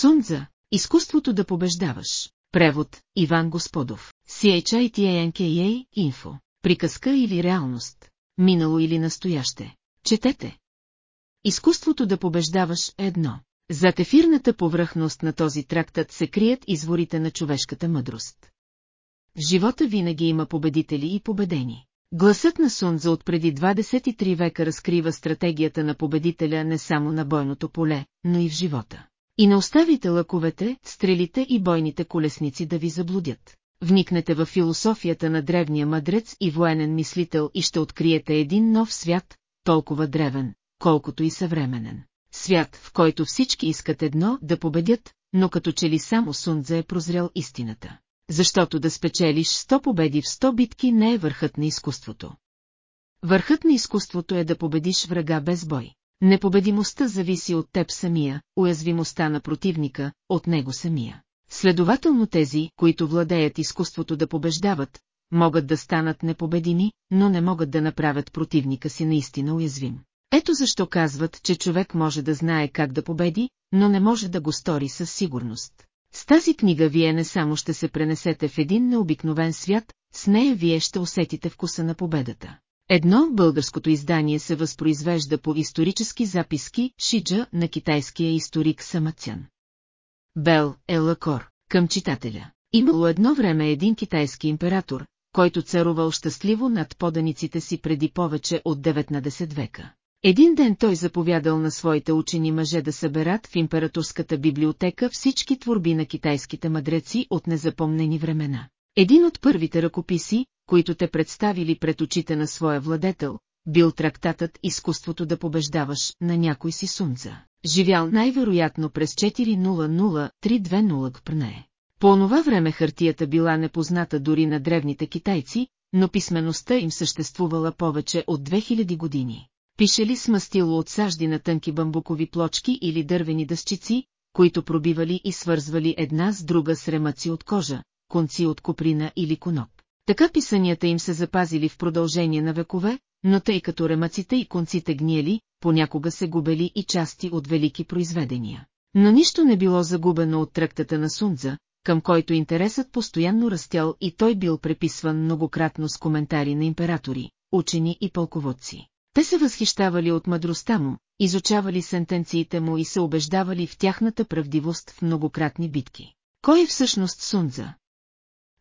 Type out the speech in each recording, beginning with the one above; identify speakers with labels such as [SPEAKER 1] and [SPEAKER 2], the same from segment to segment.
[SPEAKER 1] Сунза, изкуството да побеждаваш. Превод Иван Господов. CHITANKA Info. Приказка или реалност. Минало или настояще. Четете. Изкуството да побеждаваш е едно. Зад ефирната повръхност на този трактат се крият изворите на човешката мъдрост. В живота винаги има победители и победени. Гласът на Сунза от преди 23 века разкрива стратегията на победителя не само на бойното поле, но и в живота. И не оставите лъковете, стрелите и бойните колесници да ви заблудят. Вникнете в философията на древния мъдрец и военен мислител и ще откриете един нов свят, толкова древен, колкото и съвременен. Свят, в който всички искат едно да победят, но като че ли само Сунза е прозрял истината. Защото да спечелиш 100 победи в 100 битки не е върхът на изкуството. Върхът на изкуството е да победиш врага без бой. Непобедимостта зависи от теб самия, уязвимостта на противника, от него самия. Следователно тези, които владеят изкуството да побеждават, могат да станат непобедими, но не могат да направят противника си наистина уязвим. Ето защо казват, че човек може да знае как да победи, но не може да го стори със сигурност. С тази книга вие не само ще се пренесете в един необикновен свят, с нея вие ще усетите вкуса на победата. Едно българското издание се възпроизвежда по исторически записки Шиджа на китайския историк Самацян. Бел Елакор, към читателя. Имало едно време един китайски император, който царувал щастливо над поданиците си преди повече от 19 века. Един ден той заповядал на своите учени мъже да съберат в императорската библиотека всички творби на китайските мъдреци от незапомнени времена. Един от първите ръкописи, които те представили пред очите на своя владетел, бил трактатът «Изкуството да побеждаваш» на някой си сунца. Живял най-вероятно през 400-320 гпрне. По онова време хартията била непозната дори на древните китайци, но писмеността им съществувала повече от 2000 години. Пишели с мастило от сажди на тънки бамбукови плочки или дървени дъщици, които пробивали и свързвали една с друга с ремъци от кожа, конци от коприна или коноп. Така писанията им се запазили в продължение на векове, но тъй като ремъците и конците гниели, понякога се губели и части от велики произведения. Но нищо не било загубено от тръктата на Сунза, към който интересът постоянно растял и той бил преписван многократно с коментари на императори, учени и пълководци. Те се възхищавали от мъдростта му, изучавали сентенциите му и се убеждавали в тяхната правдивост в многократни битки. Кой е всъщност Сунза?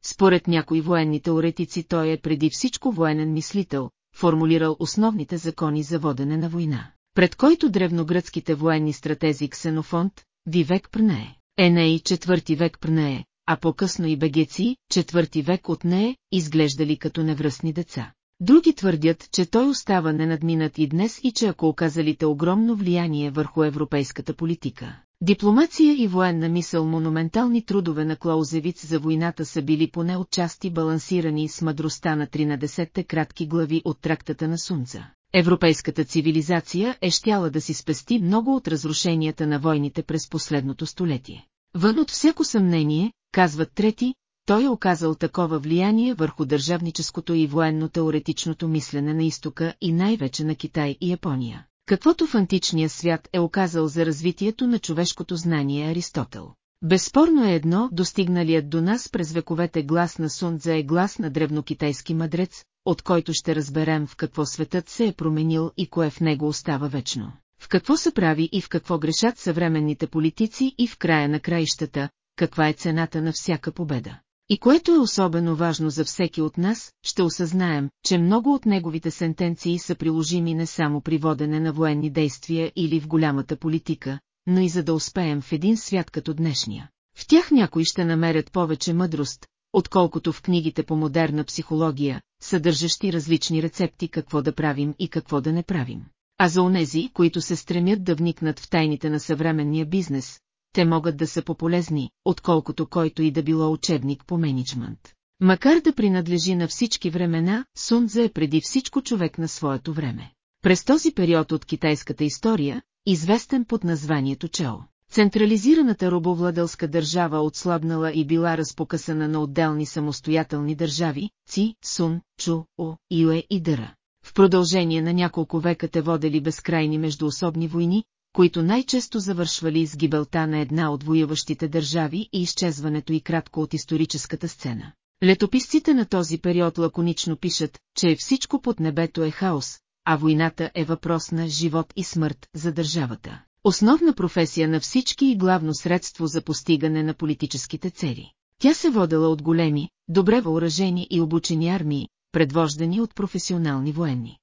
[SPEAKER 1] Според някои военни теоретици той е преди всичко военен мислител, формулирал основните закони за водене на война, пред който древногръцките военни стратези Ксенофонт, Вивек Прнее, Еней четвърти век Прнее, а по-късно и бегеци, четвърти век от нея, изглеждали като невръстни деца. Други твърдят, че той остава ненадминат и днес и че ако оказалите огромно влияние върху европейската политика. Дипломация и военна мисъл монументални трудове на Клаузевиц за войната са били поне отчасти балансирани с мъдростта на 13-те кратки глави от трактата на Сунца. Европейската цивилизация е щяла да си спести много от разрушенията на войните през последното столетие. Вън от всяко съмнение, казват трети, той е оказал такова влияние върху държавническото и военно-теоретичното мислене на изтока и най-вече на Китай и Япония. Каквото в античния свят е оказал за развитието на човешкото знание Аристотел. Безспорно е едно, достигналият до нас през вековете глас на Сунза е глас на древнокитайски мъдрец, от който ще разберем в какво светът се е променил и кое в него остава вечно. В какво се прави и в какво грешат съвременните политици и в края на краищата, каква е цената на всяка победа. И което е особено важно за всеки от нас, ще осъзнаем, че много от неговите сентенции са приложими не само при водене на военни действия или в голямата политика, но и за да успеем в един свят като днешния. В тях някои ще намерят повече мъдрост, отколкото в книгите по модерна психология, съдържащи различни рецепти какво да правим и какво да не правим. А за онези, които се стремят да вникнат в тайните на съвременния бизнес, те могат да са по-полезни, отколкото който и да било учебник по менеджмент. Макар да принадлежи на всички времена, Сунза е преди всичко човек на своето време. През този период от китайската история, известен под названието Чао, централизираната робовладелска държава отслабнала и била разпокъсана на отделни самостоятелни държави, Ци, Сун, Чу, О, Иуе и Дъра. В продължение на няколко века те водели безкрайни междуособни войни, които най-често завършвали с гибелта на една от воюващите държави и изчезването и кратко от историческата сцена. Летописците на този период лаконично пишат, че всичко под небето е хаос, а войната е въпрос на живот и смърт за държавата. Основна професия на всички и главно средство за постигане на политическите цели. Тя се водела от големи, добре въоръжени и обучени армии, предвождани от професионални военни.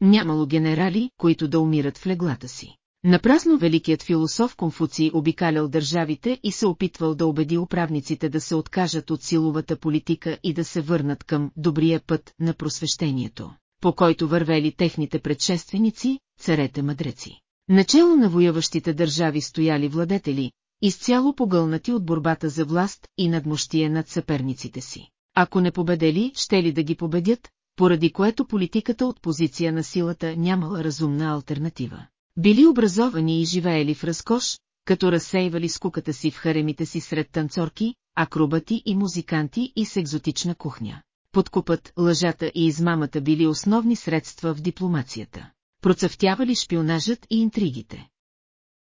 [SPEAKER 1] Нямало генерали, които да умират в леглата си. Напрасно великият философ Конфуций обикалял държавите и се опитвал да убеди управниците да се откажат от силовата политика и да се върнат към добрия път на просвещението, по който вървели техните предшественици, царете-мъдреци. Начало на воюващите държави стояли владетели, изцяло погълнати от борбата за власт и надмощие над съперниците си. Ако не победели, ще ли да ги победят, поради което политиката от позиция на силата нямала разумна альтернатива. Били образовани и живеели в разкош, като разсейвали скуката си в харемите си сред танцорки, акробати и музиканти и с екзотична кухня. Подкупът, лъжата и измамата били основни средства в дипломацията. Процъфтявали шпионажът и интригите.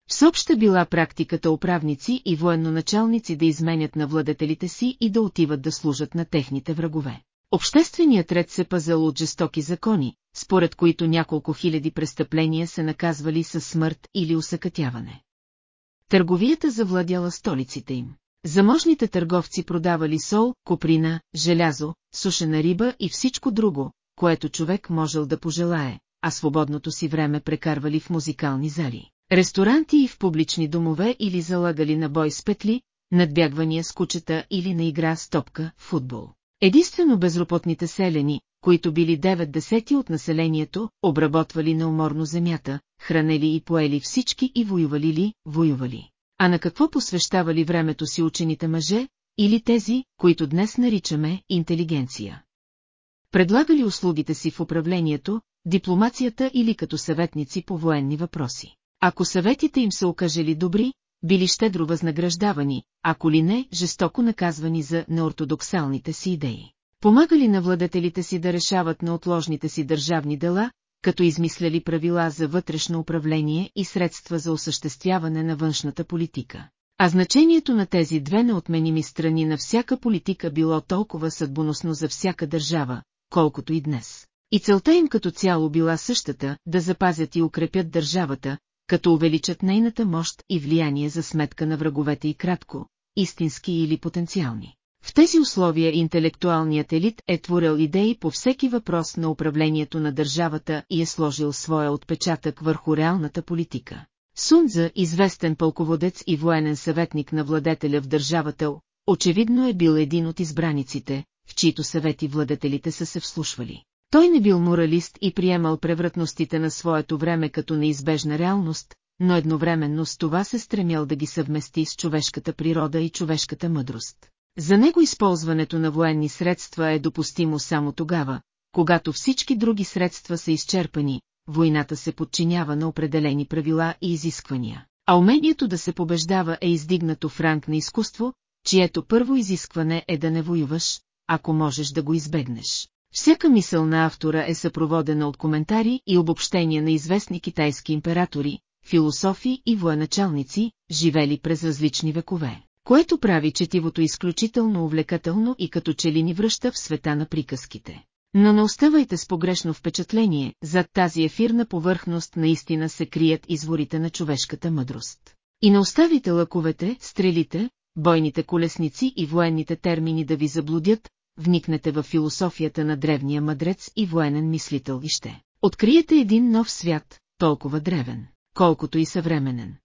[SPEAKER 1] Всъща била практиката управници и военноначалници да изменят на владетелите си и да отиват да служат на техните врагове. Общественият ред се пазал от жестоки закони, според които няколко хиляди престъпления се наказвали със смърт или усъкътяване. Търговията завладяла столиците им. Заможните търговци продавали сол, коприна, желязо, сушена риба и всичко друго, което човек можел да пожелае, а свободното си време прекарвали в музикални зали, ресторанти и в публични домове или залагали на бой с петли, надбягвания с кучета или на игра с топка, футбол. Единствено безропотните селени, които били 9 десети от населението, обработвали неуморно земята, хранели и поели всички и воювали ли, воювали. А на какво посвещавали времето си учените мъже, или тези, които днес наричаме интелигенция? Предлагали услугите си в управлението, дипломацията или като съветници по военни въпроси. Ако съветите им се окажели добри, били щедро възнаграждавани, ако ли не, жестоко наказвани за неортодоксалните си идеи. Помагали на владетелите си да решават неотложните си държавни дела, като измисляли правила за вътрешно управление и средства за осъществяване на външната политика. А значението на тези две неотменими страни на всяка политика било толкова съдбоносно за всяка държава, колкото и днес. И целта им като цяло била същата, да запазят и укрепят държавата, като увеличат нейната мощ и влияние за сметка на враговете и кратко, истински или потенциални. В тези условия интелектуалният елит е творил идеи по всеки въпрос на управлението на държавата и е сложил своя отпечатък върху реалната политика. Сунза, известен пълководец и военен съветник на владетеля в държавата, очевидно е бил един от избраниците, в чието съвети владетелите са се вслушвали. Той не бил моралист и приемал превратностите на своето време като неизбежна реалност, но едновременно с това се стремял да ги съвмести с човешката природа и човешката мъдрост. За него използването на военни средства е допустимо само тогава, когато всички други средства са изчерпани, войната се подчинява на определени правила и изисквания. А умението да се побеждава е издигнато в ранг на изкуство, чието първо изискване е да не воюваш, ако можеш да го избегнеш. Всяка мисъл на автора е съпроводена от коментари и обобщения на известни китайски императори, философи и военачалници, живели през различни векове, което прави четивото изключително увлекателно и като че ли ни връща в света на приказките. Но не оставайте с погрешно впечатление, зад тази ефирна повърхност наистина се крият изворите на човешката мъдрост. И не оставите лъковете, стрелите, бойните колесници и военните термини да ви заблудят, вникнете в философията на древния мъдрец и военен мислител и ще откриете един нов свят, толкова древен, колкото и съвременен.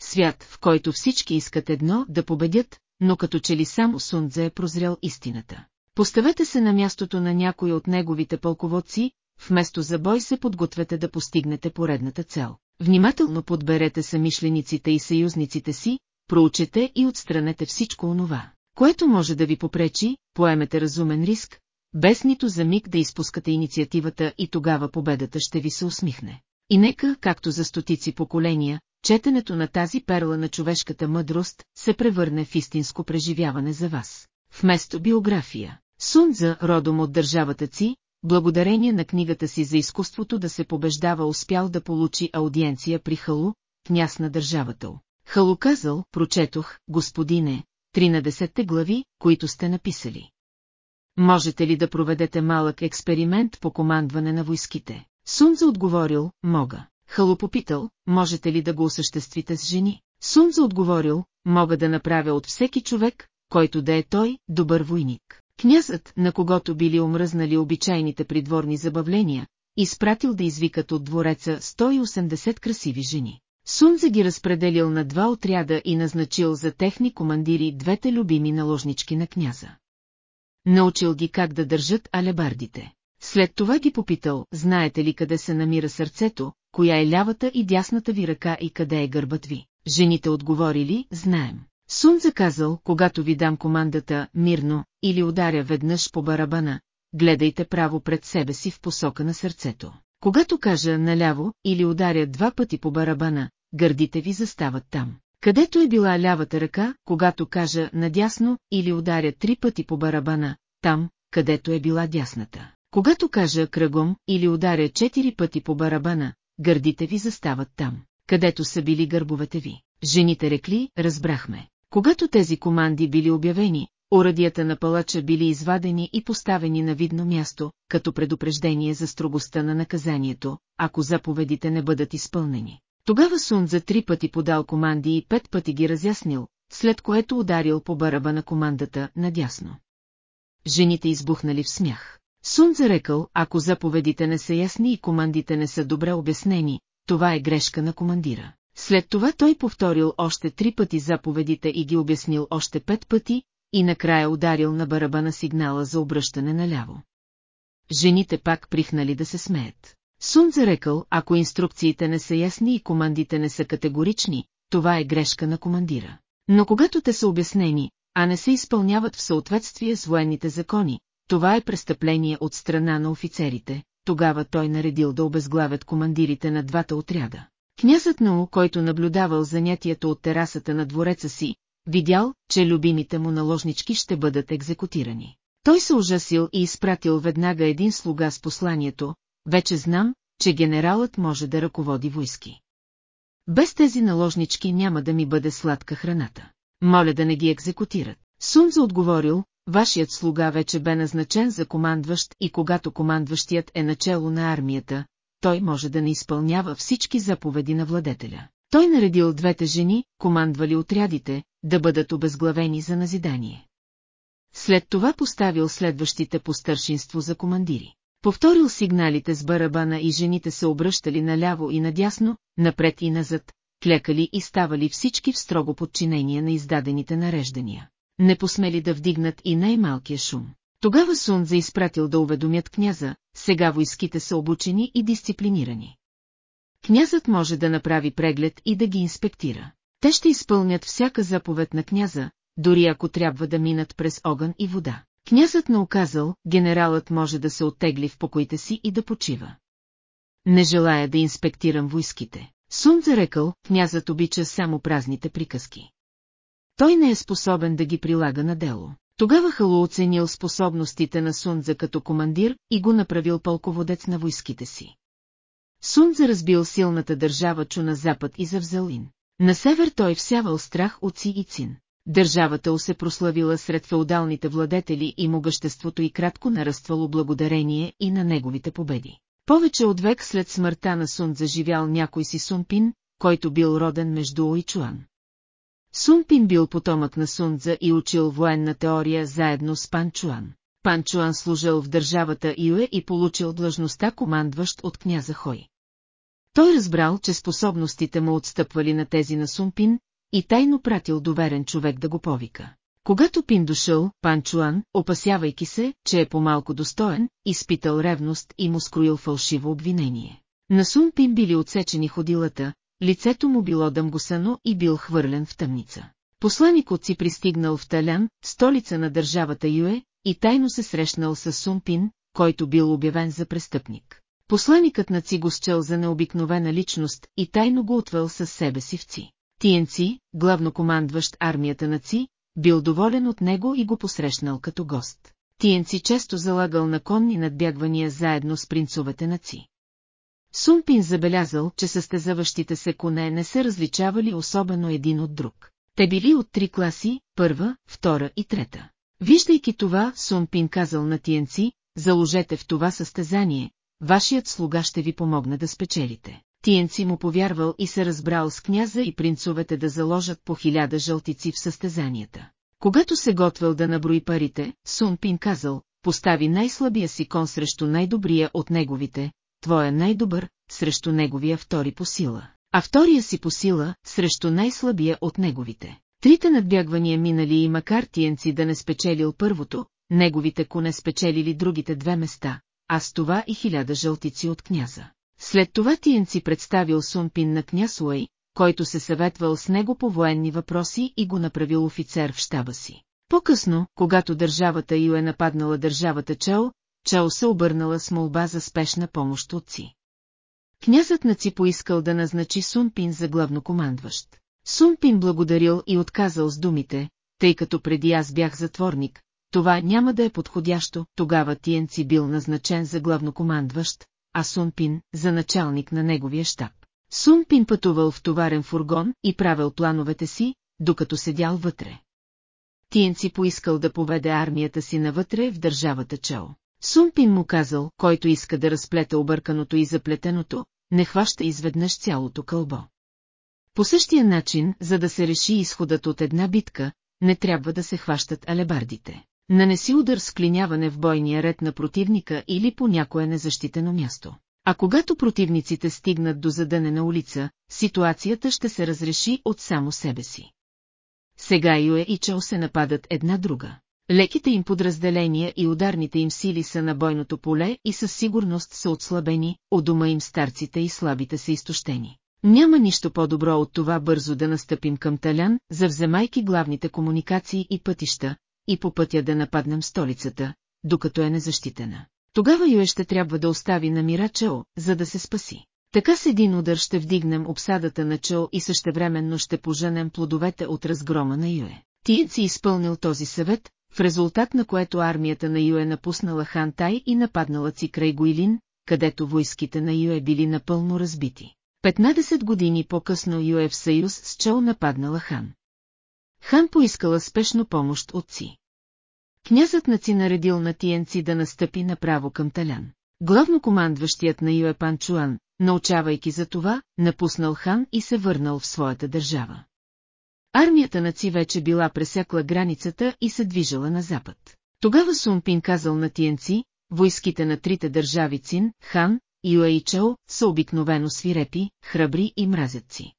[SPEAKER 1] Свят, в който всички искат едно да победят, но като че ли сам Сундзе е прозрял истината. Поставете се на мястото на някой от неговите пълководци, вместо за бой се подгответе да постигнете поредната цел. Внимателно подберете самишлениците и съюзниците си, проучете и отстранете всичко онова, което може да ви попречи, поемете разумен риск, без нито за миг да изпускате инициативата и тогава победата ще ви се усмихне. И нека, както за стотици поколения, четенето на тази перла на човешката мъдрост се превърне в истинско преживяване за вас. Вместо биография, Сунза, родом от държавата Ци, благодарение на книгата си за изкуството да се побеждава успял да получи аудиенция при Халу, княз на държавата. Халу казал, прочетох, господине, 13 глави, които сте написали. Можете ли да проведете малък експеримент по командване на войските? Сунза отговорил, мога. Халу попитал, можете ли да го осъществите с жени? Сунза отговорил, мога да направя от всеки човек, който да е той, добър войник. Князът, на когото били омръзнали обичайните придворни забавления, изпратил да извикат от двореца 180 красиви жени. Сунзе ги разпределил на два отряда и назначил за техни командири двете любими наложнички на княза. Научил ги как да държат алебардите. След това ги попитал, знаете ли къде се намира сърцето, коя е лявата и дясната ви ръка и къде е гърбът ви. Жените отговорили, знаем. Сун заказал, когато ви дам командата «Мирно» или ударя веднъж по барабана, гледайте право пред себе си в посока на сърцето. Когато кажа наляво или ударя два пъти по барабана, гърдите ви застават там. Където е била лявата ръка, когато кажа надясно или ударя три пъти по барабана, там, където е била дясната. Когато кажа кръгом или ударя четири пъти по барабана, гърдите ви застават там, където са били гърбовете ви. Жените рекли, разбрахме. Когато тези команди били обявени, урадията на палача били извадени и поставени на видно място, като предупреждение за строгостта на наказанието, ако заповедите не бъдат изпълнени. Тогава Сун за три пъти подал команди и пет пъти ги разяснил, след което ударил по бараба на командата надясно. Жените избухнали в смях. Сун зарекал, ако заповедите не са ясни и командите не са добре обяснени, това е грешка на командира. След това той повторил още три пъти заповедите и ги обяснил още пет пъти, и накрая ударил на бараба на сигнала за обръщане наляво. Жените пак прихнали да се смеят. Сун зарекал, ако инструкциите не са ясни и командите не са категорични, това е грешка на командира. Но когато те са обяснени, а не се изпълняват в съответствие с военните закони, това е престъпление от страна на офицерите, тогава той наредил да обезглавят командирите на двата отряда. Князът Нуу, който наблюдавал занятието от терасата на двореца си, видял, че любимите му наложнички ще бъдат екзекутирани. Той се ужасил и изпратил веднага един слуга с посланието, вече знам, че генералът може да ръководи войски. Без тези наложнички няма да ми бъде сладка храната. Моля да не ги екзекутират. Сунза отговорил, вашият слуга вече бе назначен за командващ и когато командващият е начало на армията, той може да не изпълнява всички заповеди на владетеля. Той наредил двете жени, командвали отрядите, да бъдат обезглавени за назидание. След това поставил следващите по старшинство за командири. Повторил сигналите с барабана и жените се обръщали наляво и надясно, напред и назад, клекали и ставали всички в строго подчинение на издадените нареждания. Не посмели да вдигнат и най-малкия шум. Тогава Сунза изпратил да уведомят княза, сега войските са обучени и дисциплинирани. Князът може да направи преглед и да ги инспектира. Те ще изпълнят всяка заповед на княза, дори ако трябва да минат през огън и вода. Князът на оказал, генералът може да се оттегли в покоите си и да почива. Не желая да инспектирам войските. Сун зарекал, князът обича само празните приказки. Той не е способен да ги прилага на дело. Тогава Халу оценил способностите на Сунза като командир и го направил пълководец на войските си. Сунза разбил силната държава Чу на запад и завзел Ин. На север той всявал страх от Си и Цин. Държавата се прославила сред феодалните владетели и могъществото и кратко нараствало благодарение и на неговите победи. Повече от век след смъртта на Сун заживял някой си Сунпин, който бил роден между О Чуан. Сунпин бил потомък на Сунза и учил военна теория заедно с Пан Чуан. Пан Чуан служил в държавата Иуе и получил длъжността командващ от княза Хой. Той разбрал, че способностите му отстъпвали на тези на Сунпин и тайно пратил доверен човек да го повика. Когато Пин дошъл, Пан Чуан, опасявайки се, че е по-малко достоен, изпитал ревност и му скроил фалшиво обвинение. На Сун Пин били отсечени ходилата, лицето му било дъмгосано и бил хвърлен в тъмница. Посланикът си пристигнал в Талян, столица на държавата Юе, и тайно се срещнал с Сунпин, който бил обявен за престъпник. Посланикът на Ци го счел за необикновена личност и тайно го отвел със себе си в Ци. Тиенци, главнокомандващ армията на Ци, бил доволен от него и го посрещнал като гост. Тиенци често залагал на конни надбягвания заедно с принцовете на Ци. Сумпин забелязал, че състезаващите се коне не се различавали особено един от друг. Те били от три класи, първа, втора и трета. Виждайки това, Сумпин казал на Тиенци, заложете в това състезание, вашият слуга ще ви помогне да спечелите. Тиенци му повярвал и се разбрал с княза и принцовете да заложат по хиляда жълтици в състезанията. Когато се готвил да наброи парите, Сунпин казал, постави най-слабия си кон срещу най-добрия от неговите, твоя най-добър, срещу неговия втори по сила, а втория си по сила, срещу най-слабия от неговите. Трите надбягвания минали и макар Тиенци да не спечелил първото, неговите коне спечелили другите две места, а с това и хиляда жълтици от княза. След това Тиенци представил Сунпин на княз Уей, който се съветвал с него по военни въпроси и го направил офицер в щаба си. По-късно, когато държавата Ю е нападнала държавата Чао, Чао се обърнала с молба за спешна помощ от Ци. Князът на Ци поискал да назначи Сунпин за главнокомандващ. Сунпин благодарил и отказал с думите, тъй като преди аз бях затворник, това няма да е подходящо, тогава Тиенци бил назначен за главнокомандващ, а Сунпин за началник на неговия щаб. Сунпин пътувал в товарен фургон и правил плановете си, докато седял вътре. Тиенци поискал да поведе армията си навътре в държавата Чао. Сунпин му казал, който иска да разплете обърканото и заплетеното, не хваща изведнъж цялото кълбо. По същия начин, за да се реши изходът от една битка, не трябва да се хващат алебардите. Нанеси удар с клиняване в бойния ред на противника или по някое незащитено място. А когато противниците стигнат до задънена улица, ситуацията ще се разреши от само себе си. Сега Юе и Чао се нападат една друга. Леките им подразделения и ударните им сили са на бойното поле и със сигурност са отслабени, от дома им старците и слабите са изтощени. Няма нищо по-добро от това бързо да настъпим към Талян, завземайки главните комуникации и пътища, и по пътя да нападнем столицата, докато е незащитена. Тогава Юе ще трябва да остави на мира Чао, за да се спаси. Така с един удар ще вдигнем обсадата на Чао и същевременно ще поженем плодовете от разгрома на Юе. Тият си изпълнил този съвет, в резултат на което армията на Юе напуснала Хантай и нападнала Ци край Гуилин, където войските на Юе били напълно разбити. 15 години по-късно Юе в съюз с Чао нападнала Хан. Хан поискала спешно помощ от Ци. Князът на Ци наредил на Тиенци да настъпи направо към Талян. Главнокомандващият на Юепан Чуан, научавайки за това, напуснал хан и се върнал в своята държава. Армията на Ци вече била пресекла границата и се движала на запад. Тогава Сунпин казал на Тиенци, войските на трите държави Цин, Хан и Юейчао са обикновено свирепи, храбри и мразятци.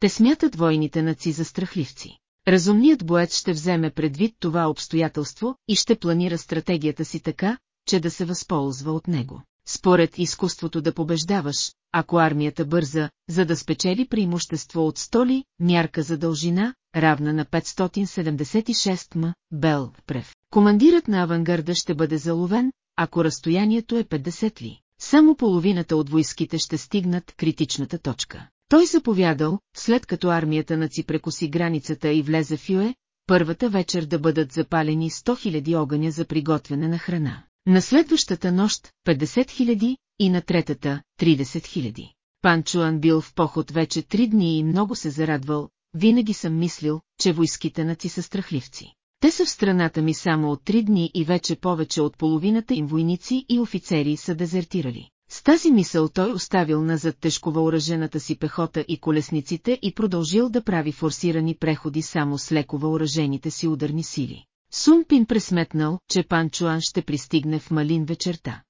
[SPEAKER 1] Те смятат войните на Ци за страхливци. Разумният боец ще вземе предвид това обстоятелство и ще планира стратегията си така, че да се възползва от него. Според изкуството да побеждаваш, ако армията бърза, за да спечели преимущество от столи, мярка за дължина, равна на 576 м, Бел, Прев. Командирът на авангарда ще бъде заловен, ако разстоянието е 50 ли. Само половината от войските ще стигнат критичната точка. Той заповядал, след като армията на прекоси границата и влезе в Юе, първата вечер да бъдат запалени 100 000 огъня за приготвяне на храна. На следващата нощ 50 000 и на третата 30 000. Пан Чуан бил в поход вече три дни и много се зарадвал, винаги съм мислил, че войските на Ци са страхливци. Те са в страната ми само от три дни и вече повече от половината им войници и офицери са дезертирали. С тази мисъл той оставил назад тежковъоръжената си пехота и колесниците и продължил да прави форсирани преходи само с леко въоръжените си ударни сили. Сумпин пресметнал, че Пан Чуан ще пристигне в Малин вечерта.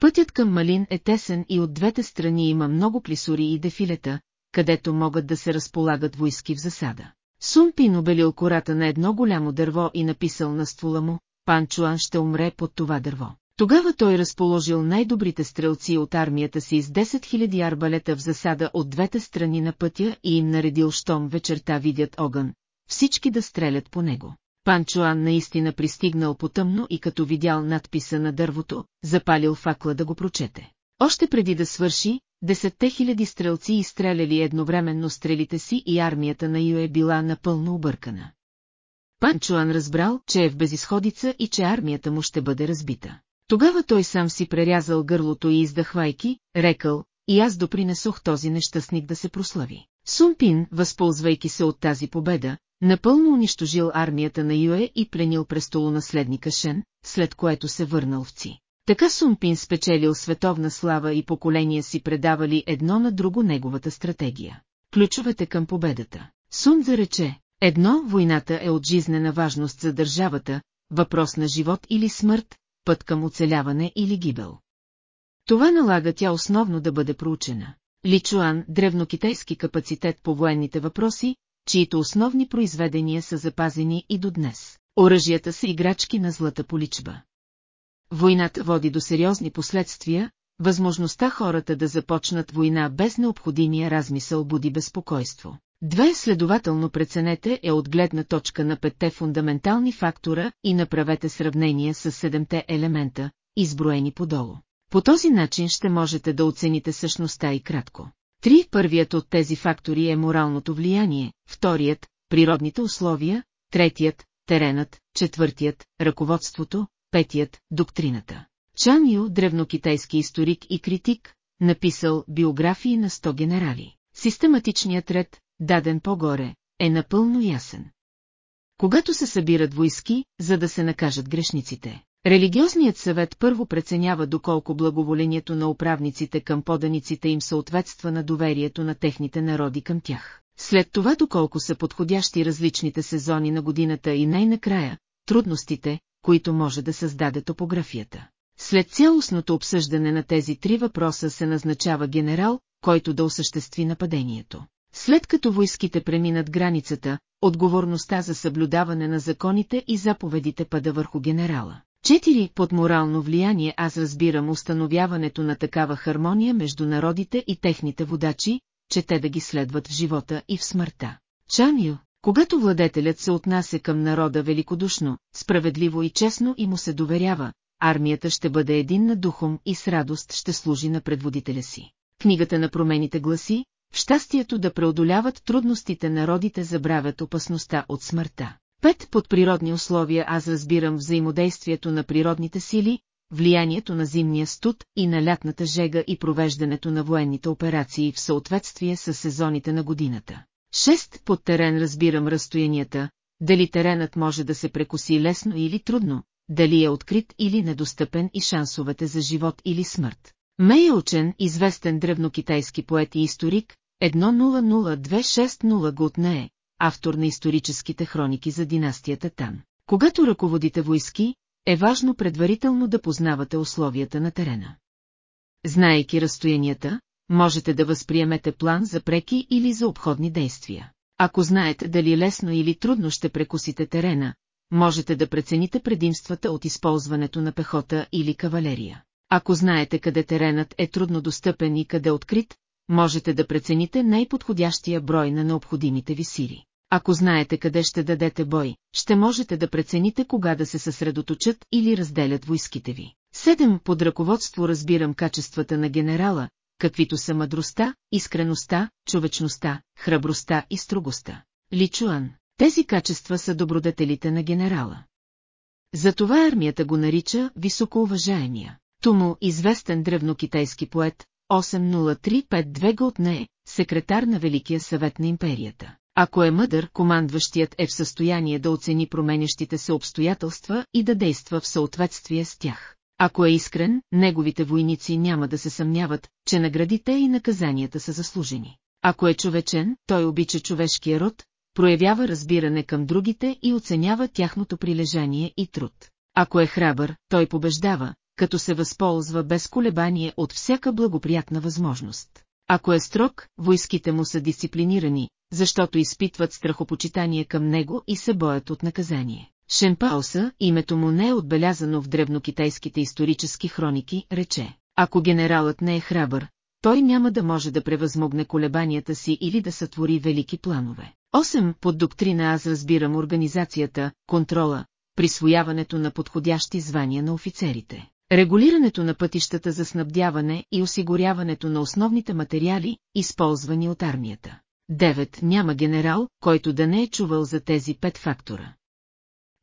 [SPEAKER 1] Пътят към Малин е тесен и от двете страни има много плисури и дефилета, където могат да се разполагат войски в засада. Сумпин обелил кората на едно голямо дърво и написал на ствола му, Пан Чуан ще умре под това дърво. Тогава той разположил най-добрите стрелци от армията си с 10 000 арбалета в засада от двете страни на пътя и им наредил, щом вечерта видят огън, всички да стрелят по него. Панчоан наистина пристигнал потъмно и като видял надписа на дървото, запалил факла да го прочете. Още преди да свърши, десетте хиляди стрелци изстреляли едновременно стрелите си и армията на Юе била напълно объркана. Панчуан разбрал, че е в безисходица и че армията му ще бъде разбита. Тогава той сам си прерязал гърлото и издъхвайки, рекал, и аз допринесох този нещастник да се прослави. Сумпин, възползвайки се от тази победа, напълно унищожил армията на Юе и пленил престолонаследника Шен, след което се върнал в Ци. Така Сумпин спечелил световна слава и поколения си предавали едно на друго неговата стратегия. Ключовете към победата. Сун зарече, едно, войната е от жизнена важност за държавата, въпрос на живот или смърт, път към оцеляване или гибел. Това налага тя основно да бъде проучена. Личуан – древнокитайски капацитет по военните въпроси, чието основни произведения са запазени и до днес. Оръжията са играчки на злата поличба. Войната води до сериозни последствия, възможността хората да започнат война без необходимия размисъл буди безпокойство. Две следователно преценете е от гледна точка на петте фундаментални фактора и направете сравнение с седемте елемента, изброени подолу. По този начин ще можете да оцените същността и кратко. Три първият от тези фактори е моралното влияние, вторият – природните условия, третият – теренът, четвъртият – ръководството, петият – доктрината. Чан Ю, древнокитайски историк и критик, написал биографии на 100 генерали. Систематичният ред, даден по-горе, е напълно ясен. Когато се събират войски, за да се накажат грешниците, религиозният съвет първо преценява доколко благоволението на управниците към поданиците им съответства на доверието на техните народи към тях. След това доколко са подходящи различните сезони на годината и най-накрая, трудностите, които може да създаде топографията. След цялостното обсъждане на тези три въпроса се назначава генерал, който да осъществи нападението. След като войските преминат границата, отговорността за съблюдаване на законите и заповедите пада върху генерала. Четири под морално влияние аз разбирам установяването на такава хармония между народите и техните водачи, че те да ги следват в живота и в смъртта. Чаню, когато владетелят се отнася към народа великодушно, справедливо и честно и му се доверява, армията ще бъде един на духом и с радост ще служи на предводителя си. Книгата на промените гласи, в щастието да преодоляват трудностите народите забравят опасността от смъртта. Пет под природни условия аз разбирам взаимодействието на природните сили, влиянието на зимния студ и на лятната жега и провеждането на военните операции в съответствие с сезоните на годината. Шест под терен разбирам разстоянията, дали теренът може да се прекоси лесно или трудно, дали е открит или недостъпен и шансовете за живот или смърт. Мей е учен, известен древнокитайски поет и историк, 100260 Гутне автор на историческите хроники за династията Тан. Когато ръководите войски, е важно предварително да познавате условията на терена. Знаейки разстоянията, можете да възприемете план за преки или за обходни действия. Ако знаете дали лесно или трудно ще прекусите терена, можете да прецените предимствата от използването на пехота или кавалерия. Ако знаете къде теренът е трудно достъпен и къде открит, можете да прецените най-подходящия брой на необходимите ви сили. Ако знаете къде ще дадете бой, ще можете да прецените кога да се съсредоточат или разделят войските ви. Седем под ръководство разбирам качествата на генерала, каквито са мъдростта, искреността, човечността, храбростта и строгостта. Личуан, тези качества са добродетелите на генерала. Затова армията го нарича високоуважаемия. Тумо, известен древнокитайски поет, 80352 Готне, секретар на Великия съвет на империята. Ако е мъдър, командващият е в състояние да оцени променящите се обстоятелства и да действа в съответствие с тях. Ако е искрен, неговите войници няма да се съмняват, че наградите и наказанията са заслужени. Ако е човечен, той обича човешкия род, проявява разбиране към другите и оценява тяхното прилежание и труд. Ако е храбър, той побеждава, като се възползва без колебание от всяка благоприятна възможност. Ако е строг, войските му са дисциплинирани, защото изпитват страхопочитание към него и се боят от наказание. Шенпауса, името му не е отбелязано в древнокитайските исторически хроники, рече. Ако генералът не е храбър, той няма да може да превъзмогне колебанията си или да сътвори велики планове. Осем Под доктрина аз разбирам организацията, контрола, присвояването на подходящи звания на офицерите, регулирането на пътищата за снабдяване и осигуряването на основните материали, използвани от армията. 9. Няма генерал, който да не е чувал за тези пет фактора.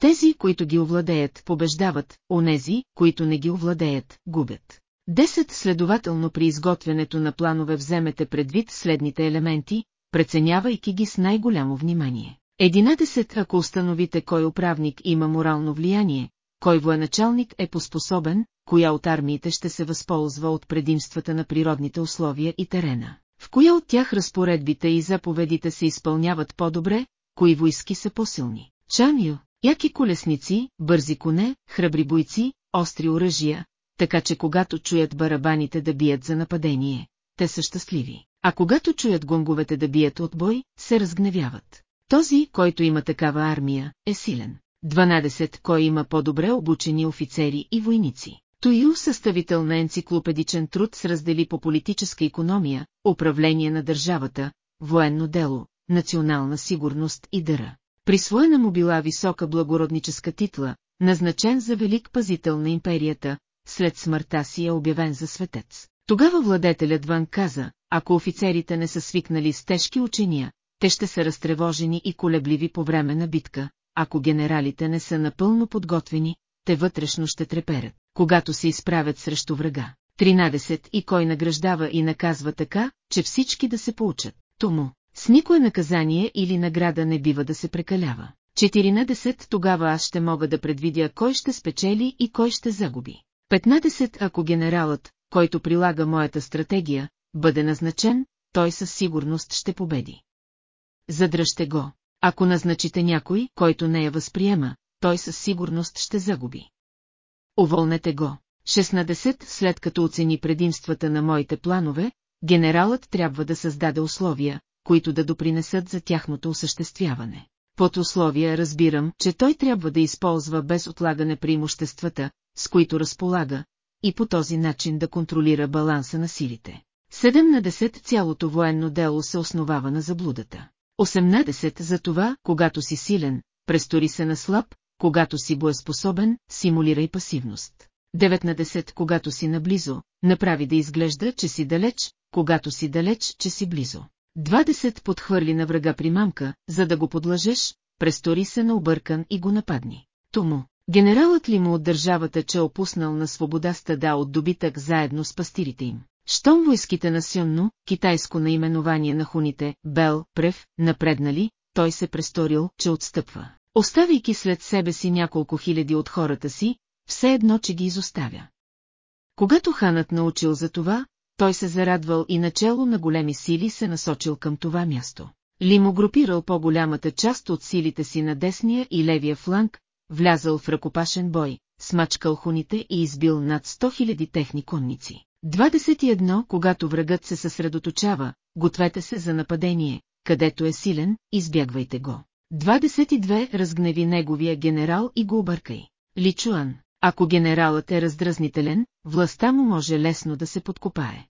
[SPEAKER 1] Тези, които ги овладеят, побеждават, онези, които не ги овладеят, губят. Десет следователно при изготвянето на планове вземете предвид следните елементи, преценявайки ги с най-голямо внимание. Единадесет, ако установите кой управник има морално влияние, кой военачалник е поспособен, коя от армиите ще се възползва от предимствата на природните условия и терена, в коя от тях разпоредбите и заповедите се изпълняват по-добре, кои войски са по-силни. Чаню, яки колесници, бързи коне, храбри бойци, остри оръжия, така че когато чуят барабаните да бият за нападение, те са щастливи, а когато чуят гонговете да бият от бой, се разгневяват. Този, който има такава армия, е силен. 12. Кой има по-добре обучени офицери и войници. Тою съставител на енциклопедичен труд с раздели по политическа економия, управление на държавата, военно дело, национална сигурност и дъра. Присвоена му била висока благородническа титла, назначен за велик пазител на империята, след смъртта си е обявен за светец. Тогава владетелят вън каза, ако офицерите не са свикнали с тежки учения, те ще са разтревожени и колебливи по време на битка, ако генералите не са напълно подготвени, те вътрешно ще треперят, когато се изправят срещу врага. 13. И кой награждава и наказва така, че всички да се получат. Тому, с никое наказание или награда не бива да се прекалява. 14. Тогава аз ще мога да предвидя кой ще спечели и кой ще загуби. 15. Ако генералът, който прилага моята стратегия, бъде назначен, той със сигурност ще победи. Задръжте го. Ако назначите някой, който не я възприема, той със сигурност ще загуби. Уволнете го. 16. След като оцени предимствата на моите планове, генералът трябва да създаде условия, които да допринесат за тяхното осъществяване. Под условия разбирам, че той трябва да използва без отлагане преимуществата, с които разполага, и по този начин да контролира баланса на силите. 7 на 10 цялото военно дело се основава на заблудата. 18 за това, когато си силен, престори се на слаб, когато си боеспособен, симулирай пасивност. 9 на 10 когато си наблизо, направи да изглежда, че си далеч, когато си далеч, че си близо. 20 подхвърли на врага при мамка, за да го подлъжеш, престори се на объркан и го нападни. Тому, генералът ли му от държавата, че е опуснал на свобода стада от добитък заедно с пастирите им. Щом войските на Сюнно, китайско наименование на хуните, Бел, Прев, напреднали, той се престорил, че отстъпва. Оставяйки след себе си няколко хиляди от хората си, все едно, че ги изоставя. Когато ханът научил за това, той се зарадвал и начало на големи сили се насочил към това място. Лимо групирал по-голямата част от силите си на десния и левия фланг, влязал в ръкопашен бой, смачкал хуните и избил над 100 000 техни конници. 21. Когато врагът се съсредоточава, гответе се за нападение, където е силен, избягвайте го. 22. Разгневи неговия генерал и го объркай. Личуан. Ако генералът е раздразнителен, властта му може лесно да се подкопае.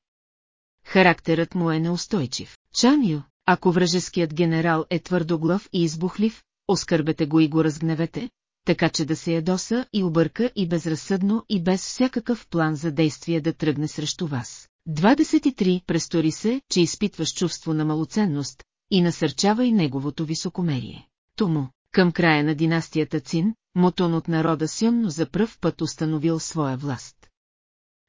[SPEAKER 1] Характерът му е неустойчив. Чаню, ако вражеският генерал е твърдоглав и избухлив, оскърбете го и го разгневете, така че да се ядоса и обърка и безразсъдно и без всякакъв план за действие да тръгне срещу вас. 23. Престори се, че изпитваш чувство на малоценност и насърчавай неговото високомерие. Тому, към края на династията Цин, Мотон от народа Сюнно за пръв път установил своя власт.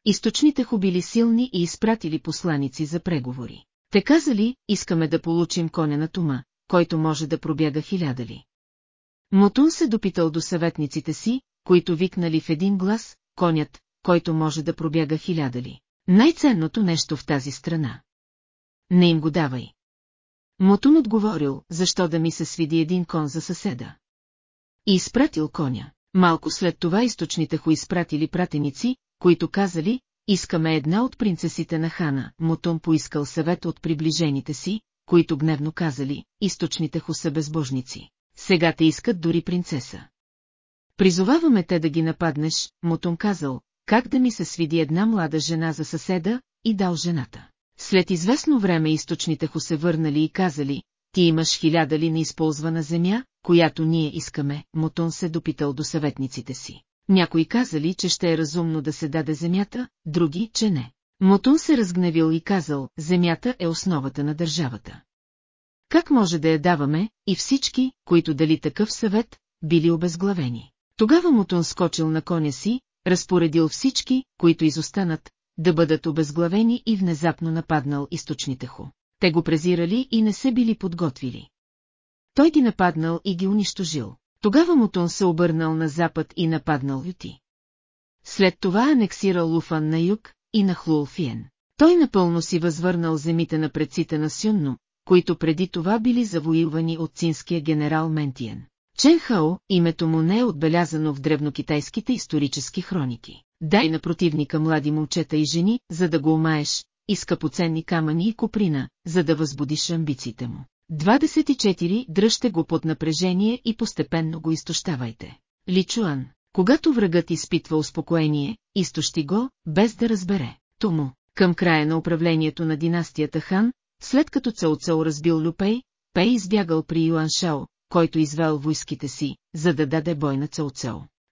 [SPEAKER 1] Източните ху били силни и изпратили посланици за преговори. Те казали, искаме да получим коня на Тума, който може да пробяга хилядали. Мотун се допитал до съветниците си, които викнали в един глас, конят, който може да пробяга хилядали. Най-ценното нещо в тази страна. Не им го давай. Мотун отговорил, защо да ми се свиди един кон за съседа. И изпратил коня. Малко след това източните ху изпратили пратеници, които казали, искаме една от принцесите на хана. Мотун поискал съвет от приближените си, които гневно казали, източните ху са безбожници сега те искат дори принцеса. Призоваваме те да ги нападнеш, Мотун казал, как да ми се свиди една млада жена за съседа, и дал жената. След известно време източните ху се върнали и казали, ти имаш хиляда ли неизползвана земя, която ние искаме, Мотун се допитал до съветниците си. Някои казали, че ще е разумно да се даде земята, други, че не. Мотун се разгневил и казал, земята е основата на държавата. Как може да я даваме, и всички, които дали такъв съвет, били обезглавени. Тогава Мутон скочил на коня си, разпоредил всички, които изостанат, да бъдат обезглавени и внезапно нападнал източните ху. Те го презирали и не се били подготвили. Той ги нападнал и ги унищожил. Тогава Мутон се обърнал на запад и нападнал Юти. След това анексирал Луфан на юг и нахлул Фиен. Той напълно си възвърнал земите на предците на Сюнно, които преди това били завоювани от цинския генерал Ментиен. Чен Хао, името му не е отбелязано в древнокитайските исторически хроники. Дай на противника млади момчета и жени, за да го омаеш, и скъпоценни камъни и коприна, за да възбудиш амбициите му. 24. Дръжте го под напрежение и постепенно го изтощавайте. Личуан, когато врагът изпитва успокоение, изтощи го, без да разбере. Тому, към края на управлението на династията Хан, след като Цао разбил Люпей, Пей избягал при Юан Шао, който извел войските си, за да даде бой на Цао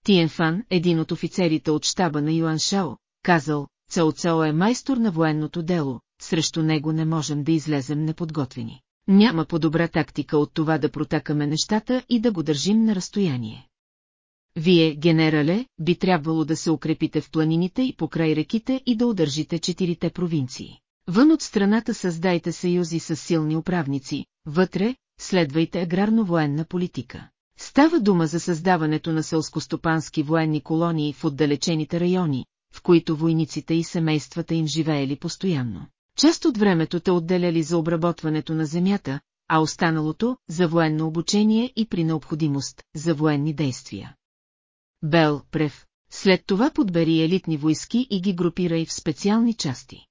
[SPEAKER 1] Тиен Фан, един от офицерите от щаба на Юан Шао, казал, Цао е майстор на военното дело, срещу него не можем да излезем неподготвени. Няма по-добра тактика от това да протакаме нещата и да го държим на разстояние. Вие, генерале, би трябвало да се укрепите в планините и покрай реките и да удържите четирите провинции. Вън от страната създайте съюзи с силни управници, вътре, следвайте аграрно-военна политика. Става дума за създаването на селскостопански военни колонии в отдалечените райони, в които войниците и семействата им живеели постоянно. Част от времето те отделяли за обработването на земята, а останалото – за военно обучение и при необходимост – за военни действия. Бел, Прев, след това подбери елитни войски и ги групирай в специални части.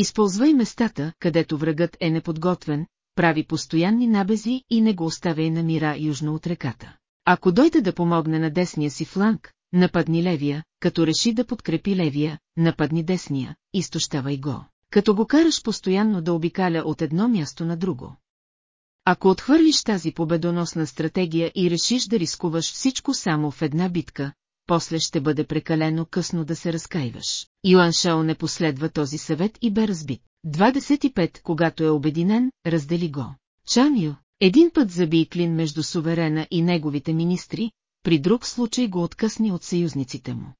[SPEAKER 1] Използвай местата, където врагът е неподготвен, прави постоянни набези и не го оставяй на мира южно от реката. Ако дойде да помогне на десния си фланг, нападни левия, като реши да подкрепи левия, нападни десния, изтощавай го. Като го караш постоянно да обикаля от едно място на друго. Ако отхвърлиш тази победоносна стратегия и решиш да рискуваш всичко само в една битка, после ще бъде прекалено късно да се разкаиваш. Йоан Шао не последва този съвет и бе разбит. 25. Когато е обединен, раздели го. Чан Ю, един път заби клин между суверена и неговите министри, при друг случай го откъсни от съюзниците му.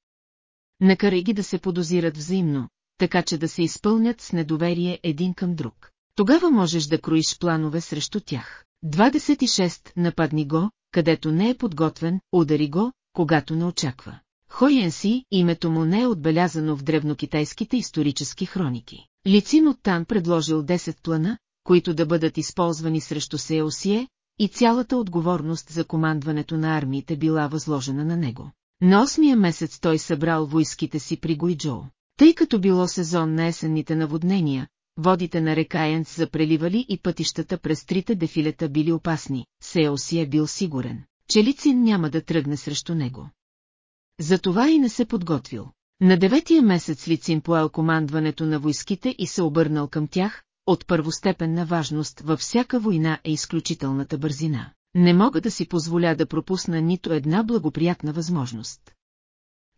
[SPEAKER 1] Накарай ги да се подозират взаимно, така че да се изпълнят с недоверие един към друг. Тогава можеш да кроиш планове срещу тях. 26. Нападни го, където не е подготвен, удари го, когато не очаква. Хоенси, името му не е отбелязано в древнокитайските исторически хроники. Лицин от Тан предложил 10 плана, които да бъдат използвани срещу Сеосие, и цялата отговорност за командването на армиите била възложена на него. На осмия месец той събрал войските си при Гуйджоу. Тъй като било сезон на есенните наводнения, водите на река Енц запреливали и пътищата през трите дефилета били опасни, Сео си е бил сигурен, че Лицин няма да тръгне срещу него. Затова и не се подготвил. На деветия месец Лицин поел командването на войските и се обърнал към тях, от първостепенна важност във всяка война е изключителната бързина. Не мога да си позволя да пропусна нито една благоприятна възможност.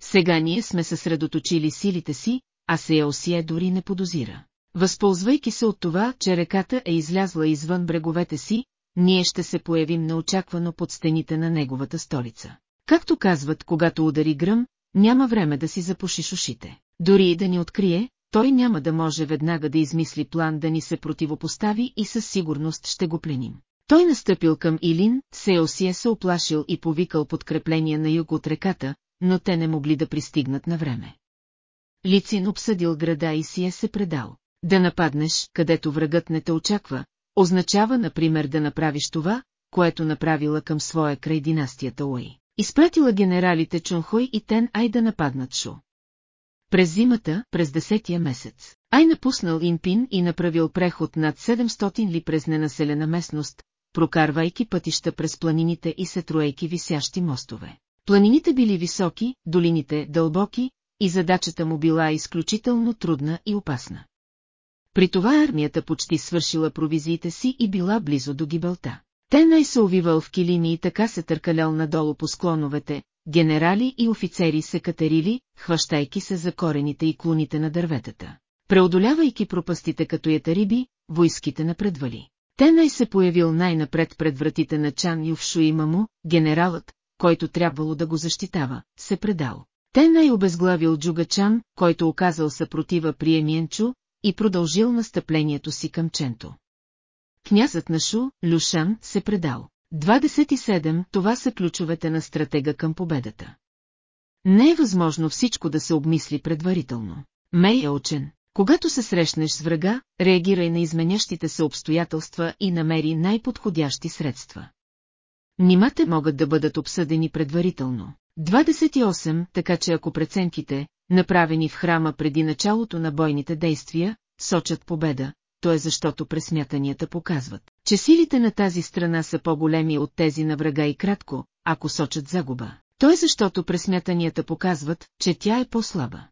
[SPEAKER 1] Сега ние сме съсредоточили силите си, а Сеосие дори не подозира. Възползвайки се от това, че реката е излязла извън бреговете си, ние ще се появим неочаквано под стените на неговата столица. Както казват, когато удари гръм, няма време да си запушиш ушите. Дори и да ни открие, той няма да може веднага да измисли план да ни се противопостави и със сигурност ще го пленим. Той настъпил към Илин, Сеосия се оплашил и повикал подкрепление на юг от реката, но те не могли да пристигнат на време. Лицин обсъдил града и си е се предал. Да нападнеш, където врагът не те очаква, означава, например, да направиш това, което направила към своя край династията Уэй. Изпратила генералите Чунхой и Тен Ай да нападнат Шу. През зимата, през десетия месец, Ай напуснал Инпин и направил преход над 700 ли през ненаселена местност, прокарвайки пътища през планините и сетроейки висящи мостове. Планините били високи, долините дълбоки, и задачата му била изключително трудна и опасна. При това армията почти свършила провизиите си и била близо до гибелта. Те най се увивал в килими и така се търкалял надолу по склоновете, генерали и офицери се катерили, хващайки се за корените и клоните на дърветата. Преодолявайки пропастите като ятариби, войските напредвали. Тенай се появил най-напред пред вратите на Чан Ювшуи Маму, генералът, който трябвало да го защитава, се предал. Тенай обезглавил Джугачан, който оказал съпротива при Емиенчу, и продължил настъплението си към Ченто. Князът на Шу, Люшан, се предал. 27. Това са ключовете на стратега към победата. Не е възможно всичко да се обмисли предварително. Мей е учен. Когато се срещнеш с врага, реагирай на изменящите се обстоятелства и намери най-подходящи средства. Нимате могат да бъдат обсъдени предварително. 28. Така че ако преценките, направени в храма преди началото на бойните действия, сочат победа, то е защото пресмятанията показват, че силите на тази страна са по-големи от тези на врага и кратко, ако сочат загуба. То е защото пресмятанията показват, че тя е по-слаба.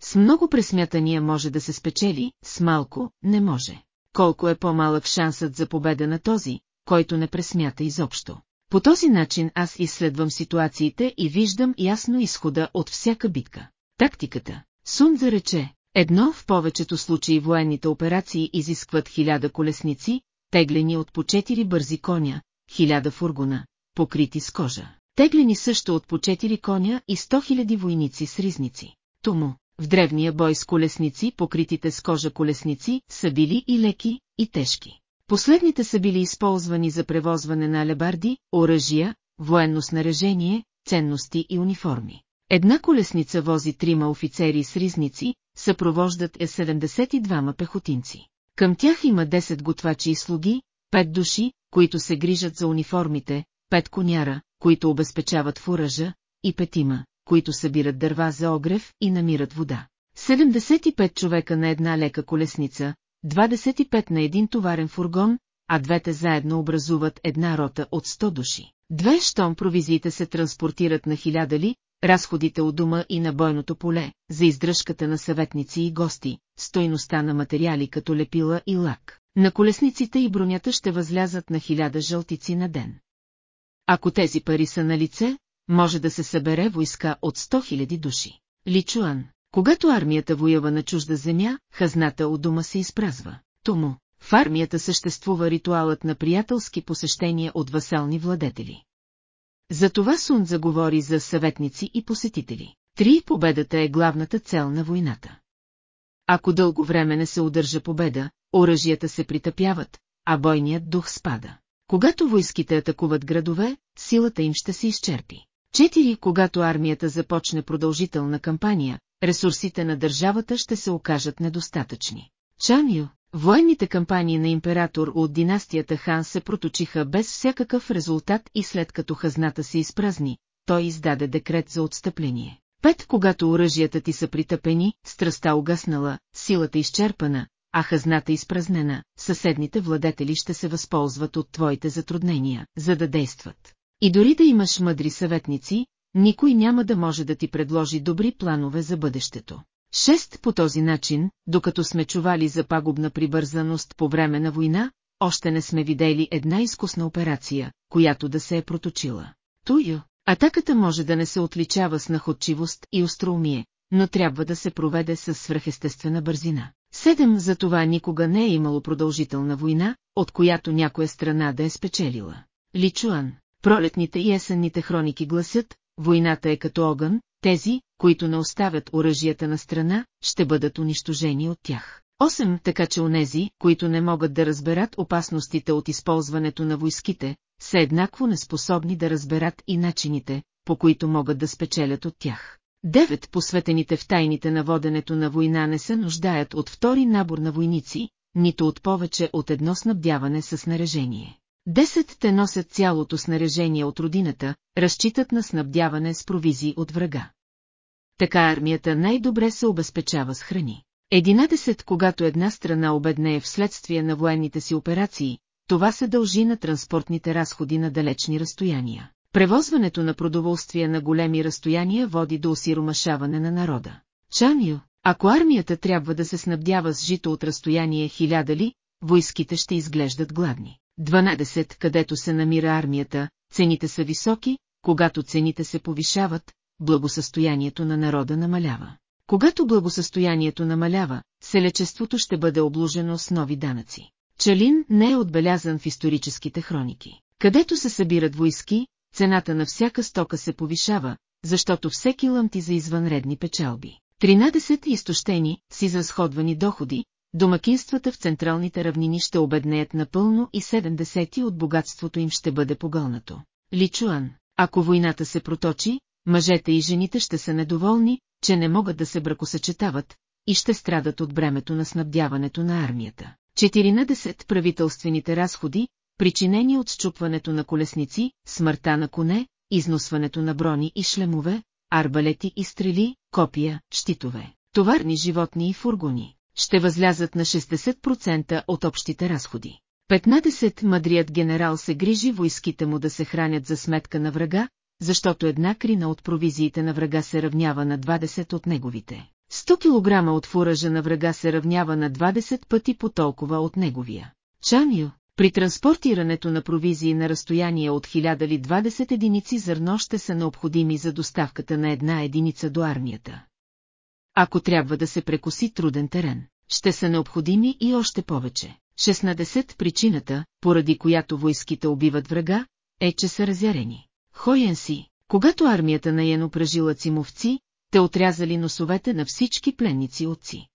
[SPEAKER 1] С много пресмятания може да се спечели, с малко не може. Колко е по-малък шансът за победа на този, който не пресмята изобщо. По този начин аз изследвам ситуациите и виждам ясно изхода от всяка битка. Тактиката. Сун зарече, едно в повечето случаи военните операции изискват хиляда колесници, теглени от по четири бързи коня, хиляда фургона, покрити с кожа. Теглени също от по четири коня и сто хиляди войници с ризници. Тому, в древния бой с колесници, покритите с кожа колесници, са били и леки, и тежки. Последните са били използвани за превозване на алебарди, оръжия, военно снаряжение, ценности и униформи. Една колесница вози трима офицери с ризници, съпровождат е 72 пехотинци. Към тях има 10 готвачи и слуги, 5 души, които се грижат за униформите, 5 коняра, които обезпечават фуража, и петима, които събират дърва за огрев и намират вода. 75 човека на една лека колесница, 25 на един товарен фургон, а двете заедно образуват една рота от 100 души. Две щом провизиите се транспортират на хиляда ли, разходите от дома и на бойното поле, за издръжката на съветници и гости, стойността на материали като лепила и лак. На колесниците и бронята ще възлязат на хиляда жълтици на ден. Ако тези пари са на лице, може да се събере войска от 100 000 души. Личуан, когато армията воява на чужда земя, хазната от дома се изпразва. Тому, в армията съществува ритуалът на приятелски посещения от васални владетели. Затова Сун заговори за съветници и посетители. Три победата е главната цел на войната. Ако дълго време не се удържа победа, оръжията се притъпяват, а бойният дух спада. Когато войските атакуват градове, силата им ще се изчерпи. Четири, когато армията започне продължителна кампания, ресурсите на държавата ще се окажат недостатъчни. Чаню, военните кампании на император от династията Хан се проточиха без всякакъв резултат и след като хазната се изпразни, той издаде декрет за отстъпление. Пет, когато оръжията ти са притъпени, страста угаснала, силата изчерпана, а хазната изпразнена, съседните владетели ще се възползват от твоите затруднения, за да действат. И дори да имаш мъдри съветници, никой няма да може да ти предложи добри планове за бъдещето. Шест по този начин, докато сме чували за пагубна прибързаност по време на война, още не сме видели една изкусна операция, която да се е проточила. Тую, атаката може да не се отличава с находчивост и остроумие, но трябва да се проведе с свръхестествена бързина. Седем за това никога не е имало продължителна война, от която някоя страна да е спечелила. Личуан, пролетните и есенните хроники гласят, войната е като огън, тези, които не оставят оръжията на страна, ще бъдат унищожени от тях. Осем, така че онези, които не могат да разберат опасностите от използването на войските, са еднакво неспособни да разберат и начините, по които могат да спечелят от тях. Девет посветените в тайните на воденето на война не се нуждаят от втори набор на войници, нито от повече от едно снабдяване с снаряжение. Десет те носят цялото снаряжение от родината, разчитат на снабдяване с провизии от врага. Така армията най-добре се обезпечава с храни. Единадесет, когато една страна обеднее вследствие на военните си операции, това се дължи на транспортните разходи на далечни разстояния. Превозването на продоволствия на големи разстояния води до осиромашаване на народа. Чаню, ако армията трябва да се снабдява с жито от разстояние хиляда ли, войските ще изглеждат гладни. 12. Където се намира армията, цените са високи, когато цените се повишават, благосъстоянието на народа намалява. Когато благосъстоянието намалява, селечеството ще бъде обложено с нови данъци. Чалин не е отбелязан в историческите хроники. Където се събират войски, цената на всяка стока се повишава, защото всеки лъмти за извънредни печалби. 13 изтощени, с изразходвани доходи, домакинствата в централните равнини ще обеднеят напълно и 70 от богатството им ще бъде погълнато. Личуан, ако войната се проточи, мъжете и жените ще са недоволни, че не могат да се бракосъчетават и ще страдат от бремето на снабдяването на армията. 14 правителствените разходи, причинени от счупването на колесници, смъртта на коне, износването на брони и шлемове, арбалети и стрели, копия, щитове, товарни животни и фургони, ще възлязат на 60% от общите разходи. 15 мъдрият генерал се грижи войските му да се хранят за сметка на врага, защото една крина от провизиите на врага се равнява на 20 от неговите. 100 кг от фуража на врага се равнява на 20 пъти по толкова от неговия. Чаню, при транспортирането на провизии на разстояние от 1000 или 20 единици зърно ще са необходими за доставката на една единица до армията. Ако трябва да се прекоси труден терен, ще са необходими и още повече. 16 причината, поради която войските убиват врага, е, че са разярени. Хоен си, когато армията на Йен упражила цимовци, те отрязали носовете на всички пленници отци.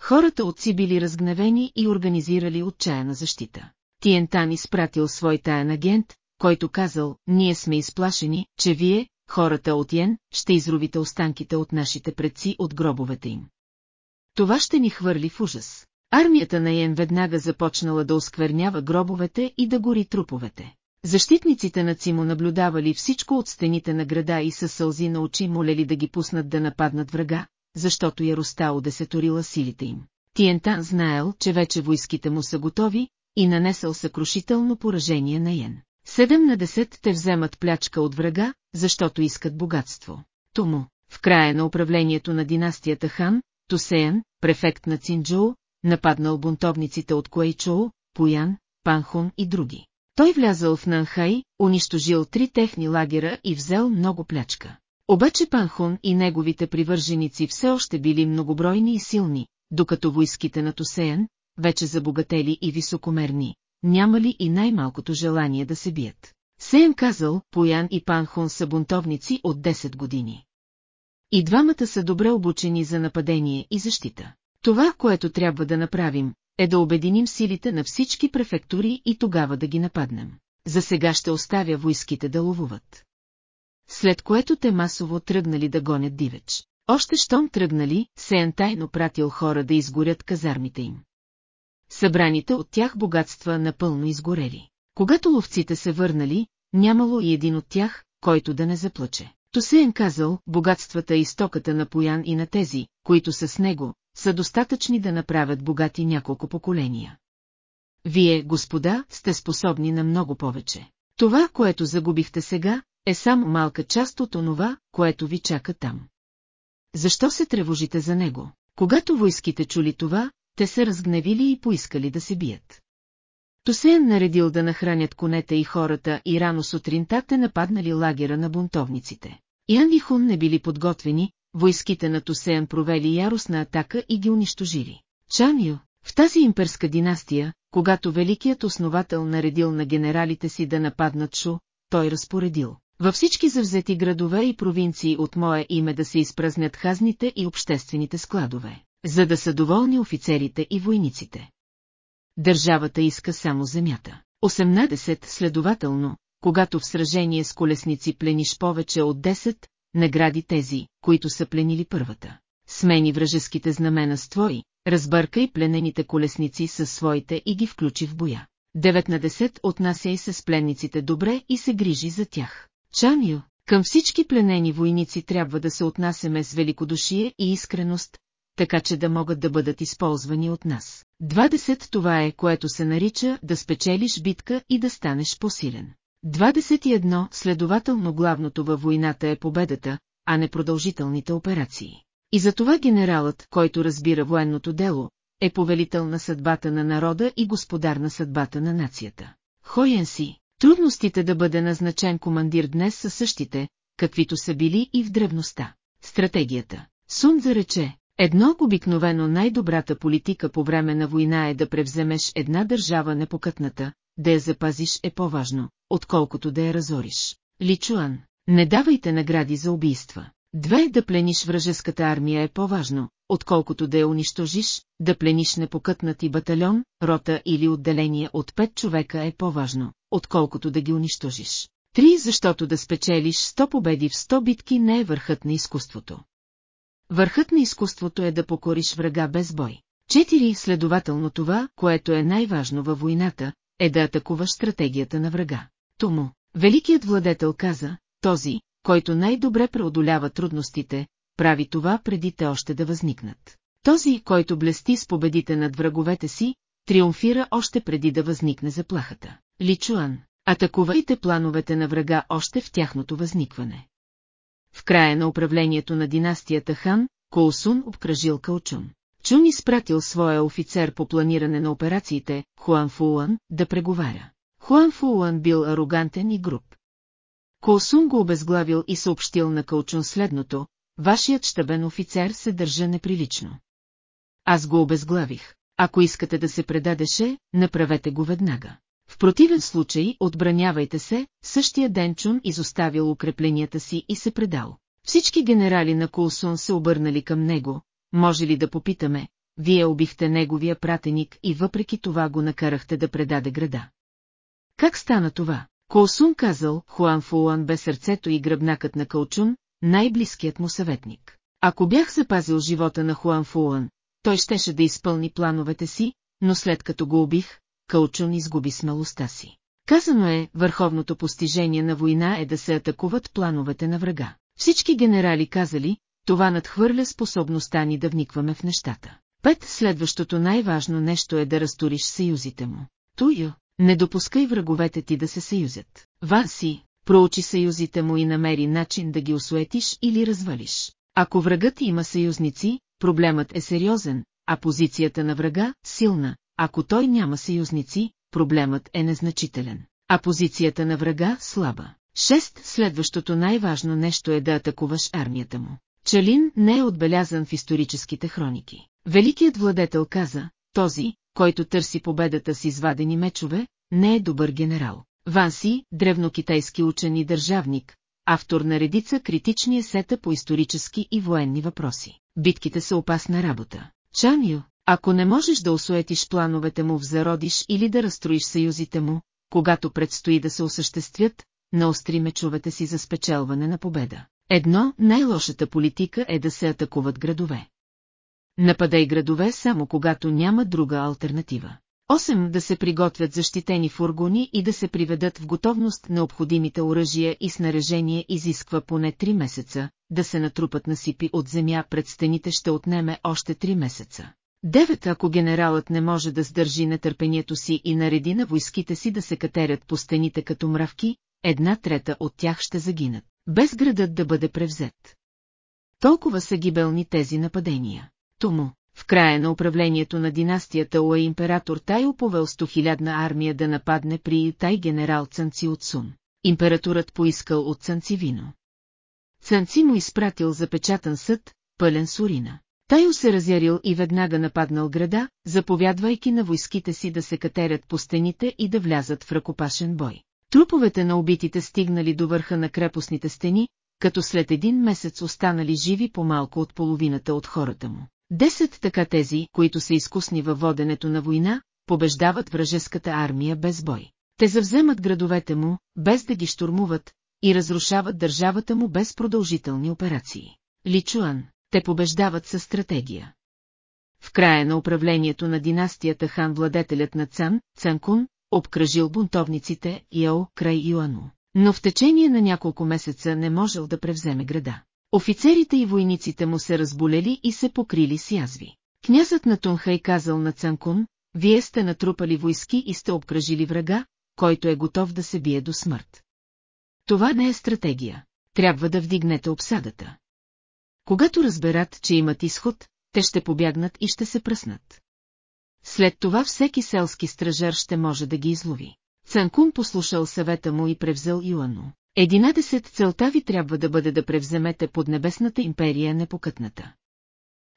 [SPEAKER 1] Хората отци били разгневени и организирали отчаяна защита. Тиентан изпратил свой таен агент, който казал, ние сме изплашени, че вие, хората от Йен, ще изровите останките от нашите предци от гробовете им. Това ще ни хвърли в ужас. Армията на Йен веднага започнала да осквернява гробовете и да гори труповете. Защитниците на Цимо наблюдавали всичко от стените на града и със сълзи на очи молели да ги пуснат да нападнат врага, защото Яроста удесеторила силите им. Тиентан знаел, че вече войските му са готови и нанесъл съкрушително поражение на Йен. Седем на десет те вземат плячка от врага, защото искат богатство. Тому, в края на управлението на династията Хан, Тусеян, префект на Цинджоу, нападнал бунтовниците от Куейчоу, Пуян, Панхун и други. Той влязъл в Нанхай, унищожил три техни лагера и взел много плячка. Обаче Панхун и неговите привърженици все още били многобройни и силни, докато войските на Тусеян, вече забогатели и високомерни, нямали и най-малкото желание да се бият. Сеен казал, Поян и Панхун са бунтовници от 10 години. И двамата са добре обучени за нападение и защита. Това, което трябва да направим, е да обединим силите на всички префектури и тогава да ги нападнем. За сега ще оставя войските да ловуват. След което те масово тръгнали да гонят дивеч. Още щом тръгнали, Сеен тайно пратил хора да изгорят казармите им. Събраните от тях богатства напълно изгорели. Когато ловците се върнали, нямало и един от тях, който да не заплаче. Тосеен казал, богатствата и стоката на Поян и на тези, които са с него, са достатъчни да направят богати няколко поколения. Вие, господа, сте способни на много повече. Това, което загубихте сега, е само малка част от онова, което ви чака там. Защо се тревожите за него? Когато войските чули това, те се разгневили и поискали да се бият. Тосеен наредил да нахранят конете и хората и рано сутринта те нападнали лагера на бунтовниците. Ян и Хун не били подготвени, войските на Тосеен провели яростна атака и ги унищожили. Чаню, в тази имперска династия, когато великият основател наредил на генералите си да нападнат Шу, той разпоредил. Във всички завзети градове и провинции от мое име да се изпразнят хазните и обществените складове, за да са доволни офицерите и войниците. Държавата иска само земята. 18 следователно, когато в сражение с колесници плениш повече от 10, награди тези, които са пленили първата. Смени вражеските знамена с твои, разбъркай пленените колесници със своите и ги включи в боя. 19 отнася и се с пленниците добре и се грижи за тях. Чаню, към всички пленени войници трябва да се отнасяме с великодушие и искреност, така че да могат да бъдат използвани от нас. 20 това е, което се нарича да спечелиш битка и да станеш по-силен. 21 следователно главното във войната е победата, а не продължителните операции. И затова генералът, който разбира военното дело, е повелител на съдбата на народа и господар на съдбата на нацията. Хоен си, трудностите да бъде назначен командир днес са същите, каквито са били и в древността. Стратегията. Сун зарече, Едно обикновено най-добрата политика по време на война е да превземеш една държава непокътната, да я запазиш е по-важно, отколкото да я разориш. Личуан, не давайте награди за убийства. Две да плениш вражеската армия е по-важно, отколкото да я унищожиш, да плениш непокътнат и батальон, рота или отделение от пет човека е по-важно, отколкото да ги унищожиш. Три, защото да спечелиш 100 победи в 100 битки не е върхът на изкуството. Върхът на изкуството е да покориш врага без бой. Четири, следователно това, което е най-важно във войната, е да атакуваш стратегията на врага. Тому, великият владетел каза, този, който най-добре преодолява трудностите, прави това преди те още да възникнат. Този, който блести с победите над враговете си, триумфира още преди да възникне заплахата. Личуан, атакувайте плановете на врага още в тяхното възникване. В края на управлението на династията Хан, Коусун обкръжил Калчун. Чун изпратил своя офицер по планиране на операциите, Хуан Фуан, да преговаря. Хуан Фуан бил арогантен и груб. Коусун го обезглавил и съобщил на Калчун следното, вашият щабен офицер се държа неприлично. Аз го обезглавих. Ако искате да се предадеше, направете го веднага. В противен случай отбранявайте се, същия ден Чун изоставил укрепленията си и се предал. Всички генерали на Кулсун се обърнали към него, може ли да попитаме, вие убихте неговия пратеник и въпреки това го накарахте да предаде града. Как стана това? Кулсун казал, Хуан Фуан бе сърцето и гръбнакът на Кълчун, най-близкият му съветник. Ако бях запазил живота на Хуан Фуан, той щеше да изпълни плановете си, но след като го убих, Кълчун изгуби смелостта си. Казано е, върховното постижение на война е да се атакуват плановете на врага. Всички генерали казали, това надхвърля способността ни да вникваме в нещата. Пет, следващото най-важно нещо е да разториш съюзите му. Туйо, не допускай враговете ти да се съюзят. Ванси, проучи съюзите му и намери начин да ги осуетиш или развалиш. Ако врагът има съюзници, проблемът е сериозен, а позицията на врага – силна, ако той няма съюзници, проблемът е незначителен, а позицията на врага – слаба. Шест, следващото най-важно нещо е да атакуваш армията му. Чалин не е отбелязан в историческите хроники. Великият владетел каза, този, който търси победата с извадени мечове, не е добър генерал. Ванси, древнокитайски учен и държавник, автор на редица критични есета по исторически и военни въпроси. Битките са опасна работа. Чаню, ако не можеш да осуетиш плановете му в зародиш или да разстроиш съюзите му, когато предстои да се осъществят, наостри мечовете си за спечелване на победа. Едно, най-лошата политика е да се атакуват градове. Нападай градове само когато няма друга альтернатива. 8. Да се приготвят защитени фургони и да се приведат в готовност необходимите оръжия и снаряжение изисква поне 3 месеца, да се натрупат насипи от земя пред стените ще отнеме още 3 месеца. Девет, ако генералът не може да сдържи нетърпението си и нареди на войските си да се катерят по стените като мравки, една трета от тях ще загинат, без градът да бъде превзет. Толкова са гибелни тези нападения. Тому, в края на управлението на династията Уа император Тайо повел 100 армия да нападне при Тай генерал Цанци от Сун. Императорът поискал от Цанци вино. Цанци му изпратил запечатан съд, пълен с урина. Тайо се разярил и веднага нападнал града, заповядвайки на войските си да се катерят по стените и да влязат в ръкопашен бой. Труповете на убитите стигнали до върха на крепостните стени, като след един месец останали живи по-малко от половината от хората му. Десет така тези, които са изкусни във воденето на война, побеждават вражеската армия без бой. Те завземат градовете му, без да ги штурмуват, и разрушават държавата му без продължителни операции. Личуан, те побеждават със стратегия. В края на управлението на династията хан владетелят на Цан, Цанкун, обкръжил бунтовниците Яо край Юану, но в течение на няколко месеца не можел да превземе града. Офицерите и войниците му се разболели и се покрили с язви. Князът на Тунхай казал на Цанкун, вие сте натрупали войски и сте обкръжили врага, който е готов да се бие до смърт. Това не е стратегия. Трябва да вдигнете обсадата. Когато разберат, че имат изход, те ще побягнат и ще се пръснат. След това всеки селски стражар ще може да ги излови. Цанкун послушал съвета му и превзел Юану. Единадесет целта ви трябва да бъде да превземете под небесната империя непокътната.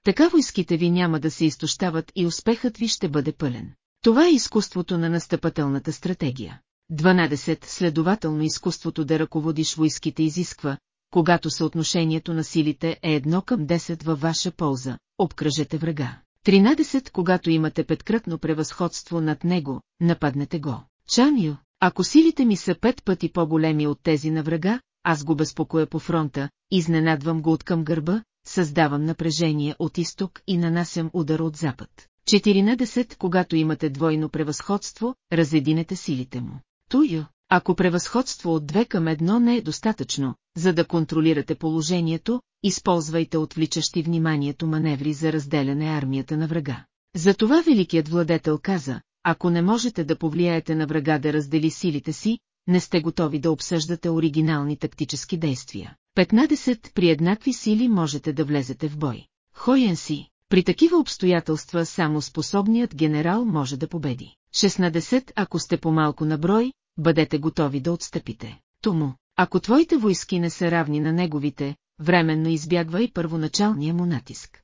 [SPEAKER 1] Така войските ви няма да се изтощават и успехът ви ще бъде пълен. Това е изкуството на настъпателната стратегия. 12. Следователно изкуството да ръководиш войските изисква, когато съотношението на силите е едно към 10 във ваша полза, обкръжете врага. 13. Когато имате петкратно превъзходство над него, нападнете го. Чаню, ако силите ми са пет пъти по-големи от тези на врага, аз го безпокоя по фронта, изненадвам го от към гърба, създавам напрежение от изток и нанасям удар от запад. 14. Когато имате двойно превъзходство, разединете силите му. Тую, ако превъзходство от две към едно не е достатъчно, за да контролирате положението, използвайте отвличащи вниманието маневри за разделяне армията на врага. Затова великият владетел каза, ако не можете да повлияете на врага да раздели силите си, не сте готови да обсъждате оригинални тактически действия. 15. При еднакви сили можете да влезете в бой. Хоен си, при такива обстоятелства само способният генерал може да победи. 16. Ако сте по-малко на брой, бъдете готови да отстъпите. Тому, ако твоите войски не са равни на неговите, временно избягвай първоначалния му натиск.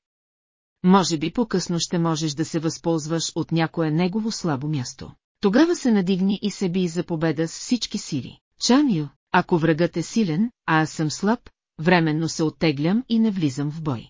[SPEAKER 1] Може би по-късно ще можеш да се възползваш от някое негово слабо място. Тогава се надигни и се би за победа с всички сили. Чаню, ако врагът е силен, а аз съм слаб, временно се оттеглям и не влизам в бой.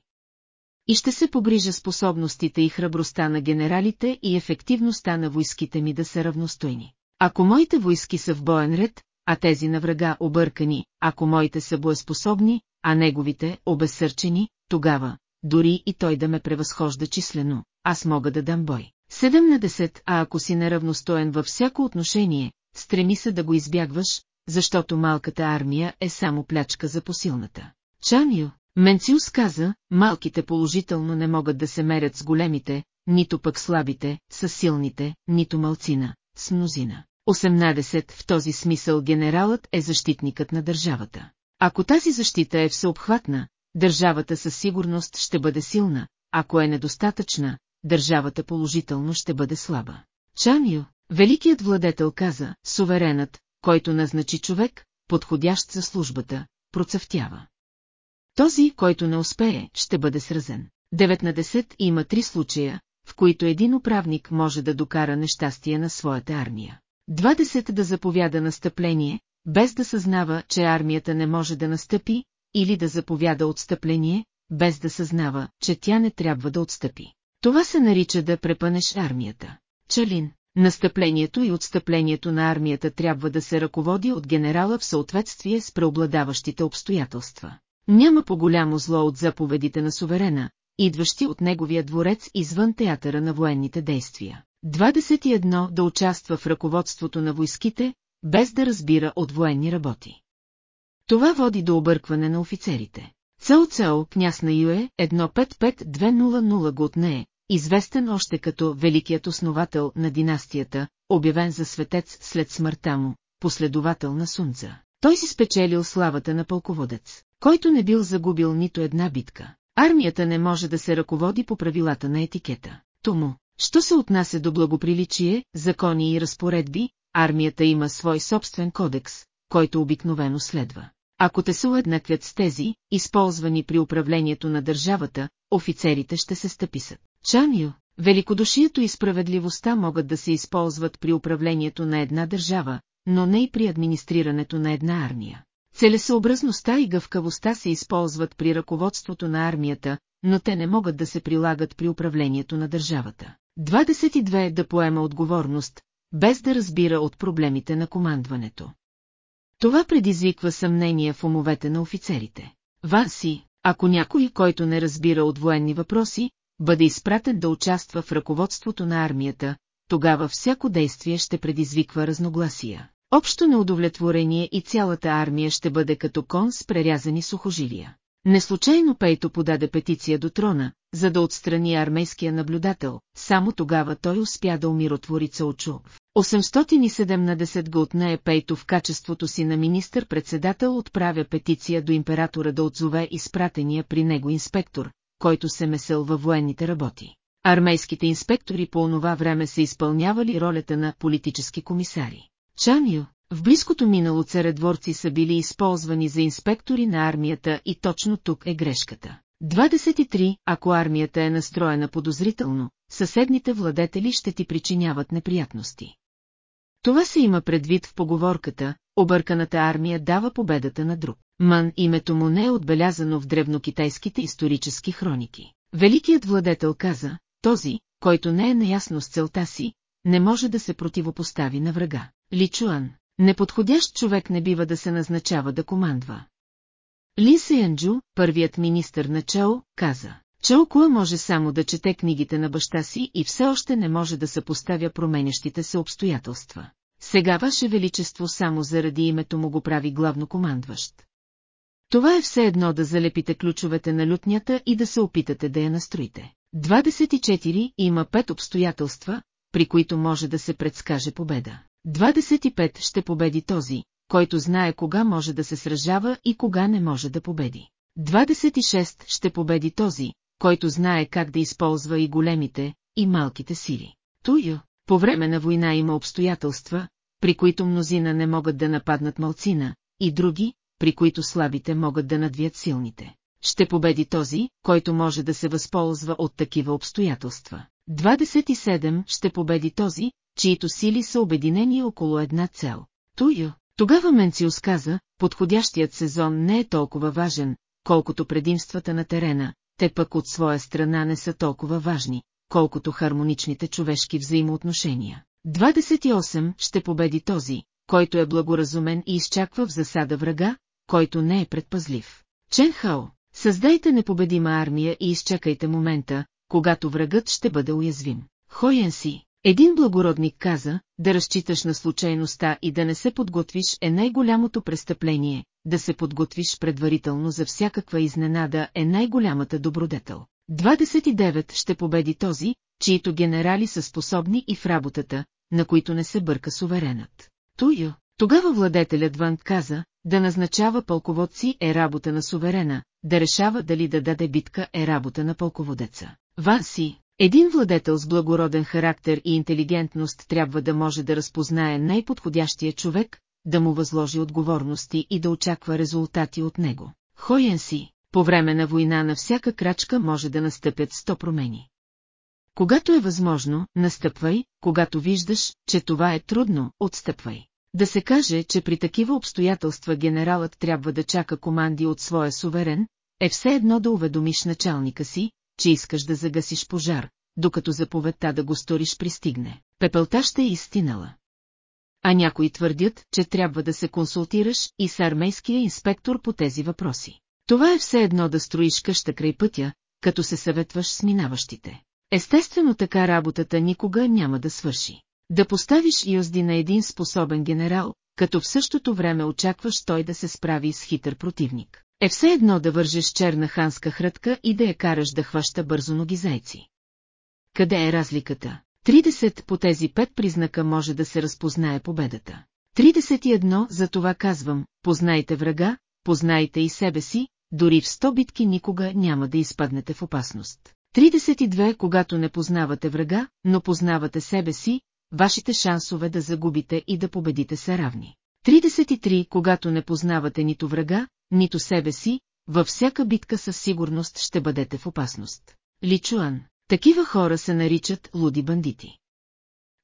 [SPEAKER 1] И ще се погрижа способностите и храбростта на генералите и ефективността на войските ми да са равностойни. Ако моите войски са в боен ред, а тези на врага объркани, ако моите са боеспособни, а неговите обесърчени, тогава, дори и той да ме превъзхожда числено, аз мога да дам бой. 17, а ако си неравностоен във всяко отношение, стреми се да го избягваш, защото малката армия е само плячка за посилната. Чаню, Менциус каза, малките положително не могат да се мерят с големите, нито пък слабите, с силните, нито малцина, с мнозина. 18. В този смисъл генералът е защитникът на държавата. Ако тази защита е всеобхватна, държавата със сигурност ще бъде силна, ако е недостатъчна, държавата положително ще бъде слаба. Чаню, великият владетел каза, суверенът, който назначи човек, подходящ за службата, процъфтява. Този, който не успее, ще бъде сразен. 19 има три случая, в които един управник може да докара нещастие на своята армия. 20 да заповяда настъпление, без да съзнава, че армията не може да настъпи, или да заповяда отстъпление, без да съзнава, че тя не трябва да отстъпи. Това се нарича да препънеш армията. Чалин, настъплението и отстъплението на армията трябва да се ръководи от генерала в съответствие с преобладаващите обстоятелства. Няма по-голямо зло от заповедите на суверена, идващи от неговия дворец извън театъра на военните действия. 21 да участва в ръководството на войските, без да разбира от военни работи. Това води до объркване на офицерите. Цао Цао, княз на Юе, 155200 го отне, известен още като великият основател на династията, обявен за светец след смъртта му, последовател на Сунца. Той си спечелил славата на пълководец, който не бил загубил нито една битка. Армията не може да се ръководи по правилата на етикета. Тому, що се отнася до благоприличие, закони и разпоредби, армията има свой собствен кодекс, който обикновено следва. Ако те се уеднаквят с тези, използвани при управлението на държавата, офицерите ще се стъписат. Чаню, великодушието и справедливостта могат да се използват при управлението на една държава, но не и при администрирането на една армия. Целесъобразността и гъвкавостта се използват при ръководството на армията, но те не могат да се прилагат при управлението на държавата. 22 е да поема отговорност, без да разбира от проблемите на командването. Това предизвиква съмнение в умовете на офицерите. Ванси, ако някой, който не разбира от военни въпроси, бъде изпратен да участва в ръководството на армията, тогава всяко действие ще предизвиква разногласия. Общо неудовлетворение и цялата армия ще бъде като кон с прерязани сухожилия. Неслучайно Пейто подаде петиция до трона, за да отстрани армейския наблюдател, само тогава той успя да умиротвори Цаочу. 817 го отнее Пейто в качеството си на министър-председател отправя петиция до императора да отзове изпратения при него инспектор, който се месел във военните работи. Армейските инспектори по онова време са изпълнявали ролята на политически комисари. Чаню, в близкото минало царедворци са били използвани за инспектори на армията и точно тук е грешката. 23. Ако армията е настроена подозрително, съседните владетели ще ти причиняват неприятности. Това се има предвид в поговорката, обърканата армия дава победата на друг. Ман името му не е отбелязано в древнокитайските исторически хроники. Великият владетел каза, този, който не е наясно с целта си, не може да се противопостави на врага. Личуан, неподходящ човек не бива да се назначава да командва. Ли Сеянджу, първият министър на Чао, каза. Чаокуа може само да чете книгите на баща си и все още не може да съпоставя променящите се обстоятелства. Сега Ваше Величество само заради името му го прави главнокомандващ. Това е все едно да залепите ключовете на лютнята и да се опитате да я настроите. 24 има пет обстоятелства, при които може да се предскаже победа. 25 ще победи този, който знае кога може да се сражава и кога не може да победи. 26 ще победи този, който знае как да използва и големите, и малките сили. Туйо, по време на война има обстоятелства, при които мнозина не могат да нападнат малцина, и други, при които слабите могат да надвият силните. Ще победи този, който може да се възползва от такива обстоятелства. 27 ще победи този, чието сили са обединени около една цел. Туйо. Тогава Менциус каза, подходящият сезон не е толкова важен, колкото предимствата на терена, те пък от своя страна не са толкова важни, колкото хармоничните човешки взаимоотношения. 28 ще победи този, който е благоразумен и изчаква в засада врага, който не е предпазлив. Ченхао, създайте непобедима армия и изчакайте момента, когато врагът ще бъде уязвим. Хоен си, един благородник каза, да разчиташ на случайността и да не се подготвиш е най-голямото престъпление, да се подготвиш предварително за всякаква изненада е най-голямата добродетел. 29 ще победи този, чието генерали са способни и в работата, на които не се бърка суверенът. Туйо, тогава владетелят Ван каза, да назначава пълководци е работа на суверена, да решава дали да даде битка е работа на пълководеца. Ван си, един владетел с благороден характер и интелигентност трябва да може да разпознае най-подходящия човек, да му възложи отговорности и да очаква резултати от него. Хоен си, по време на война на всяка крачка може да настъпят сто промени. Когато е възможно, настъпвай, когато виждаш, че това е трудно, отстъпвай. Да се каже, че при такива обстоятелства генералът трябва да чака команди от своя суверен, е все едно да уведомиш началника си, че искаш да загасиш пожар, докато заповедта да го сториш пристигне. Пепелта ще е изстинала. А някои твърдят, че трябва да се консултираш и с армейския инспектор по тези въпроси. Това е все едно да строиш къща край пътя, като се съветваш с минаващите. Естествено така работата никога няма да свърши. Да поставиш юзди на един способен генерал, като в същото време очакваш той да се справи с хитър противник. Е все едно да вържеш черна ханска хрътка и да я караш да хваща бързо ноги зайци. Къде е разликата? 30 по тези пет признака може да се разпознае победата. 31 за това казвам, познайте врага, познайте и себе си, дори в 100 битки никога няма да изпаднете в опасност. 32 Когато не познавате врага, но познавате себе си, вашите шансове да загубите и да победите са равни. 33 Когато не познавате нито врага, нито себе си, във всяка битка със сигурност ще бъдете в опасност. Личуан, такива хора се наричат луди бандити.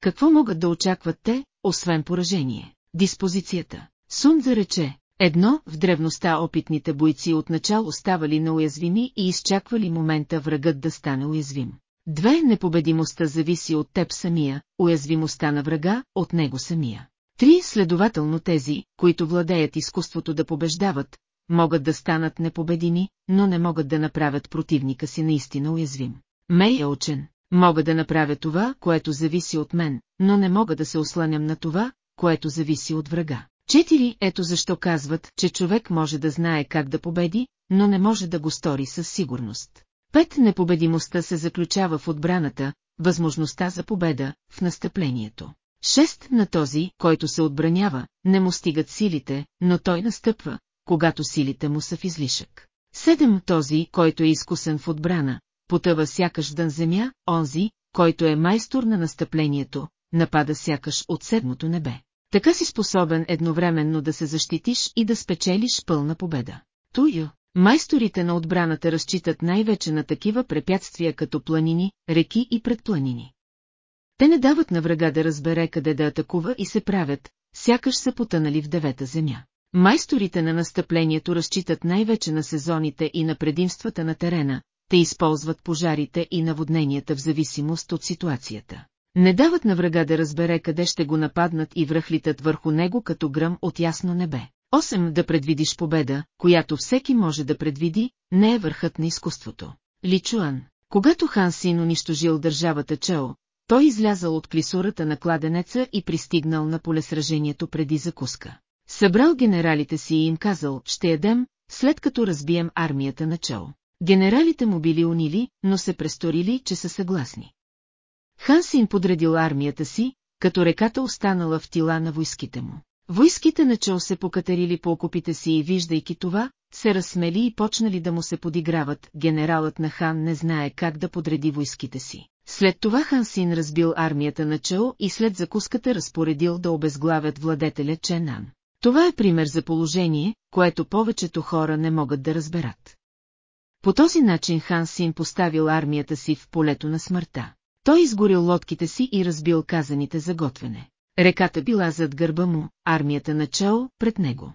[SPEAKER 1] Какво могат да очакват те, освен поражение? Диспозицията. Сун рече, едно, в древността опитните бойци отначало ставали неуязвими и изчаквали момента врагът да стане уязвим. Две, непобедимостта зависи от теб самия, уязвимостта на врага от него самия. Три, следователно тези, които владеят изкуството да побеждават, могат да станат непобедими, но не могат да направят противника си наистина уязвим. Мей е учен. Мога да направя това, което зависи от мен, но не мога да се осланям на това, което зависи от врага. Четири, ето защо казват, че човек може да знае как да победи, но не може да го стори със сигурност. Пет, непобедимостта се заключава в отбраната, възможността за победа, в настъплението. Шест, на този, който се отбранява, не му стигат силите, но той настъпва, когато силите му са в излишък. Седем, този, който е изкусен в отбрана, потъва сякаш дън земя, онзи, който е майстор на настъплението, напада сякаш от седмото небе. Така си способен едновременно да се защитиш и да спечелиш пълна победа. Туйо, Майсторите на отбраната разчитат най-вече на такива препятствия като планини, реки и предпланини. Те не дават на врага да разбере къде да атакува и се правят, сякаш са потънали в девета земя. Майсторите на настъплението разчитат най-вече на сезоните и на предимствата на терена, те използват пожарите и наводненията в зависимост от ситуацията. Не дават на врага да разбере къде ще го нападнат и връхлитат върху него като гръм от ясно небе. 8. Да предвидиш победа, която всеки може да предвиди, не е върхът на изкуството. Личуан. Когато Хан Син унищожил държавата Чао, той излязал от клисурата на кладенеца и пристигнал на полесражението преди закуска. Събрал генералите си и им казал, ще ядем, след като разбием армията на Чао. Генералите му били унили, но се престорили, че са съгласни. Хансин подредил армията си, като реката останала в тила на войските му. Войските на Чо се покатерили по окопите си и виждайки това, се разсмели и почнали да му се подиграват, генералът на хан не знае как да подреди войските си. След това Хансин разбил армията на Чао и след закуската разпоредил да обезглавят владетеля Ченан. Това е пример за положение, което повечето хора не могат да разберат. По този начин Хансин поставил армията си в полето на смъртта. Той изгорил лодките си и разбил казаните за готвене. Реката била зад гърба му, армията на Чао пред него.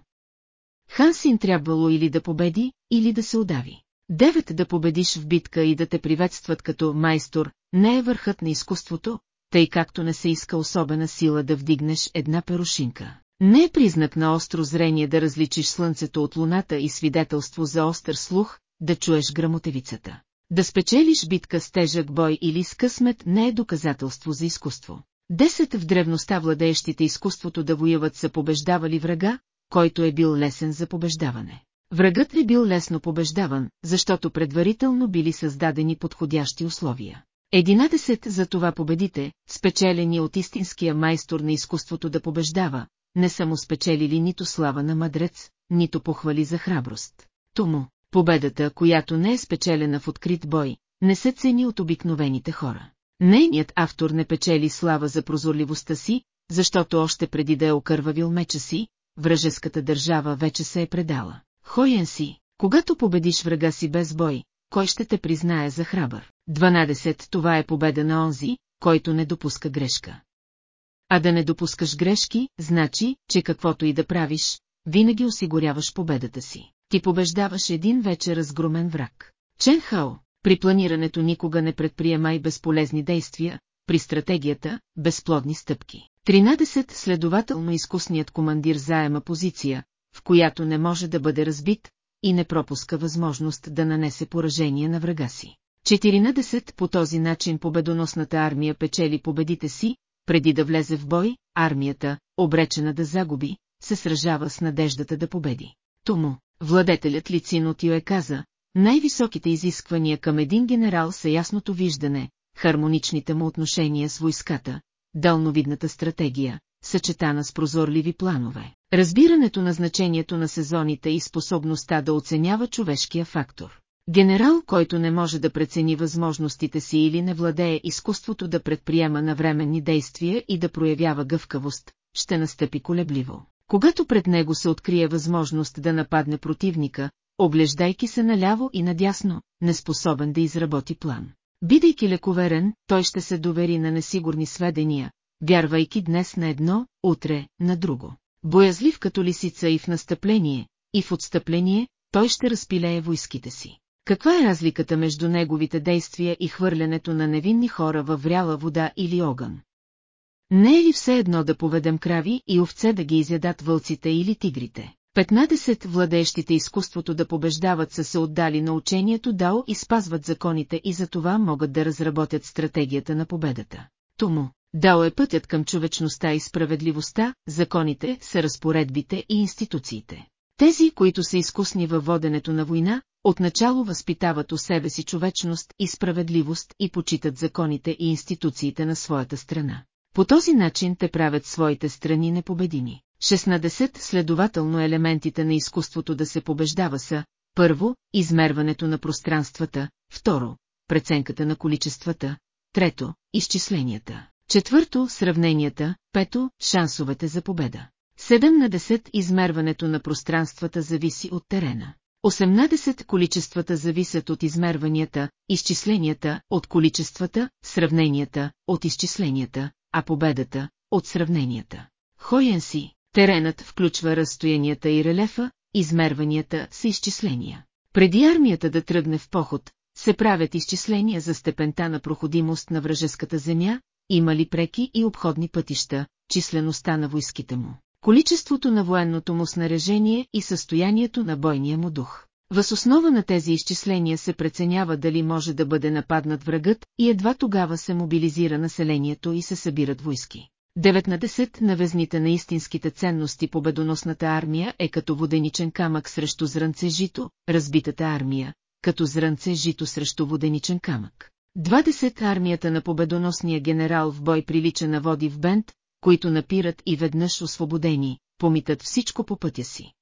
[SPEAKER 1] Хансин трябвало или да победи, или да се удави. Девет да победиш в битка и да те приветстват като майстор, не е върхът на изкуството, тъй както не се иска особена сила да вдигнеш една перушинка. Не е признак на остро зрение да различиш слънцето от луната и свидетелство за остър слух, да чуеш грамотевицата. Да спечелиш битка с тежък бой или с късмет не е доказателство за изкуство. Десет в древността владеещите изкуството да воюват са побеждавали врага, който е бил лесен за побеждаване. Врагът е бил лесно побеждаван, защото предварително били създадени подходящи условия. Единадесет за това победите, спечелени от истинския майстор на изкуството да побеждава, не са му спечелили нито слава на мъдрец, нито похвали за храброст. Тому, победата, която не е спечелена в открит бой, не се цени от обикновените хора. Нейният автор не печели слава за прозорливостта си, защото още преди да е окървавил меча си, вражеската държава вече се е предала. Хоен си, когато победиш врага си без бой, кой ще те признае за храбър? 12. Това е победа на онзи, който не допуска грешка. А да не допускаш грешки, значи, че каквото и да правиш, винаги осигуряваш победата си. Ти побеждаваш един вече разгромен враг. Чен Хао, при планирането никога не предприемай безполезни действия, при стратегията – безплодни стъпки. 13. Следователно изкусният командир заема позиция, в която не може да бъде разбит и не пропуска възможност да нанесе поражение на врага си. 14. По този начин победоносната армия печели победите си, преди да влезе в бой, армията, обречена да загуби, се сражава с надеждата да победи. Тому, владетелят Лицин от е каза, най-високите изисквания към един генерал са ясното виждане, хармоничните му отношения с войската, дълновидната стратегия, съчетана с прозорливи планове, разбирането на значението на сезоните и способността да оценява човешкия фактор. Генерал, който не може да прецени възможностите си или не владее изкуството да предприема навременни действия и да проявява гъвкавост, ще настъпи колебливо. Когато пред него се открие възможност да нападне противника, облеждайки се наляво и надясно, неспособен да изработи план. Бидейки лековерен, той ще се довери на несигурни сведения, вярвайки днес на едно, утре на друго. Боязлив като лисица и в настъпление, и в отстъпление, той ще разпилее войските си. Каква е разликата между неговите действия и хвърлянето на невинни хора във вряла вода или огън? Не е ли все едно да поведем крави и овце да ги изядат вълците или тигрите? 15 владеещите изкуството да побеждават са се отдали на учението Дао и спазват законите и за това могат да разработят стратегията на победата. Тому, Дао е пътят към човечността и справедливостта, законите са разпоредбите и институциите. Тези, които са изкусни във воденето на война, отначало възпитават у себе си човечност и справедливост и почитат законите и институциите на своята страна. По този начин те правят своите страни непобедими. 16. Следователно елементите на изкуството да се побеждава са, първо, измерването на пространствата, второ, преценката на количествата, трето, изчисленията, четвърто, сравненията, пето, шансовете за победа. 7 на 10 измерването на пространствата зависи от терена. 18 количествата зависят от измерванията, изчисленията, от количествата, сравненията, от изчисленията, а победата, от сравненията. Хоенси, теренът включва разстоянията и релефа, измерванията са изчисления. Преди армията да тръгне в поход, се правят изчисления за степента на проходимост на вражеската земя, има ли преки и обходни пътища, числеността на войските му, количеството на военното му снаряжение и състоянието на бойния му дух. Въз основа на тези изчисления се преценява дали може да бъде нападнат врагът и едва тогава се мобилизира населението и се събират войски. 19 на везните на истинските ценности победоносната армия е като воденичен камък срещу зранце жито, разбитата армия, като зранце жито срещу воденичен камък. 20 армията на победоносния генерал в бой прилича на води в бент, които напират и веднъж освободени, помитат всичко по пътя си.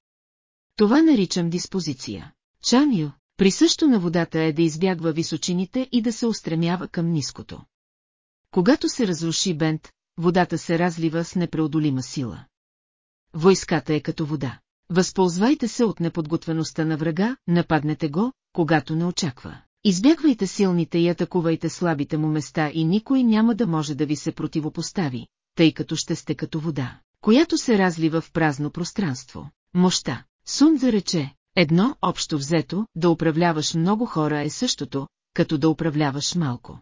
[SPEAKER 1] Това наричам диспозиция. Чаню, присъщо на водата е да избягва височините и да се устремява към ниското. Когато се разруши бент, водата се разлива с непреодолима сила. Войската е като вода. Възползвайте се от неподготвеността на врага, нападнете го, когато не очаква. Избягвайте силните и атакувайте слабите му места и никой няма да може да ви се противопостави, тъй като ще сте като вода, която се разлива в празно пространство. Мощта. Сунза рече, едно общо взето, да управляваш много хора е същото, като да управляваш малко.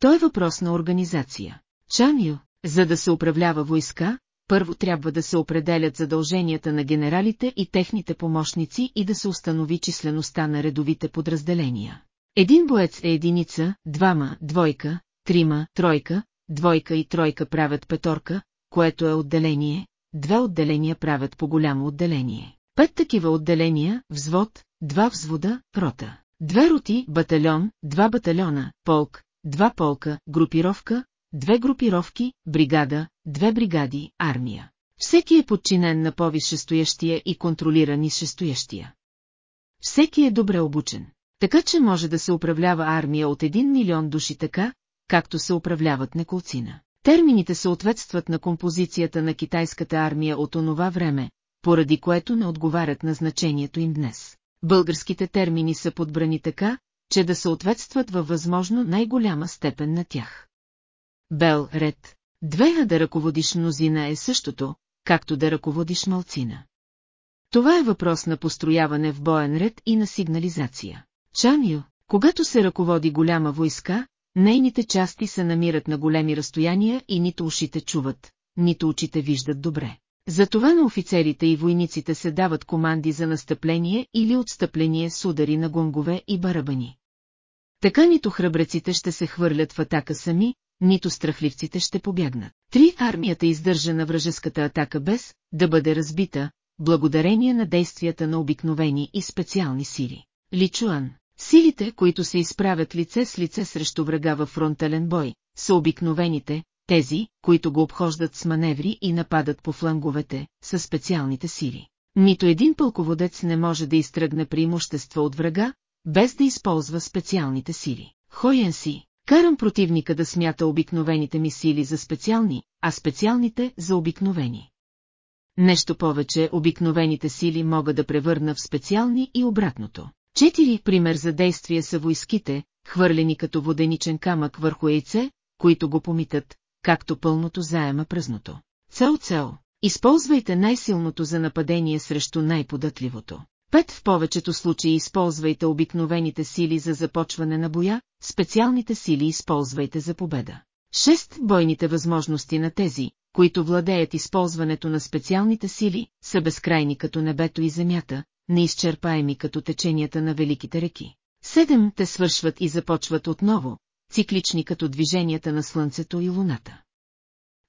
[SPEAKER 1] То е въпрос на организация. Чаню, за да се управлява войска, първо трябва да се определят задълженията на генералите и техните помощници и да се установи числеността на редовите подразделения. Един боец е единица, двама, двойка, трима, тройка, двойка и тройка правят петорка, което е отделение, две отделения правят по голямо отделение. Пет такива отделения, взвод, два взвода, рота. Две роти, батальон, два батальона, полк, два полка, групировка, две групировки, бригада, две бригади, армия. Всеки е подчинен на повисшестоящия и контролиран изшестоящия. Всеки е добре обучен, така че може да се управлява армия от един милион души така, както се управляват неколцина. Термините съответстват на композицията на китайската армия от онова време, поради което не отговарят на значението им днес. Българските термини са подбрани така, че да съответстват във възможно най-голяма степен на тях. Бел, ред. Две да ръководиш мнозина е същото, както да ръководиш малцина. Това е въпрос на построяване в боен ред и на сигнализация. Чаню, когато се ръководи голяма войска, нейните части се намират на големи разстояния и нито ушите чуват, нито очите виждат добре. Затова на офицерите и войниците се дават команди за настъпление или отстъпление с удари на гонгове и барабани. Така нито храбреците ще се хвърлят в атака сами, нито страхливците ще побягнат. Три армията издържа на вражеската атака без да бъде разбита, благодарение на действията на обикновени и специални сили. Личуан Силите, които се изправят лице с лице срещу врага във фронтален бой, са обикновените, тези, които го обхождат с маневри и нападат по фланговете, са специалните сили. Нито един пълководец не може да изтръгне преимущества от врага, без да използва специалните сили. Хоен си, карам противника да смята обикновените ми сили за специални, а специалните за обикновени. Нещо повече, обикновените сили мога да превърна в специални и обратното. Четири пример за действие са войските, хвърлени като воденичен камък върху яйце, които го помитат, както пълното заема пръзното. Цел-цел, използвайте най-силното за нападение срещу най-податливото. Пет в повечето случаи използвайте обикновените сили за започване на боя, специалните сили използвайте за победа. Шест бойните възможности на тези, които владеят използването на специалните сили, са безкрайни като небето и земята, неизчерпаеми като теченията на великите реки. Седем те свършват и започват отново, циклични като движенията на Слънцето и Луната.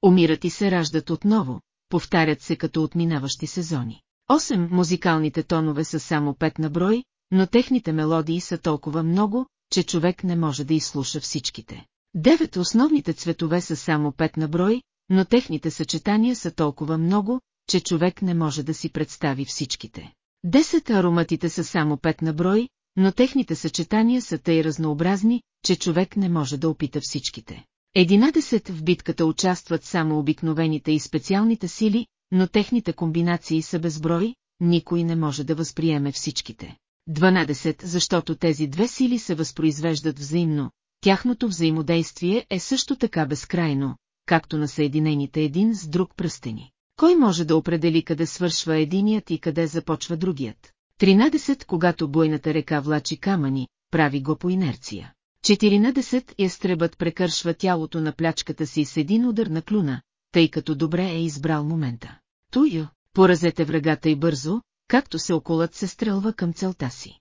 [SPEAKER 1] Умират и се раждат отново, повтарят се като отминаващи сезони. Осем музикалните тонове са само пет на брой, но техните мелодии са толкова много, че човек не може да изслуша всичките. Девет основните цветове са само пет на брой, но техните съчетания са толкова много, че човек не може да си представи всичките. Десет ароматите са само пет на брой, но техните съчетания са тъй разнообразни, че човек не може да опита всичките. Единадесет в битката участват само обикновените и специалните сили, но техните комбинации са безброй, никой не може да възприеме всичките. 12. Защото тези две сили се възпроизвеждат взаимно, тяхното взаимодействие е също така безкрайно, както на съединените един с друг пръстени. Кой може да определи къде свършва единият и къде започва другият? 13. Когато бойната река влачи камъни, прави го по инерция. 14. Ястребът прекършва тялото на плячката си с един удар на клюна, тъй като добре е избрал момента. Тую, поразете врагата и бързо, както се околът се стрелва към целта си.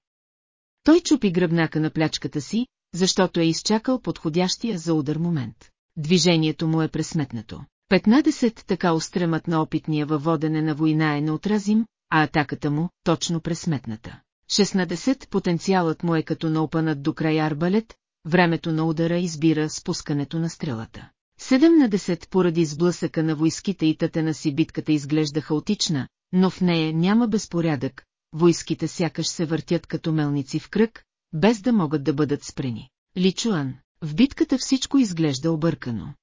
[SPEAKER 1] Той чупи гръбнака на плячката си, защото е изчакал подходящия за удар момент. Движението му е пресметнато. 15 така устремът на опитния във водене на война е неотразим, а атаката му – точно пресметната. 16 потенциалът му е като наупанат до край арбалет, времето на удара избира спускането на стрелата. 17 поради сблъсъка на войските и тътена си битката изглежда хаотична, но в нея няма безпорядък, войските сякаш се въртят като мелници в кръг, без да могат да бъдат спрени. Личуан, в битката всичко изглежда объркано.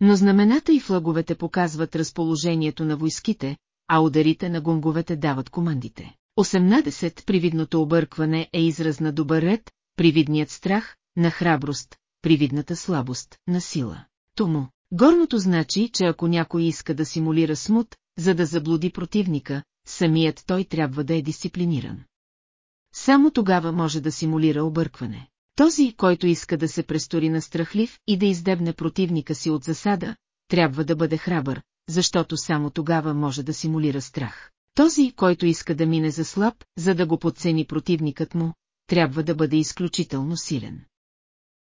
[SPEAKER 1] Но знамената и флаговете показват разположението на войските, а ударите на гонговете дават командите. 18. Привидното объркване е израз на добър ред, привидният страх, на храброст, привидната слабост, на сила. Тому, горното значи, че ако някой иска да симулира смут, за да заблуди противника, самият той трябва да е дисциплиниран. Само тогава може да симулира объркване. Този, който иска да се престори на страхлив и да издебне противника си от засада, трябва да бъде храбър, защото само тогава може да симулира страх. Този, който иска да мине за слаб, за да го подцени противникът му, трябва да бъде изключително силен.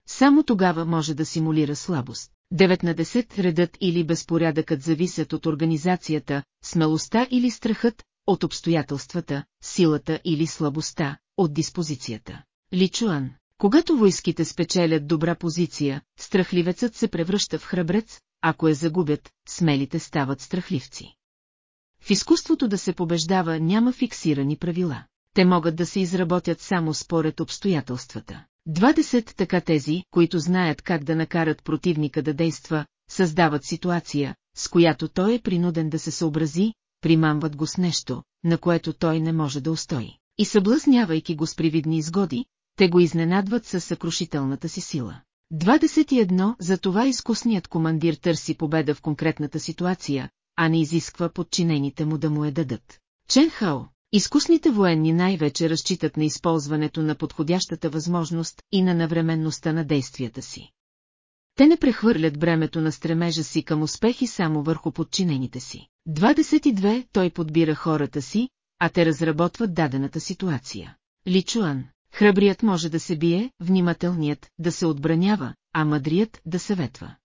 [SPEAKER 1] Само тогава може да симулира слабост. 19 редът или безпорядъкът зависят от организацията, смелостта или страхът, от обстоятелствата, силата или слабостта, от диспозицията. Личуан, когато войските спечелят добра позиция, страхливецът се превръща в храбрец, ако я загубят, смелите стават страхливци. В изкуството да се побеждава няма фиксирани правила. Те могат да се изработят само според обстоятелствата. 20 така тези, които знаят как да накарат противника да действа, създават ситуация, с която той е принуден да се съобрази, примамват го с нещо, на което той не може да устои. И съблъснявайки го с привидни изгоди, те го изненадват със съкрушителната си сила. 21. За това изкусният командир търси победа в конкретната ситуация, а не изисква подчинените му да му я дадат. Чен Хао, изкусните военни най-вече разчитат на използването на подходящата възможност и на навременността на действията си. Те не прехвърлят бремето на стремежа си към успехи само върху подчинените си. 22. Той подбира хората си, а те разработват дадената ситуация. Личуан, Храбрият може да се бие, внимателният да се отбранява, а мъдрият да съветва.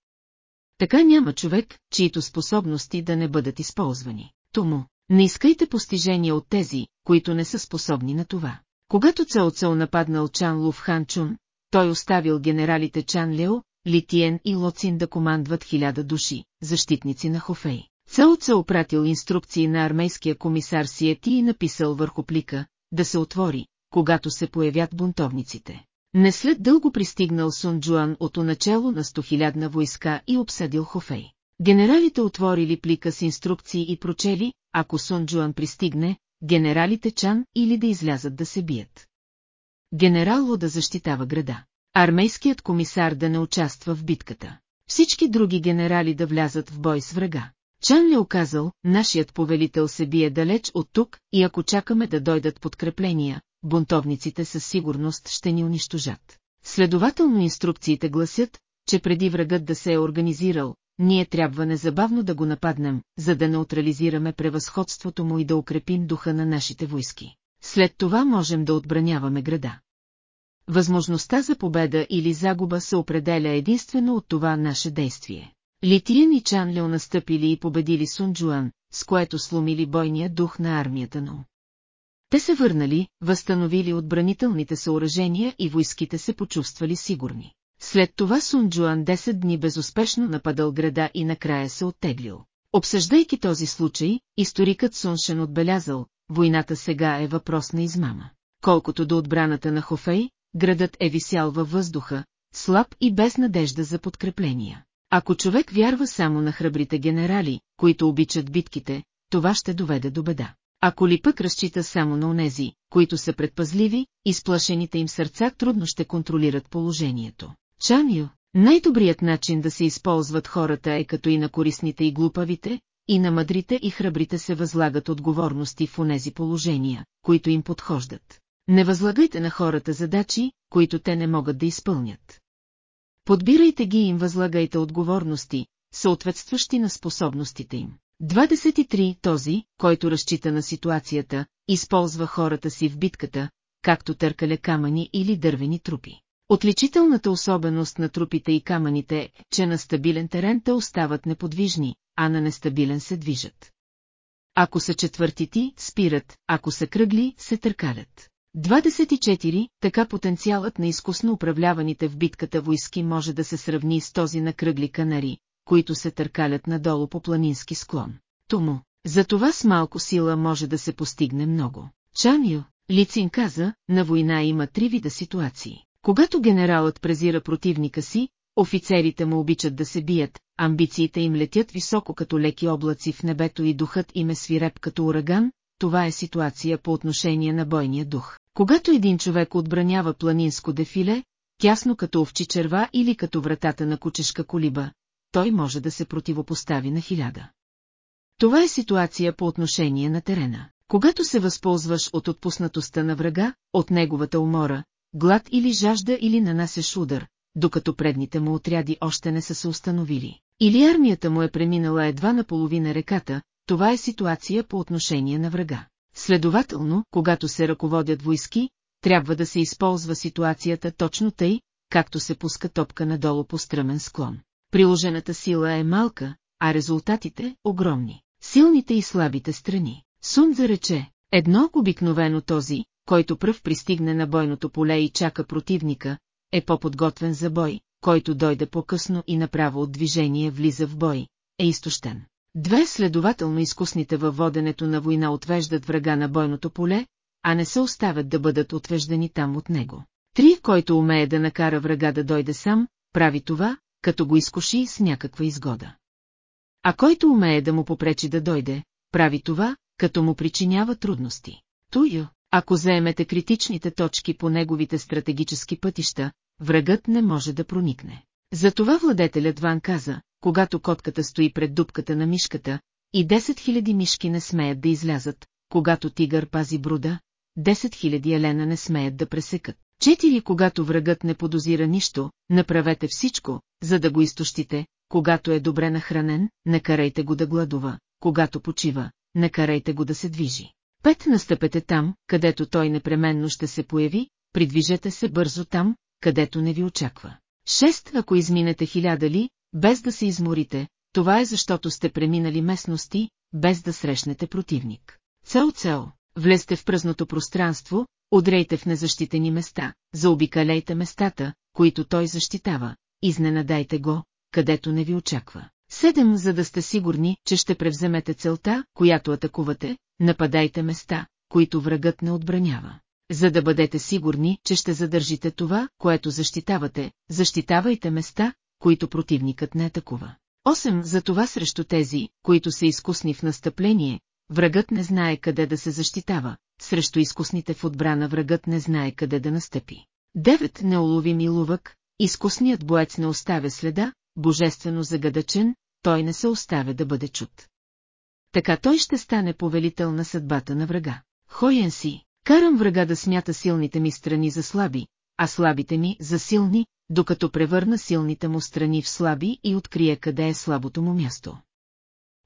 [SPEAKER 1] Така няма човек, чието способности да не бъдат използвани. Тому, не искайте постижения от тези, които не са способни на това. Когато Цао Цао нападнал Чан Лу в Хан Чун, той оставил генералите Чан Лео, Литиен и Лоцин да командват хиляда души, защитници на Хофей. Цао Цао пратил инструкции на армейския комисар Сиети и написал върху плика, да се отвори, когато се появят бунтовниците. Не след дълго пристигнал Сун Джуан от начало на стохилядна войска и обсъдил Хофей. Генералите отворили плика с инструкции и прочели, ако Сун Джуан пристигне, генералите Чан или да излязат да се бият. Генерал Ло да защитава града. Армейският комисар да не участва в битката. Всички други генерали да влязат в бой с врага. Чан ли оказал, нашият повелител се бие далеч от тук и ако чакаме да дойдат подкрепления, бунтовниците със сигурност ще ни унищожат. Следователно инструкциите гласят, че преди врагът да се е организирал, ние трябва незабавно да го нападнем, за да неутрализираме превъзходството му и да укрепим духа на нашите войски. След това можем да отбраняваме града. Възможността за победа или загуба се определя единствено от това наше действие. Литиен и Чанлео настъпили и победили Сунджуан, с което сломили бойния дух на армията но. Те се върнали, възстановили отбранителните съоръжения и войските се почувствали сигурни. След това Сунджуан 10 дни безуспешно нападал града и накрая се оттеглил. Обсъждайки този случай, историкът Суншен отбелязал, войната сега е въпрос на измама. Колкото до отбраната на Хофей, градът е висял във въздуха, слаб и без надежда за подкрепления. Ако човек вярва само на храбрите генерали, които обичат битките, това ще доведе до беда. Ако ли пък разчита само на онези, които са предпазливи, изплашените им сърца трудно ще контролират положението. Чаню, най-добрият начин да се използват хората е като и на корисните и глупавите, и на мъдрите и храбрите се възлагат отговорности в онези положения, които им подхождат. Не възлагайте на хората задачи, които те не могат да изпълнят. Подбирайте ги и им възлагайте отговорности, съответстващи на способностите им. 23. Този, който разчита на ситуацията, използва хората си в битката, както търкале камъни или дървени трупи. Отличителната особеност на трупите и камъните е, че на стабилен терен те остават неподвижни, а на нестабилен се движат. Ако са четвъртити, спират, ако са кръгли, се търкалят. 24. Така потенциалът на изкусно управляваните в битката войски може да се сравни с този на кръгли канари, които се търкалят надолу по планински склон. Тому, за това с малко сила може да се постигне много. Чаню, Лицин каза, на война има три вида ситуации. Когато генералът презира противника си, офицерите му обичат да се бият, амбициите им летят високо като леки облаци в небето и духът им е свиреп като ураган, това е ситуация по отношение на бойния дух. Когато един човек отбранява планинско дефиле, тясно като овчи черва или като вратата на кучешка колиба, той може да се противопостави на хиляда. Това е ситуация по отношение на терена. Когато се възползваш от отпуснатостта на врага, от неговата умора, глад или жажда или нанасеш удар, докато предните му отряди още не са се установили. Или армията му е преминала едва на половина реката, това е ситуация по отношение на врага. Следователно, когато се ръководят войски, трябва да се използва ситуацията точно тъй, както се пуска топка надолу по стръмен склон. Приложената сила е малка, а резултатите – огромни. Силните и слабите страни. Сун зарече, едно обикновено този, който пръв пристигне на бойното поле и чака противника, е по-подготвен за бой, който дойде по-късно и направо от движение влиза в бой, е изтощен. Две следователно изкусните във воденето на война отвеждат врага на бойното поле, а не се оставят да бъдат отвеждани там от него. Три, който умее да накара врага да дойде сам, прави това, като го изкуши с някаква изгода. А който умее да му попречи да дойде, прави това, като му причинява трудности. Туйо, ако заемете критичните точки по неговите стратегически пътища, врагът не може да проникне. Затова владетелят Ван каза, когато котката стои пред дупката на мишката, и 10 000 мишки не смеят да излязат, когато тигър пази бруда, 10 000 елена не смеят да пресекат. Четири, когато врагът не подозира нищо, направете всичко, за да го изтощите, когато е добре нахранен, накарайте го да гладува, когато почива, накарайте го да се движи. Пет настъпете там, където той непременно ще се появи, придвижете се бързо там, където не ви очаква. Шест, ако изминете хиляда ли, без да се изморите, това е защото сте преминали местности, без да срещнете противник. Цел-цел, влезте в пръзното пространство, удрейте в незащитени места, заобикалейте местата, които той защитава, изненадайте го, където не ви очаква. Седем, за да сте сигурни, че ще превземете целта, която атакувате, нападайте места, които врагът не отбранява. За да бъдете сигурни, че ще задържите това, което защитавате, защитавайте места, които противникът не атакува. 8. За това срещу тези, които са изкусни в настъпление, врагът не знае къде да се защитава, срещу изкусните в отбрана врагът не знае къде да настъпи. 9. Неуловим и лувък, изкусният боец не оставя следа, божествено загадъчен, той не се оставя да бъде чут. Така той ще стане повелител на съдбата на врага. Хоен си, карам врага да смята силните ми страни за слаби, а слабите ми за силни, докато превърна силните му страни в слаби и открия къде е слабото му място.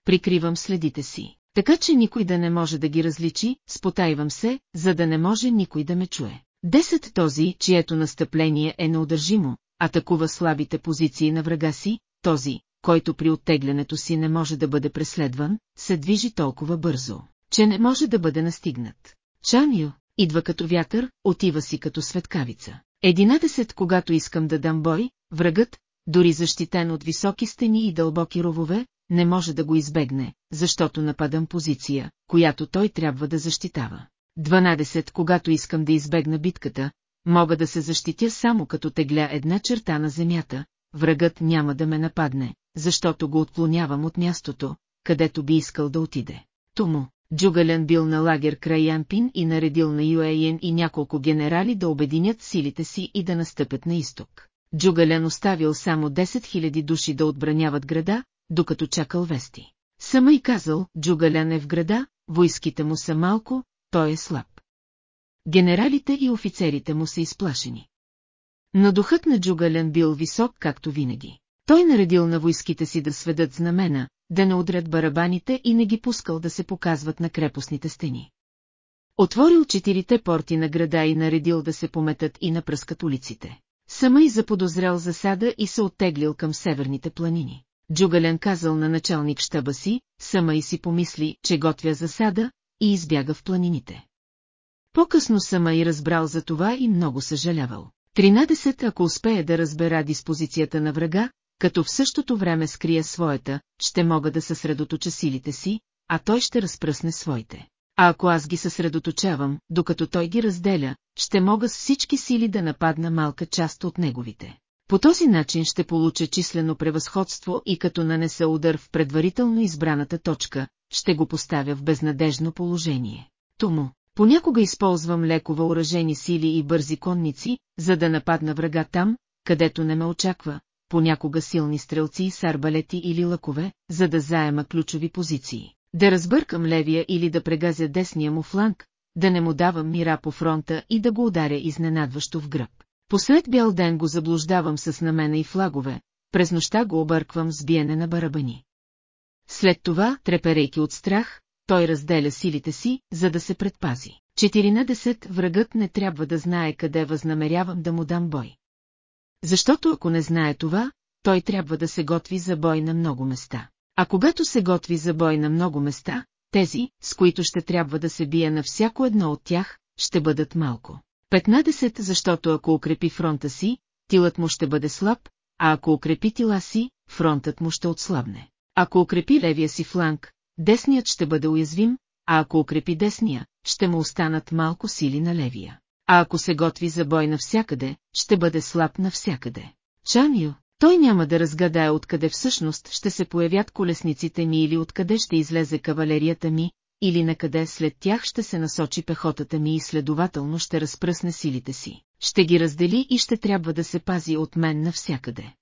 [SPEAKER 1] Прикривам следите си, така че никой да не може да ги различи, спотайвам се, за да не може никой да ме чуе. Десет този, чието настъпление е неудържимо, атакува слабите позиции на врага си, този, който при оттеглянето си не може да бъде преследван, се движи толкова бързо, че не може да бъде настигнат. Чаню, идва като вятър, отива си като светкавица. Единадесет, когато искам да дам бой, врагът, дори защитен от високи стени и дълбоки ровове, не може да го избегне, защото нападам позиция, която той трябва да защитава. 12. Когато искам да избегна битката, мога да се защитя само като тегля една черта на земята, врагът няма да ме нападне, защото го отклонявам от мястото, където би искал да отиде. Тому, Джугалян бил на лагер край Янпин и наредил на Юейен и няколко генерали да обединят силите си и да настъпят на изток. Джугалян оставил само 10 000 души да отбраняват града, докато чакал вести. Сама и казал, Джугалян е в града, войските му са малко, той е слаб. Генералите и офицерите му са изплашени. Но духът на Джугалян бил висок, както винаги. Той наредил на войските си да сведат знамена, да не удрят барабаните и не ги пускал да се показват на крепостните стени. Отворил четирите порти на града и наредил да се пометат и напръскат улиците. Сама и заподозрял засада и се оттеглил към северните планини. Джугален казал на началник щаба си, сама и си помисли, че готвя засада, и избяга в планините. По-късно сама и разбрал за това и много съжалявал. 13. Ако успее да разбера диспозицията на врага, като в същото време скрия своята, ще мога да съсредоточа силите си, а той ще разпръсне своите. А ако аз ги съсредоточавам, докато той ги разделя, ще мога с всички сили да нападна малка част от неговите. По този начин ще получа числено превъзходство и като нанеса удар в предварително избраната точка, ще го поставя в безнадежно положение. Тому, понякога използвам леко въоръжени сили и бързи конници, за да нападна врага там, където не ме очаква, понякога силни стрелци с арбалети или лъкове, за да заема ключови позиции. Да разбъркам левия или да прегазя десния му фланг, да не му давам мира по фронта и да го ударя изненадващо в гръб. Посред бял ден го заблуждавам с намена и флагове, през нощта го обърквам с биене на барабани. След това, треперейки от страх, той разделя силите си, за да се предпази. 14. Врагът не трябва да знае къде възнамерявам да му дам бой. Защото ако не знае това, той трябва да се готви за бой на много места. А когато се готви за бой на много места, тези, с които ще трябва да се бие на всяко едно от тях, ще бъдат малко. 15. Защото ако укрепи фронта си, тилът му ще бъде слаб, а ако укрепи тила си, фронтът му ще отслабне. Ако укрепи левия си фланг, десният ще бъде уязвим, а ако укрепи десния, ще му останат малко сили на левия. А ако се готви за бой навсякъде, ще бъде слаб навсякъде. Чаню, той няма да разгадае откъде всъщност ще се появят колесниците ми или откъде ще излезе кавалерията ми, или на къде след тях ще се насочи пехотата ми и следователно ще разпръсне силите си. Ще ги раздели и ще трябва да се пази от мен навсякъде.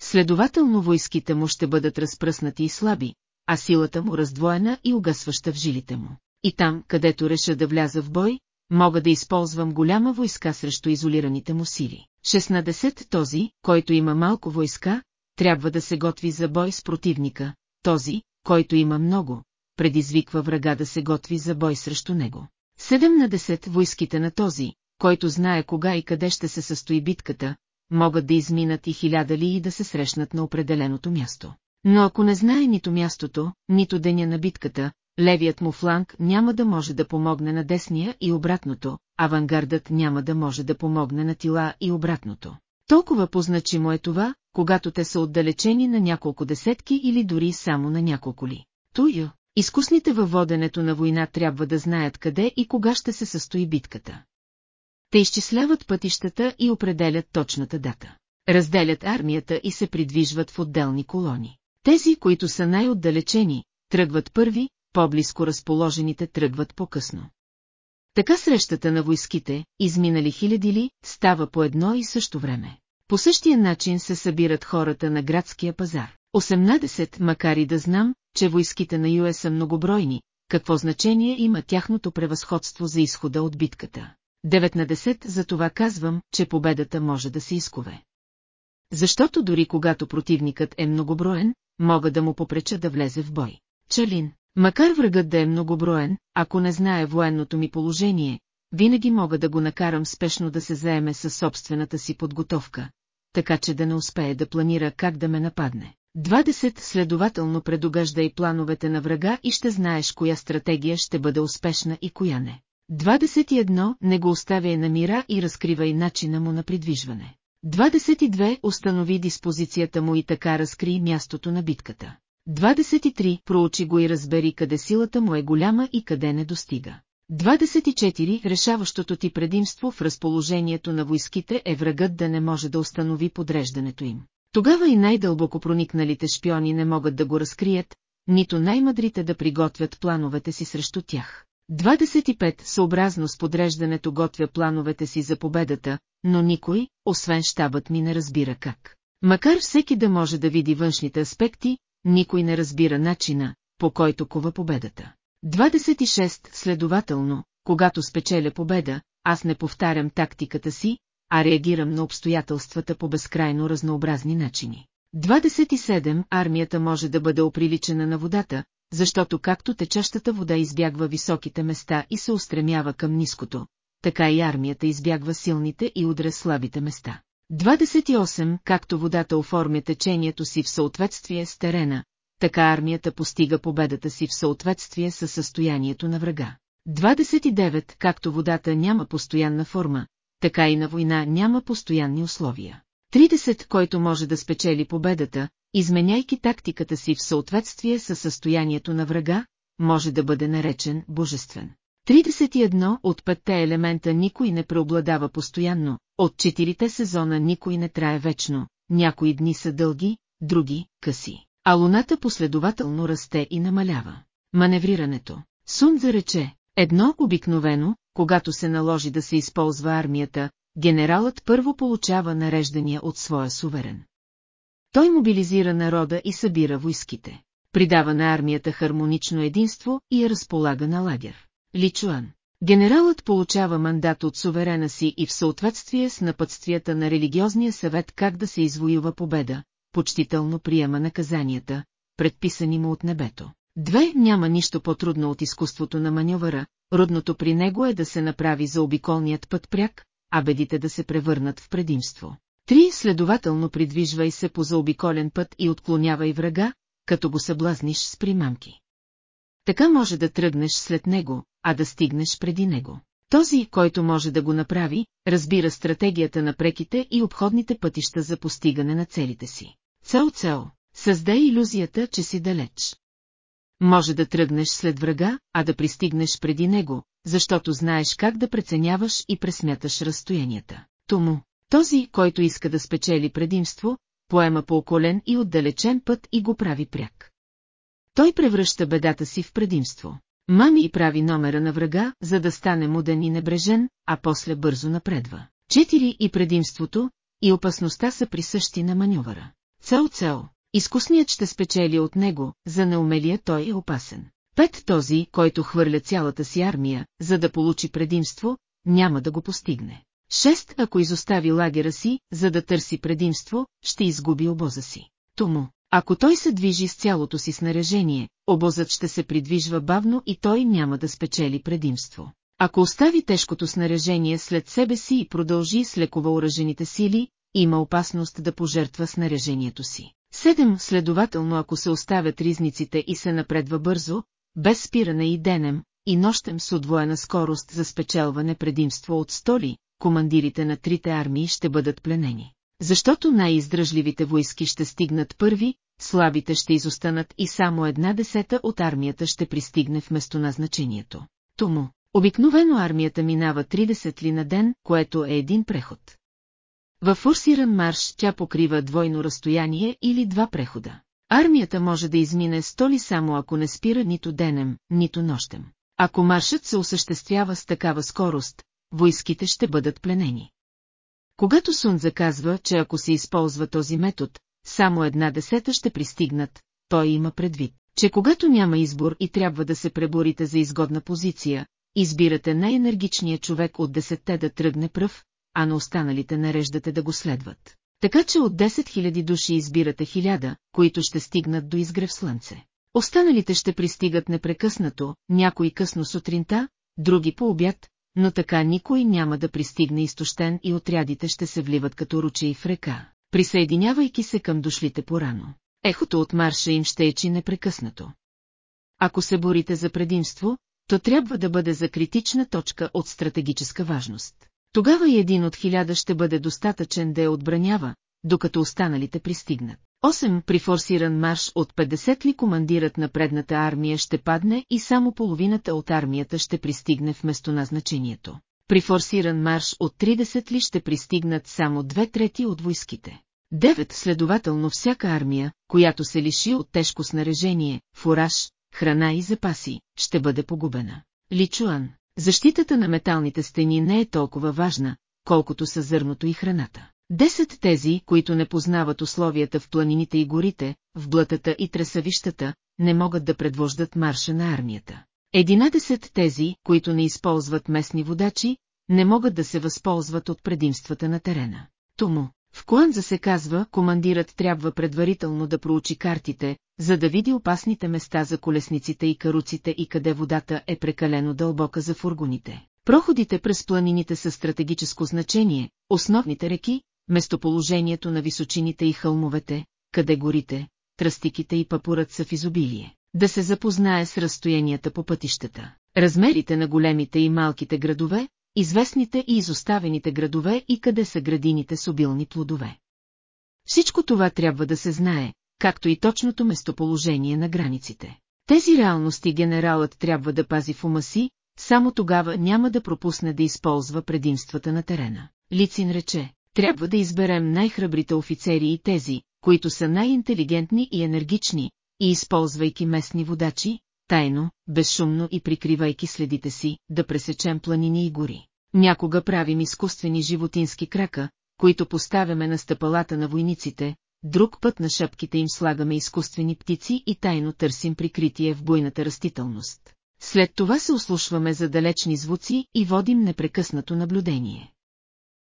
[SPEAKER 1] Следователно войските му ще бъдат разпръснати и слаби, а силата му раздвоена и угасваща в жилите му. И там, където реша да вляза в бой, мога да използвам голяма войска срещу изолираните му сили. 16. Този, който има малко войска, трябва да се готви за бой с противника, този, който има много, предизвиква врага да се готви за бой срещу него. 17. Войските на този, който знае кога и къде ще се състои битката, могат да изминат и хиляда ли и да се срещнат на определеното място. Но ако не знае нито мястото, нито деня на битката, левият му фланг няма да може да помогне на десния и обратното, авангардът няма да може да помогне на тила и обратното. Толкова позначимо е това, когато те са отдалечени на няколко десетки или дори само на няколко ли. Туйо, изкусните във воденето на война трябва да знаят къде и кога ще се състои битката. Те изчисляват пътищата и определят точната дата. Разделят армията и се придвижват в отделни колони. Тези, които са най-отдалечени, тръгват първи, по-близко разположените тръгват по-късно. Така срещата на войските, изминали хиляди ли, става по едно и също време. По същия начин се събират хората на градския пазар. 18, макар и да знам, че войските на ЮЕ са многобройни, какво значение има тяхното превъзходство за изхода от битката. 19 за това казвам, че победата може да се изкове. Защото дори когато противникът е многоброен, мога да му попреча да влезе в бой. Чалин, макар врагът да е многоброен, ако не знае военното ми положение, винаги мога да го накарам спешно да се заеме със собствената си подготовка, така че да не успее да планира как да ме нападне. 20 следователно предугажда плановете на врага и ще знаеш коя стратегия ще бъде успешна и коя не. 21 не го оставяй на мира и разкривай начина му на придвижване. 22 установи диспозицията му и така разкри мястото на битката. 23 проучи го и разбери къде силата му е голяма и къде не достига. 24 решаващото ти предимство в разположението на войските е врагът да не може да установи подреждането им. Тогава и най-дълбоко проникналите шпиони не могат да го разкрият, нито най-мъдрите да приготвят плановете си срещу тях. 25 съобразно с подреждането готвя плановете си за победата, но никой, освен щабът ми не разбира как. Макар всеки да може да види външните аспекти, никой не разбира начина, по който кова победата. 26 следователно, когато спечеля победа, аз не повтарям тактиката си, а реагирам на обстоятелствата по безкрайно разнообразни начини. 27. Армията може да бъде оприличена на водата, защото както течащата вода избягва високите места и се устремява към ниското, така и армията избягва силните и удря слабите места. 28. Както водата оформя течението си в съответствие с терена, така армията постига победата си в съответствие с състоянието на врага. 29. Както водата няма постоянна форма, така и на война няма постоянни условия. 30. Който може да спечели победата, изменяйки тактиката си в съответствие с състоянието на врага, може да бъде наречен божествен. 31 от петте елемента никой не преобладава постоянно, от четирите сезона никой не трае вечно, някои дни са дълги, други – къси, а луната последователно расте и намалява. Маневрирането. Сун зарече, едно обикновено, когато се наложи да се използва армията, генералът първо получава нареждания от своя суверен. Той мобилизира народа и събира войските. Придава на армията хармонично единство и я разполага на лагер. Личуан. Генералът получава мандат от суверена си и в съответствие с напътствията на религиозния съвет как да се извоюва победа, почтително приема наказанията, предписани му от небето. Две няма нищо по-трудно от изкуството на маньовъра, родното при него е да се направи за обиколният път пряк, а бедите да се превърнат в предимство. Три следователно придвижвай се по заобиколен път и отклонявай врага, като го съблазниш с примамки. Така може да тръгнеш след него, а да стигнеш преди него. Този, който може да го направи, разбира стратегията на преките и обходните пътища за постигане на целите си. Цел-цел, създай иллюзията, че си далеч. Може да тръгнеш след врага, а да пристигнеш преди него, защото знаеш как да преценяваш и пресмяташ разстоянията. Тому, този, който иска да спечели предимство, поема по околен и отдалечен път и го прави пряк. Той превръща бедата си в предимство. Мами прави номера на врага, за да стане муден и небрежен, а после бързо напредва. Четири и предимството, и опасността са присъщи на маньовъра. Цел-цел, изкусният ще спечели от него, за неумелия той е опасен. Пет този, който хвърля цялата си армия, за да получи предимство, няма да го постигне. Шест, ако изостави лагера си, за да търси предимство, ще изгуби обоза си. Тому, ако той се движи с цялото си снаряжение, обозът ще се придвижва бавно и той няма да спечели предимство. Ако остави тежкото снаряжение след себе си и продължи с леко въоръжените сили, има опасност да пожертва снаряжението си. Седем, следователно ако се оставят ризниците и се напредва бързо, без спиране и денем, и нощем с удвоена скорост за спечелване предимство от столи, командирите на трите армии ще бъдат пленени. Защото най-издръжливите войски ще стигнат първи, слабите ще изостанат и само една десета от армията ще пристигне в местоназначението. Тому, обикновено армията минава 30 ли на ден, което е един преход. Във форсиран марш тя покрива двойно разстояние или два прехода. Армията може да измине сто ли само ако не спира нито денем, нито нощем. Ако маршът се осъществява с такава скорост, войските ще бъдат пленени. Когато Сун заказва, че ако се използва този метод, само една десета ще пристигнат, той има предвид, че когато няма избор и трябва да се преборите за изгодна позиция, избирате най-енергичния човек от десетте да тръгне пръв, а на останалите нареждате да го следват. Така че от 10 000 души избирате хиляда, които ще стигнат до изгрев слънце. Останалите ще пристигат непрекъснато, някои късно сутринта, други по обяд, но така никой няма да пристигне изтощен и отрядите ще се вливат като ручей в река, присъединявайки се към дошлите порано. Ехото от марша им ще ечи непрекъснато. Ако се борите за предимство, то трябва да бъде за критична точка от стратегическа важност. Тогава и един от хиляда ще бъде достатъчен да я отбранява, докато останалите пристигнат. 8. При форсиран марш от 50 ли командирът на предната армия ще падне и само половината от армията ще пристигне в местоназначението. При форсиран марш от 30 ли ще пристигнат само две трети от войските. Девет следователно всяка армия, която се лиши от тежко снарежение, фураж, храна и запаси, ще бъде погубена. Личуан, защитата на металните стени не е толкова важна, колкото са зърното и храната. Десет тези, които не познават условията в планините и горите, в блатата и тресавищата, не могат да предвождат марша на армията. Единадесет тези, които не използват местни водачи, не могат да се възползват от предимствата на терена. Тому, в Куанза се казва, командирът трябва предварително да проучи картите, за да види опасните места за колесниците и каруците и къде водата е прекалено дълбока за фургоните. Проходите през планините са стратегическо значение, основните реки, местоположението на височините и хълмовете, къде горите, тръстиките и папурът са в изобилие. Да се запознае с разстоянията по пътищата, размерите на големите и малките градове, известните и изоставените градове и къде са градините с обилни плодове. Всичко това трябва да се знае, както и точното местоположение на границите. Тези реалности генералът трябва да пази в ума си, само тогава няма да пропусне да използва предимствата на терена. Лицин рече, трябва да изберем най-храбрите офицери и тези, които са най-интелигентни и енергични, и използвайки местни водачи, тайно, безшумно и прикривайки следите си, да пресечем планини и гори. Някога правим изкуствени животински крака, които поставяме на стъпалата на войниците, друг път на шапките им слагаме изкуствени птици и тайно търсим прикритие в буйната растителност. След това се ослушваме за далечни звуци и водим непрекъснато наблюдение.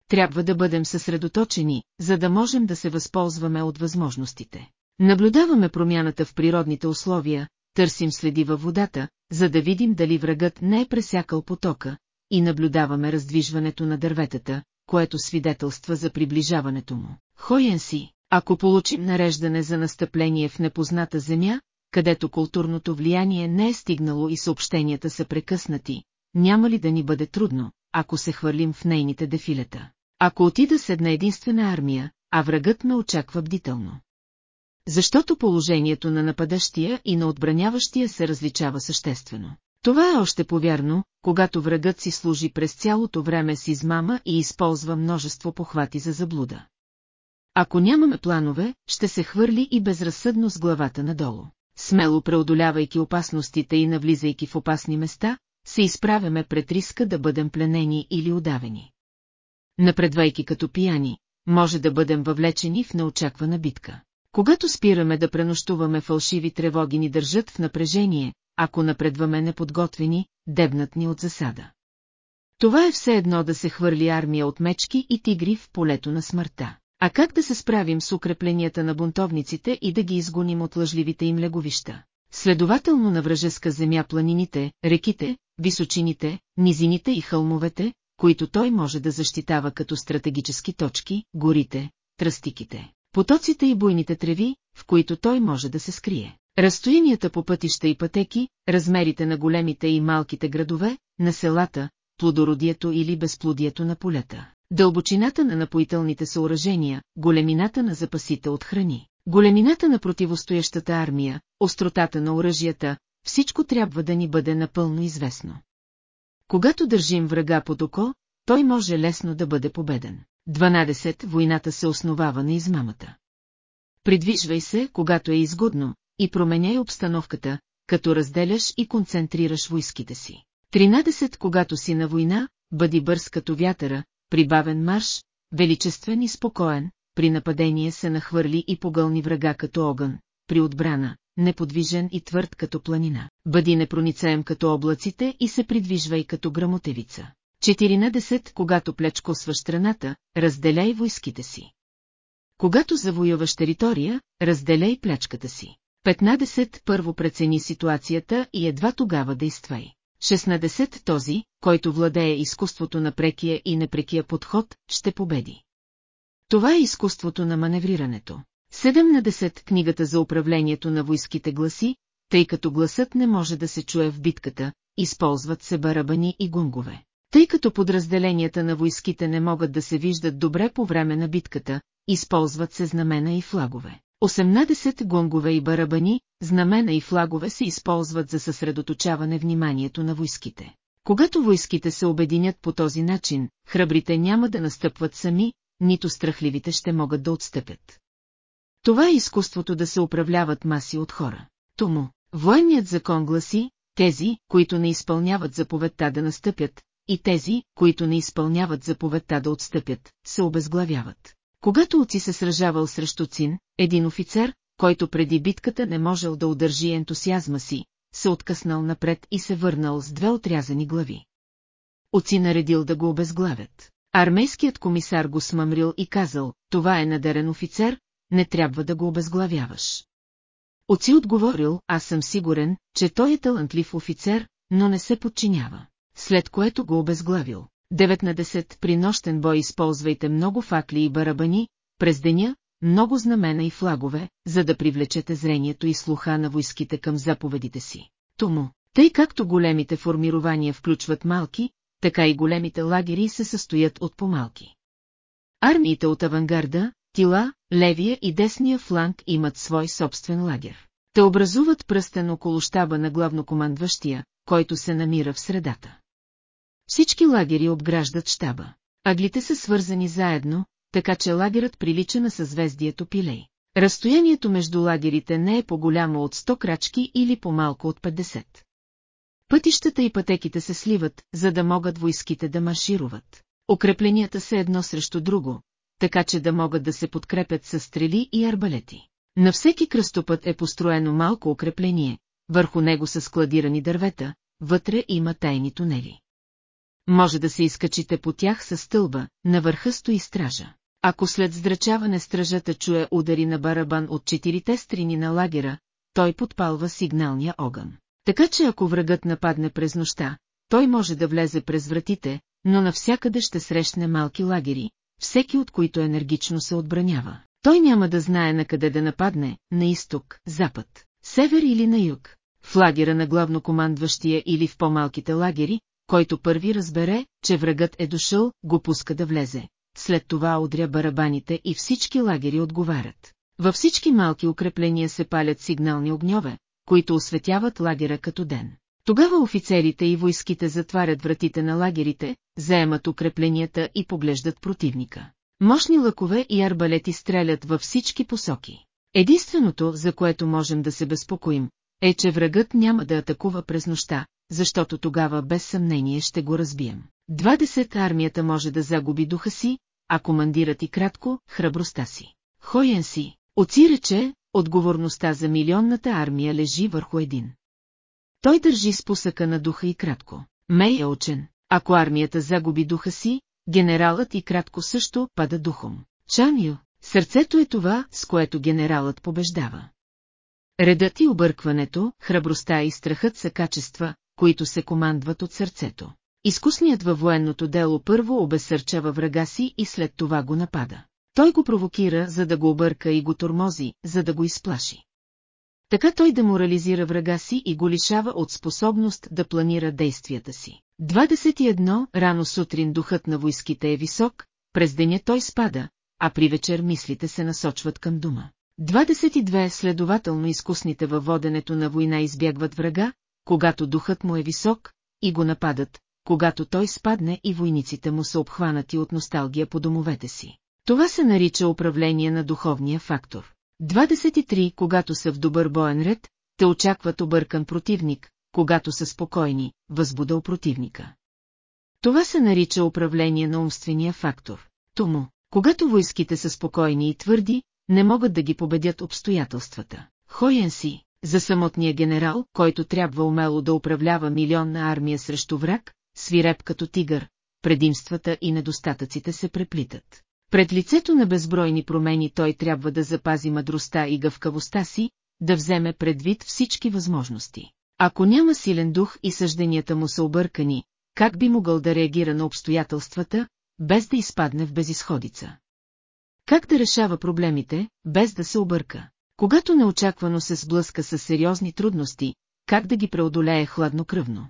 [SPEAKER 1] Трябва да бъдем съсредоточени, за да можем да се възползваме от възможностите. Наблюдаваме промяната в природните условия, търсим следи във водата, за да видим дали врагът не е пресякал потока, и наблюдаваме раздвижването на дърветата, което свидетелства за приближаването му. Хоен си, ако получим нареждане за настъпление в непозната земя, където културното влияние не е стигнало и съобщенията са прекъснати, няма ли да ни бъде трудно, ако се хвърлим в нейните дефилета? Ако отида с една единствена армия, а врагът ме очаква бдително. Защото положението на нападащия и на отбраняващия се различава съществено. Това е още повярно, когато врагът си служи през цялото време с измама и използва множество похвати за заблуда. Ако нямаме планове, ще се хвърли и безразсъдно с главата надолу. Смело преодолявайки опасностите и навлизайки в опасни места, се изправяме пред риска да бъдем пленени или удавени. Напредвайки като пияни, може да бъдем въвлечени в неочаквана битка. Когато спираме да пренощуваме фалшиви тревоги ни държат в напрежение, ако напредваме неподготвени, дебнат ни от засада. Това е все едно да се хвърли армия от мечки и тигри в полето на смъртта. А как да се справим с укрепленията на бунтовниците и да ги изгоним от лъжливите им леговища? Следователно на вражеска земя планините, реките, височините, низините и хълмовете, които той може да защитава като стратегически точки, горите, тръстиките, потоците и буйните треви, в които той може да се скрие. Разстоянията по пътища и пътеки, размерите на големите и малките градове, на селата, плодородието или безплодието на полета, дълбочината на напоителните съоръжения, големината на запасите от храни, големината на противостоящата армия, остротата на оръжията, всичко трябва да ни бъде напълно известно. Когато държим врага под око, той може лесно да бъде победен. 12. Войната се основава на измамата. Придвижвай се, когато е изгодно, и променяй обстановката, като разделяш и концентрираш войските си. 13. Когато си на война, бъди бърз като вятъра, прибавен марш, величествен и спокоен, при нападение се нахвърли и погълни врага като огън, при отбрана, неподвижен и твърд като планина. Бъди непроницаем като облаците и се придвижвай като грамотевица. 14. Когато плечкосваш страната, разделяй войските си. Когато завоюваш територия, разделяй плячката си. 15. Първо прецени ситуацията и едва тогава действай. 16. Този, който владее изкуството на прекия и непрекия подход, ще победи. Това е изкуството на маневрирането. 17. Книгата за управлението на войските гласи, тъй като гласът не може да се чуе в битката, използват се барабани и гунгове. Тъй като подразделенията на войските не могат да се виждат добре по време на битката, използват се знамена и флагове. 18 гонгове и барабани, знамена и флагове се използват за съсредоточаване вниманието на войските. Когато войските се обединят по този начин, храбрите няма да настъпват сами, нито страхливите ще могат да отстъпят. Това е изкуството да се управляват маси от хора. Тому, военният закон гласи, тези, които не изпълняват заповедта да настъпят, и тези, които не изпълняват заповедта да отстъпят, се обезглавяват. Когато Оци се сражавал срещу Цин, един офицер, който преди битката не можел да удържи ентусиазма си, се откъснал напред и се върнал с две отрязани глави. Оци наредил да го обезглавят. Армейският комисар го смъмрил и казал, това е надарен офицер, не трябва да го обезглавяваш. Оци отговорил, аз съм сигурен, че той е талантлив офицер, но не се подчинява. След което го обезглавил. 9 на 10 при нощен бой използвайте много факли и барабани, през деня, много знамена и флагове, за да привлечете зрението и слуха на войските към заповедите си. Тому, тъй както големите формирования включват малки, така и големите лагери се състоят от помалки. Армиите от авангарда, тила, левия и десния фланг имат свой собствен лагер. Те образуват пръстен около щаба на главнокомандващия, който се намира в средата. Всички лагери обграждат щаба. Аглите са свързани заедно, така че лагерът прилича на съзвездието Пилей. Разстоянието между лагерите не е по-голямо от 100 крачки или по-малко от 50. Пътищата и пътеките се сливат, за да могат войските да маршируват. Укрепленията са едно срещу друго, така че да могат да се подкрепят с стрели и арбалети. На всеки кръстопът е построено малко укрепление, върху него са складирани дървета, вътре има тайни тунели. Може да се изкачите по тях с стълба, на върха стои стража. Ако след здрачаване стражата чуе удари на барабан от четирите страни на лагера, той подпалва сигналния огън. Така че ако врагът нападне през нощта, той може да влезе през вратите, но навсякъде ще срещне малки лагери, всеки от които енергично се отбранява. Той няма да знае на къде да нападне, на изток, запад, север или на юг, в лагера на главнокомандващия или в по-малките лагери, който първи разбере, че врагът е дошъл, го пуска да влезе. След това удря барабаните и всички лагери отговарят. Във всички малки укрепления се палят сигнални огньове, които осветяват лагера като ден. Тогава офицерите и войските затварят вратите на лагерите, заемат укрепленията и поглеждат противника. Мощни лъкове и арбалети стрелят във всички посоки. Единственото, за което можем да се безпокоим, е, че врагът няма да атакува през нощта, защото тогава без съмнение ще го разбием. 20 армията може да загуби духа си, а командират и кратко, храбростта си. Хоен си, оци рече, отговорността за милионната армия лежи върху един. Той държи спусъка на духа и кратко. Мей е учен. Ако армията загуби духа си, генералът и кратко също пада духом. Чаню, сърцето е това, с което генералът побеждава. Редът и объркването, храбростта и страхът са качества, които се командват от сърцето. Изкусният във военното дело първо обесърчава врага си и след това го напада. Той го провокира, за да го обърка и го тормози, за да го изплаши. Така той деморализира врага си и го лишава от способност да планира действията си. 21. Рано сутрин духът на войските е висок, през деня той спада, а при вечер мислите се насочват към дома. 22. Следователно изкусните във воденето на война избягват врага, когато духът му е висок, и го нападат, когато той спадне и войниците му са обхванати от носталгия по домовете си. Това се нарича управление на духовния фактор. 23. Когато са в добър боен ред, те очакват объркан противник, когато са спокойни, възбудал противника. Това се нарича управление на умствения фактор. Тому, когато войските са спокойни и твърди, не могат да ги победят обстоятелствата. Хоен си, за самотния генерал, който трябва умело да управлява милионна армия срещу враг, свиреп като тигър, предимствата и недостатъците се преплитат. Пред лицето на безбройни промени той трябва да запази мъдростта и гъвкавостта си, да вземе предвид всички възможности. Ако няма силен дух и съжденията му са объркани, как би могъл да реагира на обстоятелствата, без да изпадне в безисходица? Как да решава проблемите, без да се обърка? Когато неочаквано се сблъска с сериозни трудности, как да ги преодолее хладнокръвно?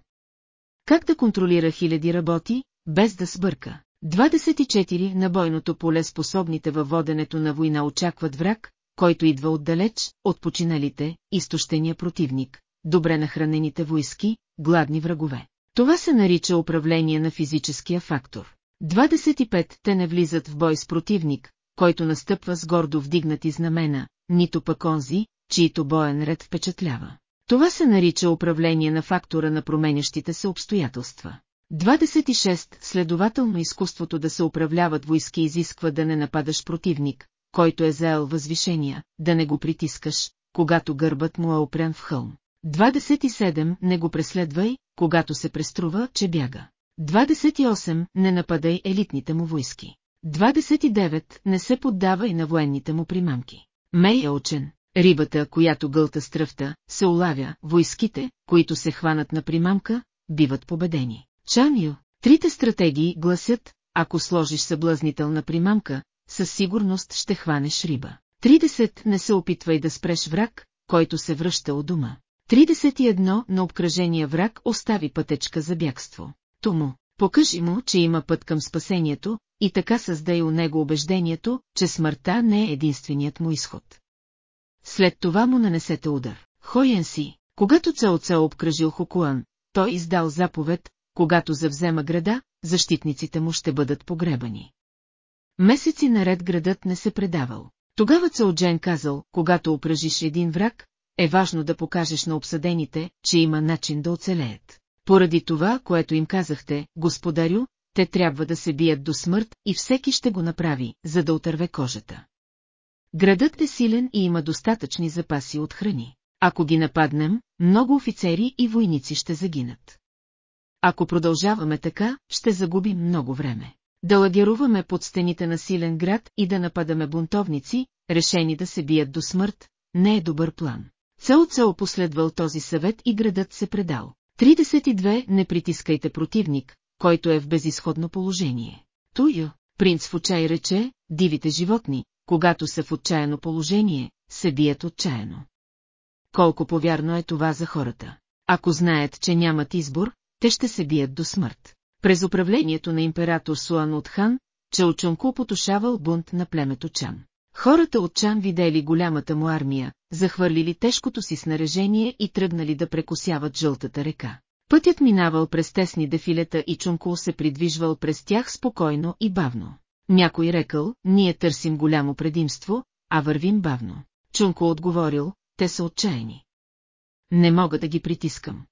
[SPEAKER 1] Как да контролира хиляди работи, без да сбърка? 24 на бойното поле способните във воденето на война очакват враг, който идва отдалеч, от починалите, изтощения противник, добре нахранените войски, гладни врагове. Това се нарича управление на физическия фактор. 25 те не влизат в бой с противник, който настъпва с гордо вдигнати знамена, нито пък онзи, чието боен ред впечатлява. Това се нарича управление на фактора на променящите се обстоятелства. 26. Следователно изкуството да се управляват войски изисква да не нападаш противник, който е заел възвишения, да не го притискаш, когато гърбът му е опрян в хълм. 27. Не го преследвай, когато се преструва, че бяга. 28. Не нападай елитните му войски. 29. Не се поддава и на военните му примамки. Мей е учен. Рибата, която гълта стръвта, се улавя, войските, които се хванат на примамка, биват победени. Чаню, трите стратегии гласят, ако сложиш съблазнителна примамка, със сигурност ще хванеш риба. 30. Не се опитвай да спреш враг, който се връща от дома. 31. На обкръжения враг остави пътечка за бягство. Тому, покажи му, че има път към спасението, и така създай у него убеждението, че смъртта не е единственият му изход. След това му нанесете удар. Хоен си, когато Цао Цао обкръжил Хокуан, той издал заповед, когато завзема града, защитниците му ще бъдат погребани. Месеци наред градът не се предавал. Тогава Цаоджен казал, когато опражиш един враг, е важно да покажеш на обсъдените, че има начин да оцелеят. Поради това, което им казахте, господарю, те трябва да се бият до смърт и всеки ще го направи, за да отърве кожата. Градът е силен и има достатъчни запаси от храни. Ако ги нападнем, много офицери и войници ще загинат. Ако продължаваме така, ще загубим много време. Да лагеруваме под стените на силен град и да нападаме бунтовници, решени да се бият до смърт, не е добър план. Цел Цел последвал този съвет и градът се предал. 32. Не притискайте противник, който е в безисходно положение. Туйо, принц в отчай рече, дивите животни, когато са в отчаяно положение, се бият отчаяно. Колко повярно е това за хората. Ако знаят, че нямат избор, те ще се бият до смърт. През управлението на император Суан от Хан, Чаучунко потушавал бунт на племето Чан. Хората от Чан видели голямата му армия, захвърлили тежкото си снаряжение и тръгнали да прекосяват жълтата река. Пътят минавал през тесни дефилета и Чункул се придвижвал през тях спокойно и бавно. Някой рекал, ние търсим голямо предимство, а вървим бавно. Чунко отговорил, те са отчаяни. Не мога да ги притискам.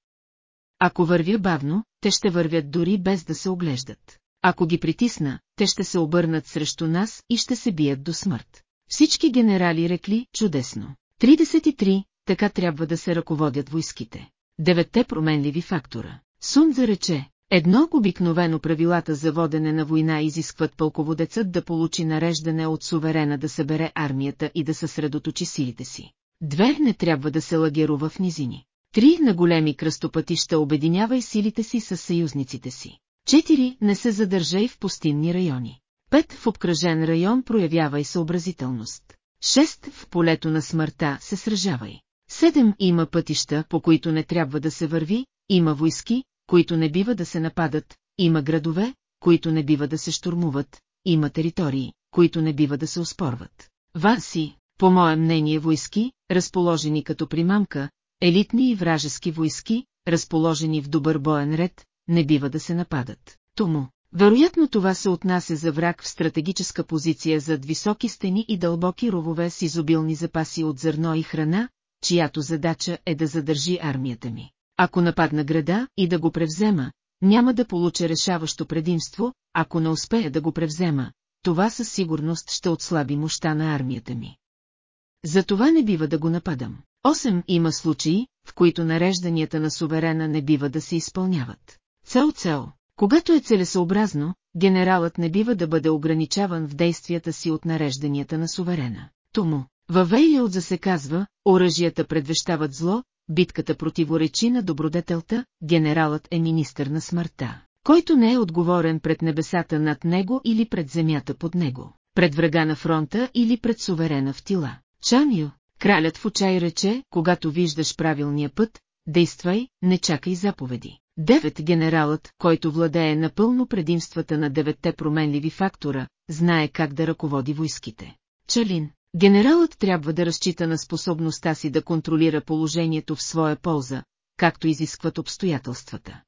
[SPEAKER 1] Ако вървя бавно, те ще вървят дори без да се оглеждат. Ако ги притисна, те ще се обърнат срещу нас и ще се бият до смърт. Всички генерали рекли чудесно. 33, така трябва да се ръководят войските. Деветте променливи фактора. Сун зарече, едно обикновено правилата за водене на война изискват пълководецът да получи нареждане от суверена да събере армията и да съсредоточи силите си. Две не трябва да се лагерува в низини. Три на големи кръстопътища обединявай силите си с съюзниците си. Четири не се задържай в пустинни райони. Пет в обкръжен район проявявай съобразителност. Шест в полето на смъртта се сражавай. Седем има пътища, по които не трябва да се върви, има войски, които не бива да се нападат, има градове, които не бива да се штурмуват, има територии, които не бива да се оспорват. Васи, по мое мнение войски, разположени като примамка, елитни и вражески войски, разположени в добър боен ред, не бива да се нападат. Тому, вероятно това се отнася за враг в стратегическа позиция зад високи стени и дълбоки ровове с изобилни запаси от зърно и храна, чиято задача е да задържи армията ми. Ако нападна града и да го превзема, няма да получа решаващо предимство, ако не успея да го превзема, това със сигурност ще отслаби мощта на армията ми. Затова не бива да го нападам. Осем има случаи, в които нарежданията на суверена не бива да се изпълняват. Цел-цел, когато е целесообразно, генералът не бива да бъде ограничаван в действията си от нарежданията на суверена. Тому, във Вейлиот се казва, оръжията предвещават зло, битката противоречи на добродетелта, генералът е министър на смъртта, който не е отговорен пред небесата над него или пред земята под него, пред врага на фронта или пред суверена в тила. Чаню, кралят в очай рече, когато виждаш правилния път, действай, не чакай заповеди. Девет генералът, който владее напълно предимствата на деветте променливи фактора, знае как да ръководи войските. Чалин, генералът трябва да разчита на способността си да контролира положението в своя полза, както изискват обстоятелствата.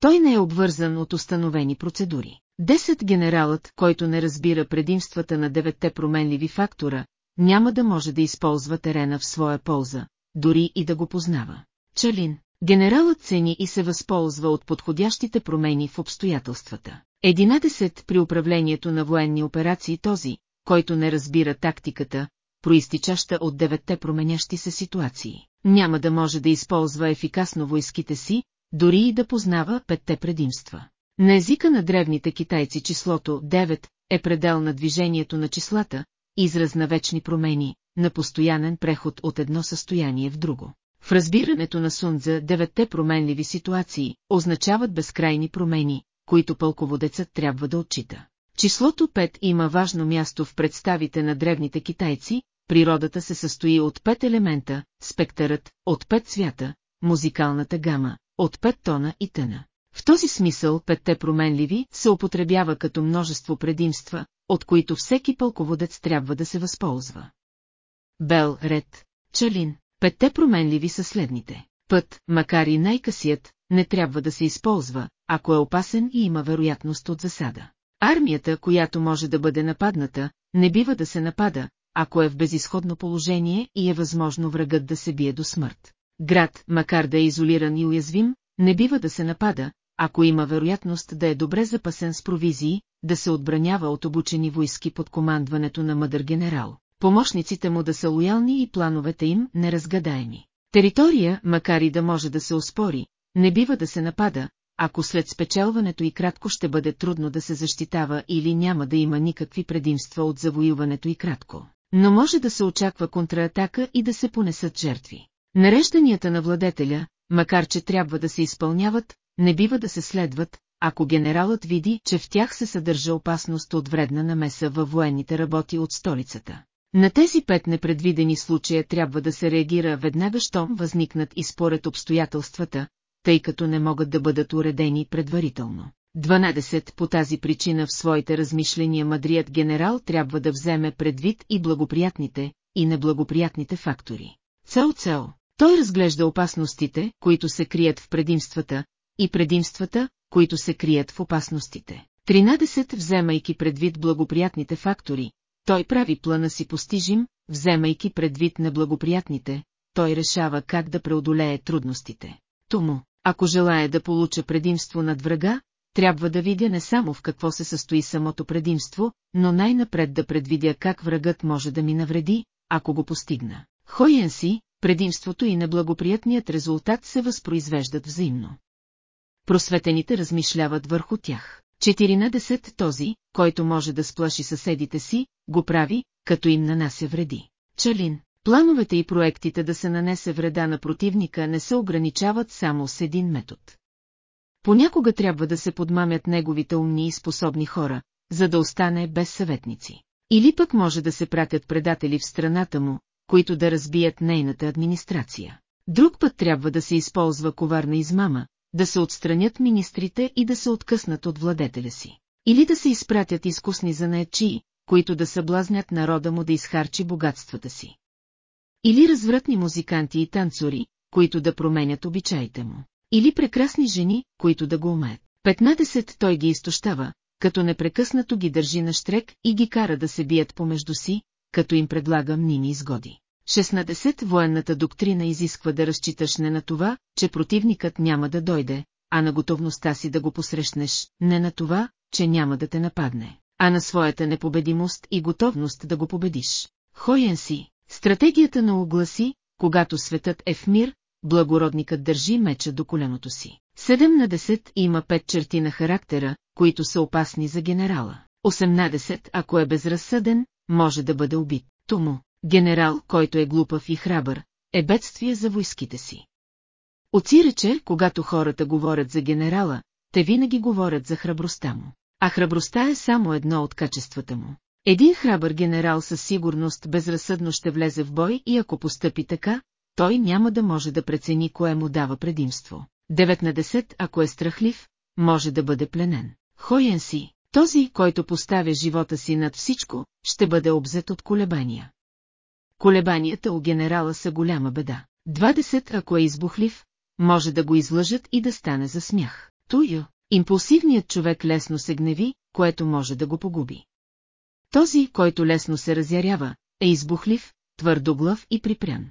[SPEAKER 1] Той не е обвързан от установени процедури. Десет генералът, който не разбира предимствата на деветте променливи фактора, няма да може да използва терена в своя полза, дори и да го познава. Чалин, генералът цени и се възползва от подходящите промени в обстоятелствата. Единадесет при управлението на военни операции този, който не разбира тактиката, проистичаща от деветте променящи се ситуации, няма да може да използва ефикасно войските си, дори и да познава петте предимства. На езика на древните китайци числото 9 е предел на движението на числата, израз на вечни промени, на постоянен преход от едно състояние в друго. В разбирането на Сунза деветте променливи ситуации означават безкрайни промени, които пълководецът трябва да отчита. Числото 5 има важно място в представите на древните китайци, природата се състои от пет елемента, спектърът, от пет цвята, музикалната гама, от пет тона и тъна. В този смисъл петте променливи се употребява като множество предимства, от които всеки пълководец трябва да се възползва. Бел, Ред, Чалин, петте променливи са следните. Път, макар и най-късият, не трябва да се използва, ако е опасен и има вероятност от засада. Армията, която може да бъде нападната, не бива да се напада, ако е в безисходно положение и е възможно врагът да се бие до смърт. Град, макар да е изолиран и уязвим, не бива да се напада, ако има вероятност да е добре запасен с провизии, да се отбранява от обучени войски под командването на мъдър генерал. Помощниците му да са лоялни и плановете им неразгадаеми. Територия, макар и да може да се оспори, не бива да се напада, ако след спечелването и кратко ще бъде трудно да се защитава или няма да има никакви предимства от завоюването и кратко. Но може да се очаква контратака и да се понесат жертви. Нарежданията на владетеля, макар че трябва да се изпълняват, не бива да се следват, ако генералът види, че в тях се съдържа опасност от вредна намеса във военните работи от столицата. На тези пет непредвидени случая трябва да се реагира веднага, щом възникнат и според обстоятелствата, тъй като не могат да бъдат уредени предварително. 12. По тази причина в своите размишления мъдрият генерал трябва да вземе предвид и благоприятните, и неблагоприятните фактори. Цел-цел. Той разглежда опасностите, които се крият в предимствата, и предимствата, които се крият в опасностите. 13. Вземайки предвид благоприятните фактори, той прави плана си постижим, вземайки предвид неблагоприятните, той решава как да преодолее трудностите. Тому, ако желая да получа предимство над врага, трябва да видя не само в какво се състои самото предимство, но най-напред да предвидя как врагът може да ми навреди, ако го постигна. Хоен си, предимството и неблагоприятният резултат се възпроизвеждат взаимно. Просветените размишляват върху тях. 14 този, който може да сплаши съседите си, го прави, като им нанася вреди. Чалин, плановете и проектите да се нанесе вреда на противника не се ограничават само с един метод. Понякога трябва да се подмамят неговите умни и способни хора, за да остане без съветници. Или пък може да се пратят предатели в страната му, които да разбият нейната администрация. Друг път трябва да се използва коварна измама, да се отстранят министрите и да се откъснат от владетеля си. Или да се изпратят изкусни занаячи, които да съблазнят народа му да изхарчи богатствата си. Или развратни музиканти и танцори, които да променят обичаите му. Или прекрасни жени, които да го умеят. 15 той ги изтощава, като непрекъснато ги държи на штрек и ги кара да се бият помежду си, като им предлага мними изгоди. 16. Военната доктрина изисква да разчиташ не на това, че противникът няма да дойде, а на готовността си да го посрещнеш, не на това, че няма да те нападне, а на своята непобедимост и готовност да го победиш. Хоен си, стратегията на огласи, когато светът е в мир, благородникът държи меча до коленото си. 7 на 10 има пет черти на характера, които са опасни за генерала. 18, ако е безразсъден, може да бъде убит. Тому, генерал, който е глупав и храбър, е бедствие за войските си. Оци рече, когато хората говорят за генерала, те винаги говорят за храбростта му. А храбростта е само едно от качествата му. Един храбър генерал със сигурност безразсъдно ще влезе в бой и ако постъпи така, той няма да може да прецени кое му дава предимство. 9 на 10, ако е страхлив, може да бъде пленен. Хоен си, този, който поставя живота си над всичко, ще бъде обзет от колебания. Колебанията у генерала са голяма беда. 20, ако е избухлив, може да го излъжат и да стане за смях. Туйо, импулсивният човек лесно се гневи, което може да го погуби. Този, който лесно се разярява, е избухлив, твърдоглав и припрян.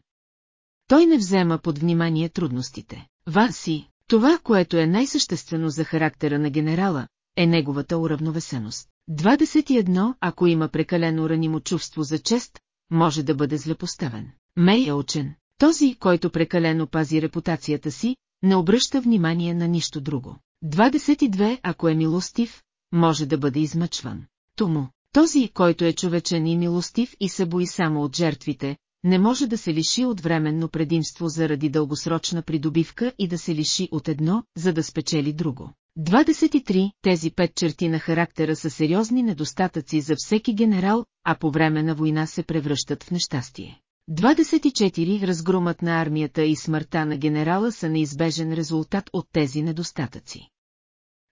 [SPEAKER 1] Той не взема под внимание трудностите. Васи, това, което е най-съществено за характера на генерала, е неговата уравновесеност. 21. Ако има прекалено ранимо чувство за чест, може да бъде злепоставен. Мей е учен. Този, който прекалено пази репутацията си, не обръща внимание на нищо друго. 22. Ако е милостив, може да бъде измъчван. Тому, този, който е човечен и милостив и се бои само от жертвите, не може да се лиши от временно предимство заради дългосрочна придобивка и да се лиши от едно, за да спечели друго. 23. Тези пет черти на характера са сериозни недостатъци за всеки генерал, а по време на война се превръщат в нещастие. 24. Разгромът на армията и смъртта на генерала са неизбежен резултат от тези недостатъци.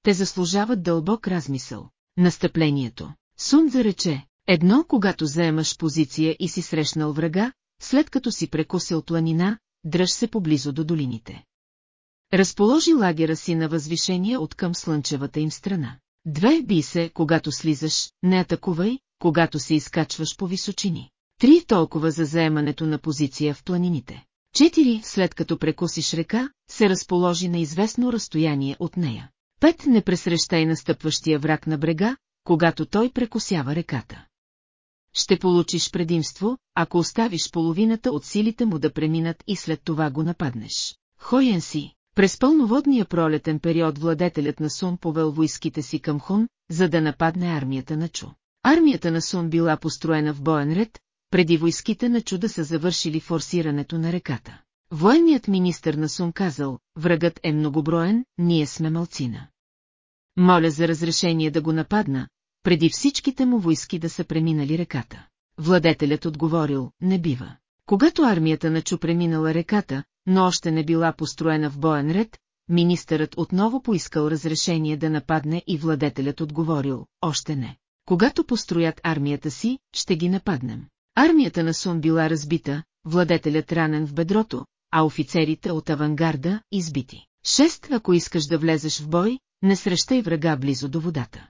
[SPEAKER 1] Те заслужават дълбок размисъл. Настъплението. Сун зарече, едно когато заемаш позиция и си срещнал врага, след като си прекусил планина, дръж се поблизо до долините. Разположи лагера си на възвишение от към слънчевата им страна. Две би се, когато слизаш, не атакувай, когато се изкачваш по височини. Три толкова за заемането на позиция в планините. Четири, след като прекусиш река, се разположи на известно разстояние от нея. Пет, не пресрещай настъпващия враг на брега, когато той прекусява реката. Ще получиш предимство, ако оставиш половината от силите му да преминат и след това го нападнеш. Хоен си, през пълноводния пролетен период владетелят на Сун повел войските си към Хун, за да нападне армията на Чу. Армията на Сун била построена в боен ред, преди войските на Чу да са завършили форсирането на реката. Военният министър на Сун казал, врагът е многоброен, ние сме малцина. Моля за разрешение да го нападна, преди всичките му войски да са преминали реката. Владетелят отговорил, не бива. Когато армията на Чу преминала реката, но още не била построена в боен ред, министърът отново поискал разрешение да нападне и владетелят отговорил, още не. Когато построят армията си, ще ги нападнем. Армията на Сун била разбита, владетелят ранен в бедрото, а офицерите от авангарда избити. Шест, ако искаш да влезеш в бой, не срещай врага близо до водата.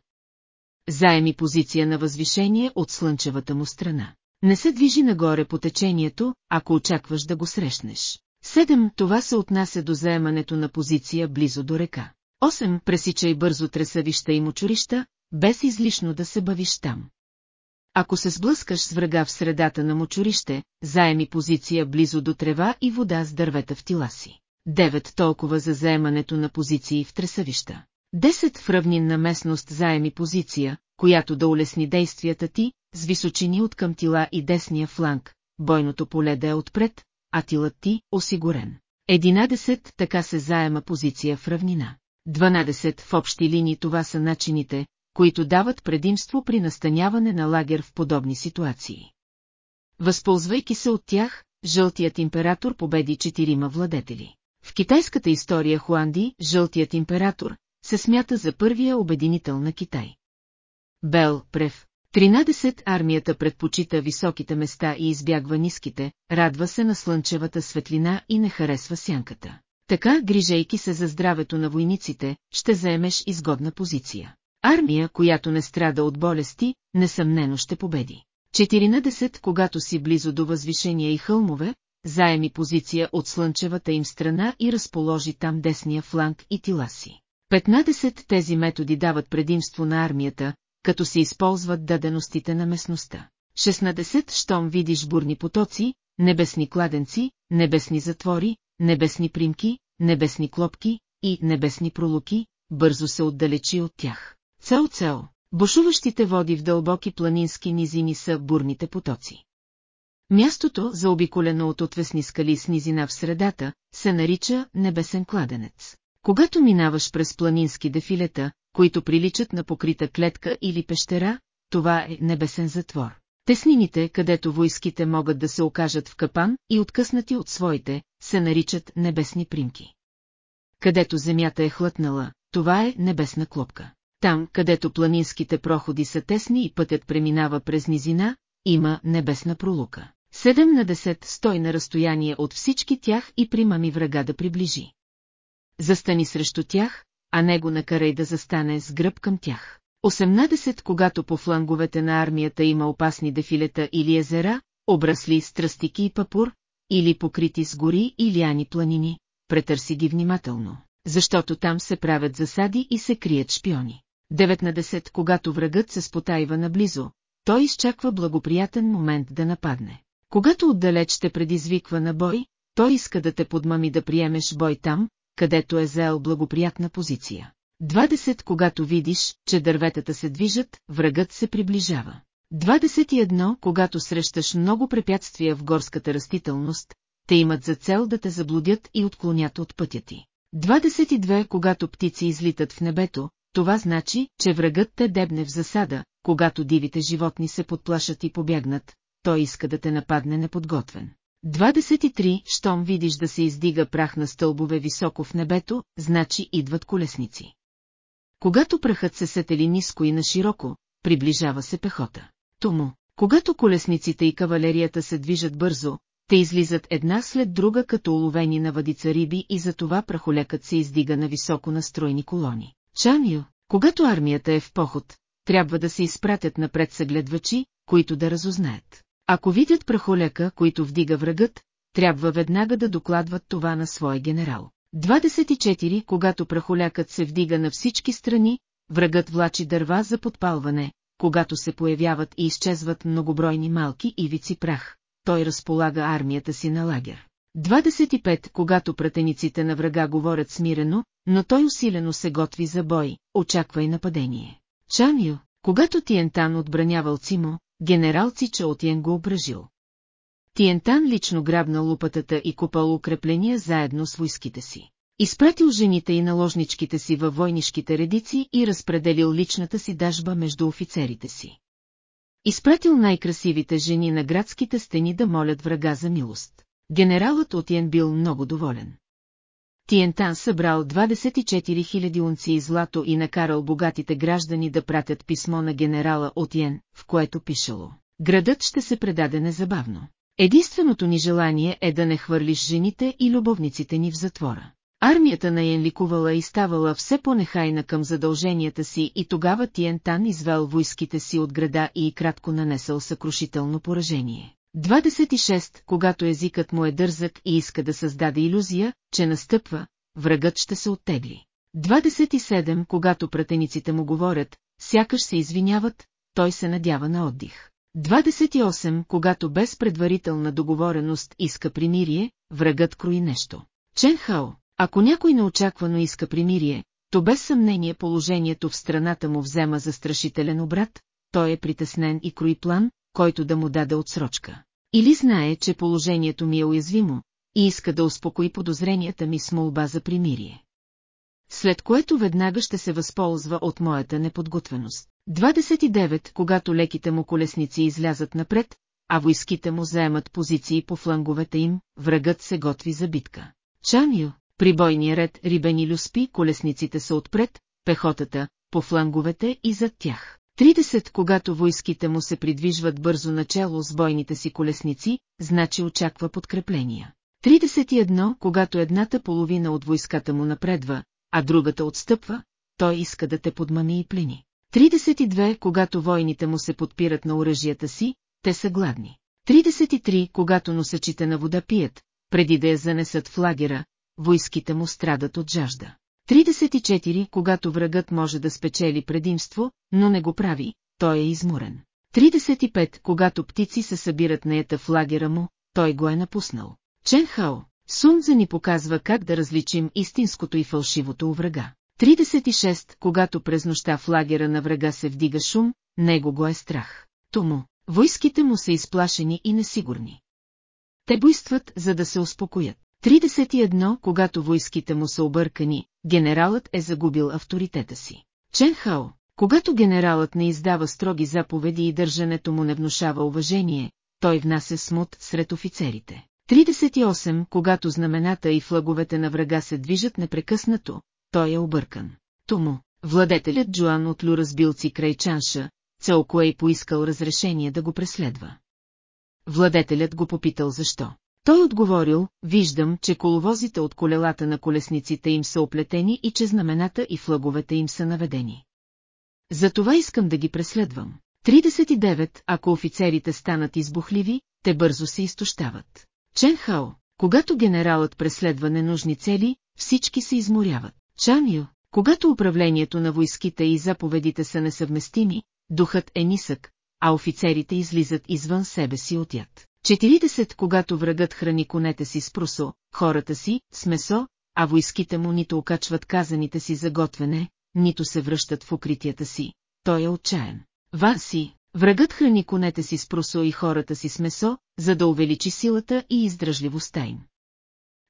[SPEAKER 1] Заеми позиция на възвишение от слънчевата му страна. Не се движи нагоре по течението, ако очакваш да го срещнеш. Седем, това се отнася до заемането на позиция близо до река. Осем, пресичай бързо тресавища и мочурища, без излишно да се бавиш там. Ако се сблъскаш с врага в средата на мочурище, заеми позиция близо до трева и вода с дървета в тила си. Девет толкова за заемането на позиции в тресавища. Десет в равнинна местност заеми позиция, която да улесни действията ти, с височини от към тила и десния фланг, бойното поле да е отпред, а тилът ти – осигурен. Единадесет така се заема позиция в равнина. 12 в общи линии това са начините, които дават предимство при настаняване на лагер в подобни ситуации. Възползвайки се от тях, жълтият император победи четирима владетели. В китайската история Хуанди, жълтият император, се смята за първия обединител на Китай. Бел, Прев, 13 армията предпочита високите места и избягва ниските, радва се на слънчевата светлина и не харесва сянката. Така, грижейки се за здравето на войниците, ще заемеш изгодна позиция. Армия, която не страда от болести, несъмнено ще победи. 14. Когато си близо до възвишения и хълмове, заеми позиция от слънчевата им страна и разположи там десния фланг и тила си. 15. Тези методи дават предимство на армията, като се използват даденостите на местността. 16. Щом видиш бурни потоци, небесни кладенци, небесни затвори, небесни примки, небесни клопки и небесни пролуки, бързо се отдалечи от тях. Цел-цел, бушуващите води в дълбоки планински низини са бурните потоци. Мястото, заобиколено от отвесни скали с низина в средата, се нарича небесен кладенец. Когато минаваш през планински дефилета, които приличат на покрита клетка или пещера, това е небесен затвор. Теснините, където войските могат да се окажат в капан и откъснати от своите, се наричат небесни примки. Където земята е хлътнала, това е небесна клопка. Там, където планинските проходи са тесни и пътят преминава през низина, има небесна пролука. Седем на десет стой на разстояние от всички тях и примами врага да приближи. Застани срещу тях, а него накарай да застане с гръб към тях. 18 когато по фланговете на армията има опасни дефилета или езера, обрасли с тръстики и папур, или покрити с гори и ляни планини, претърси ги внимателно, защото там се правят засади и се крият шпиони. 19 когато врагът се спотайва наблизо, той изчаква благоприятен момент да нападне. Когато отдалеч те предизвиква на бой, той иска да те подмами да приемеш бой там, където е заел благоприятна позиция. 20 когато видиш, че дърветата се движат, врагът се приближава. 21 когато срещаш много препятствия в горската растителност, те имат за цел да те заблудят и отклонят от пътя ти. 22 когато птици излитат в небето, това значи, че врагът те дебне в засада, когато дивите животни се подплашат и побягнат, той иска да те нападне неподготвен. 23. Щом видиш да се издига прах на стълбове високо в небето, значи идват колесници. Когато прахът се сетели ниско и на широко, приближава се пехота. Тому, когато колесниците и кавалерията се движат бързо, те излизат една след друга като уловени на въдица риби и затова прахолекът се издига на високо настроени колони. Чаню, когато армията е в поход, трябва да се изпратят напред съгледвачи, които да разузнаят. Ако видят прахолека, които вдига врагът, трябва веднага да докладват това на своя генерал. 24. Когато прахолякът се вдига на всички страни, врагът влачи дърва за подпалване, когато се появяват и изчезват многобройни малки ивици прах, той разполага армията си на лагер. 25. Когато пратениците на врага говорят смирено, но той усилено се готви за бой, очаква и нападение. Чаню, когато Тиентан отбранявал Цимо, генерал Отиен го ображил. Тиентан лично грабнал лупатата и купал укрепления заедно с войските си. Изпратил жените и наложничките си във войнишките редици и разпределил личната си дажба между офицерите си. Изпратил най-красивите жени на градските стени да молят врага за милост. Генералът Отиен бил много доволен. Тиентан събрал 24 000 унци злато и накарал богатите граждани да пратят писмо на генерала Отиен, в което пишало. Градът ще се предаде незабавно. Единственото ни желание е да не хвърлиш жените и любовниците ни в затвора. Армията на Йен ликувала и ставала все по-нехайна към задълженията си и тогава Тиентан извел войските си от града и кратко нанесъл съкрушително поражение. 26. Когато езикът му е дързък и иска да създаде иллюзия, че настъпва, врагът ще се оттегли. 27. Когато пратениците му говорят, сякаш се извиняват, той се надява на отдих. 28. Когато без предварителна договореност иска примирие, врагът крои нещо. Ченхао, ако някой неочаквано иска примирие, то без съмнение положението в страната му взема застрашителен обрат, той е притеснен и крои план, който да му даде отсрочка. Или знае, че положението ми е уязвимо, и иска да успокои подозренията ми с молба за примирие. След което веднага ще се възползва от моята неподготвеност. 29. Когато леките му колесници излязат напред, а войските му заемат позиции по фланговете им, врагът се готви за битка. Чаню, при бойния ред Рибени Люспи колесниците са отпред, пехотата, по фланговете и зад тях. 30. Когато войските му се придвижват бързо начало с бойните си колесници, значи очаква подкрепления. 31. Когато едната половина от войската му напредва, а другата отстъпва, той иска да те подмами и плени. 32. Когато войните му се подпират на оръжията си, те са гладни. 33. Когато носачите на вода пият, преди да я занесат в лагера, войските му страдат от жажда. 34. Когато врагът може да спечели предимство, но не го прави, той е изморен. 35. Когато птици се събират на ета в лагера му, той го е напуснал. Ченхао, Сунза ни показва как да различим истинското и фалшивото у врага. 36. Когато през нощта в лагера на врага се вдига шум, него го е страх. Тому, войските му са изплашени и несигурни. Те буйстват, за да се успокоят. 31. Когато войските му са объркани, генералът е загубил авторитета си. Ченхао, когато генералът не издава строги заповеди и държането му не внушава уважение, той внася смут сред офицерите. 38. Когато знамената и флаговете на врага се движат непрекъснато, той е объркан. Тому, владетелят Джоан от Лю разбилци край чанша, Целкуей поискал разрешение да го преследва. Владетелят го попитал защо. Той отговорил, виждам, че коловозите от колелата на колесниците им са оплетени и че знамената и флаговете им са наведени. Затова искам да ги преследвам. 39. Ако офицерите станат избухливи, те бързо се изтощават. Чен Хао, когато генералът преследва ненужни цели, всички се изморяват. Чан Ю, когато управлението на войските и заповедите са несъвместими, духът е нисък, а офицерите излизат извън себе си от яд. 40. Когато врагът храни конете си с прусо, хората си, с месо, а войските му нито окачват казаните си за готвене, нито се връщат в укритията си, той е отчаян. Васи, врагът храни конете си с прусо и хората си с месо, за да увеличи силата и издръжливостта им.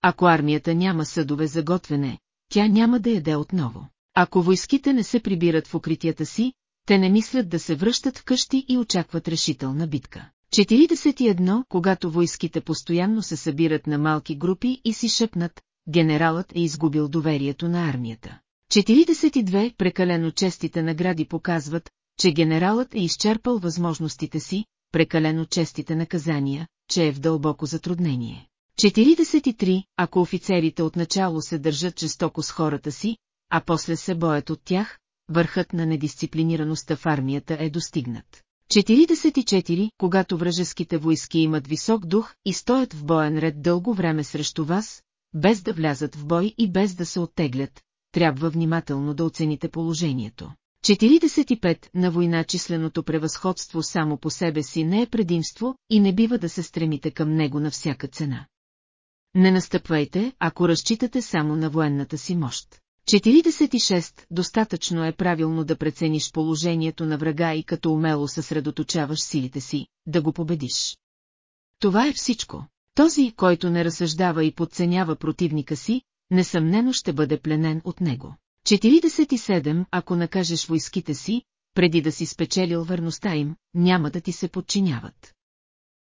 [SPEAKER 1] Ако армията няма съдове за готвене, тя няма да яде отново. Ако войските не се прибират в укритията си, те не мислят да се връщат вкъщи и очакват решителна битка. 41. Когато войските постоянно се събират на малки групи и си шепнат, генералът е изгубил доверието на армията. 42. Прекалено честите награди показват, че генералът е изчерпал възможностите си, прекалено честите наказания, че е в дълбоко затруднение. 43. Ако офицерите отначало се държат жестоко с хората си, а после се боят от тях, върхът на недисциплинираността в армията е достигнат. 44. Когато вражеските войски имат висок дух и стоят в боен ред дълго време срещу вас, без да влязат в бой и без да се оттеглят, трябва внимателно да оцените положението. 45. На война численото превъзходство само по себе си не е предимство и не бива да се стремите към него на всяка цена. Не настъпвайте, ако разчитате само на военната си мощ. 46. Достатъчно е правилно да прецениш положението на врага и като умело съсредоточаваш силите си, да го победиш. Това е всичко. Този, който не разсъждава и подценява противника си, несъмнено ще бъде пленен от него. 47. Ако накажеш войските си, преди да си спечелил върността им, няма да ти се подчиняват.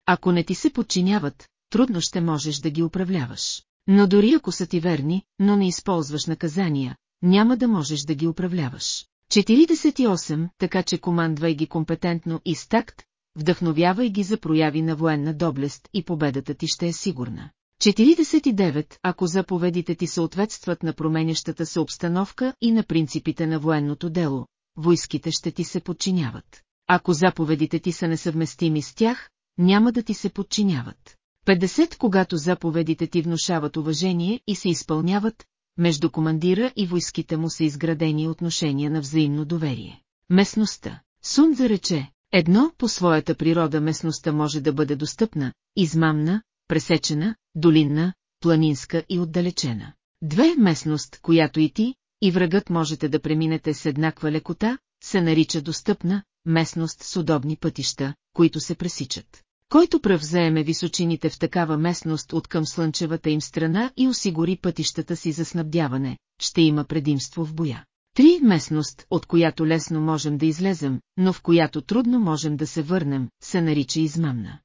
[SPEAKER 1] Ако не ти се подчиняват, трудно ще можеш да ги управляваш. Но дори ако са ти верни, но не използваш наказания, няма да можеш да ги управляваш. 48. Така че командвай ги компетентно и с такт, вдъхновявай ги за прояви на военна доблест и победата ти ще е сигурна. 49. Ако заповедите ти съответстват на променящата се обстановка и на принципите на военното дело, войските ще ти се подчиняват. Ако заповедите ти са несъвместими с тях, няма да ти се подчиняват. 50. Когато заповедите ти внушават уважение и се изпълняват, между командира и войските му са изградени отношения на взаимно доверие. Местността. Сун зарече, едно по своята природа местността може да бъде достъпна, измамна, пресечена, долинна, планинска и отдалечена. Две местност, която и ти, и врагът можете да преминете с еднаква лекота, се нарича достъпна, местност с удобни пътища, които се пресичат. Който пръв заеме височините в такава местност от към слънчевата им страна и осигури пътищата си за снабдяване, ще има предимство в боя. Три местност, от която лесно можем да излезем, но в която трудно можем да се върнем, се нарича измамна.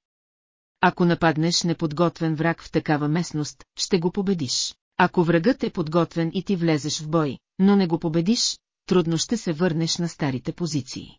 [SPEAKER 1] Ако нападнеш неподготвен враг в такава местност, ще го победиш. Ако врагът е подготвен и ти влезеш в бой, но не го победиш, трудно ще се върнеш на старите позиции.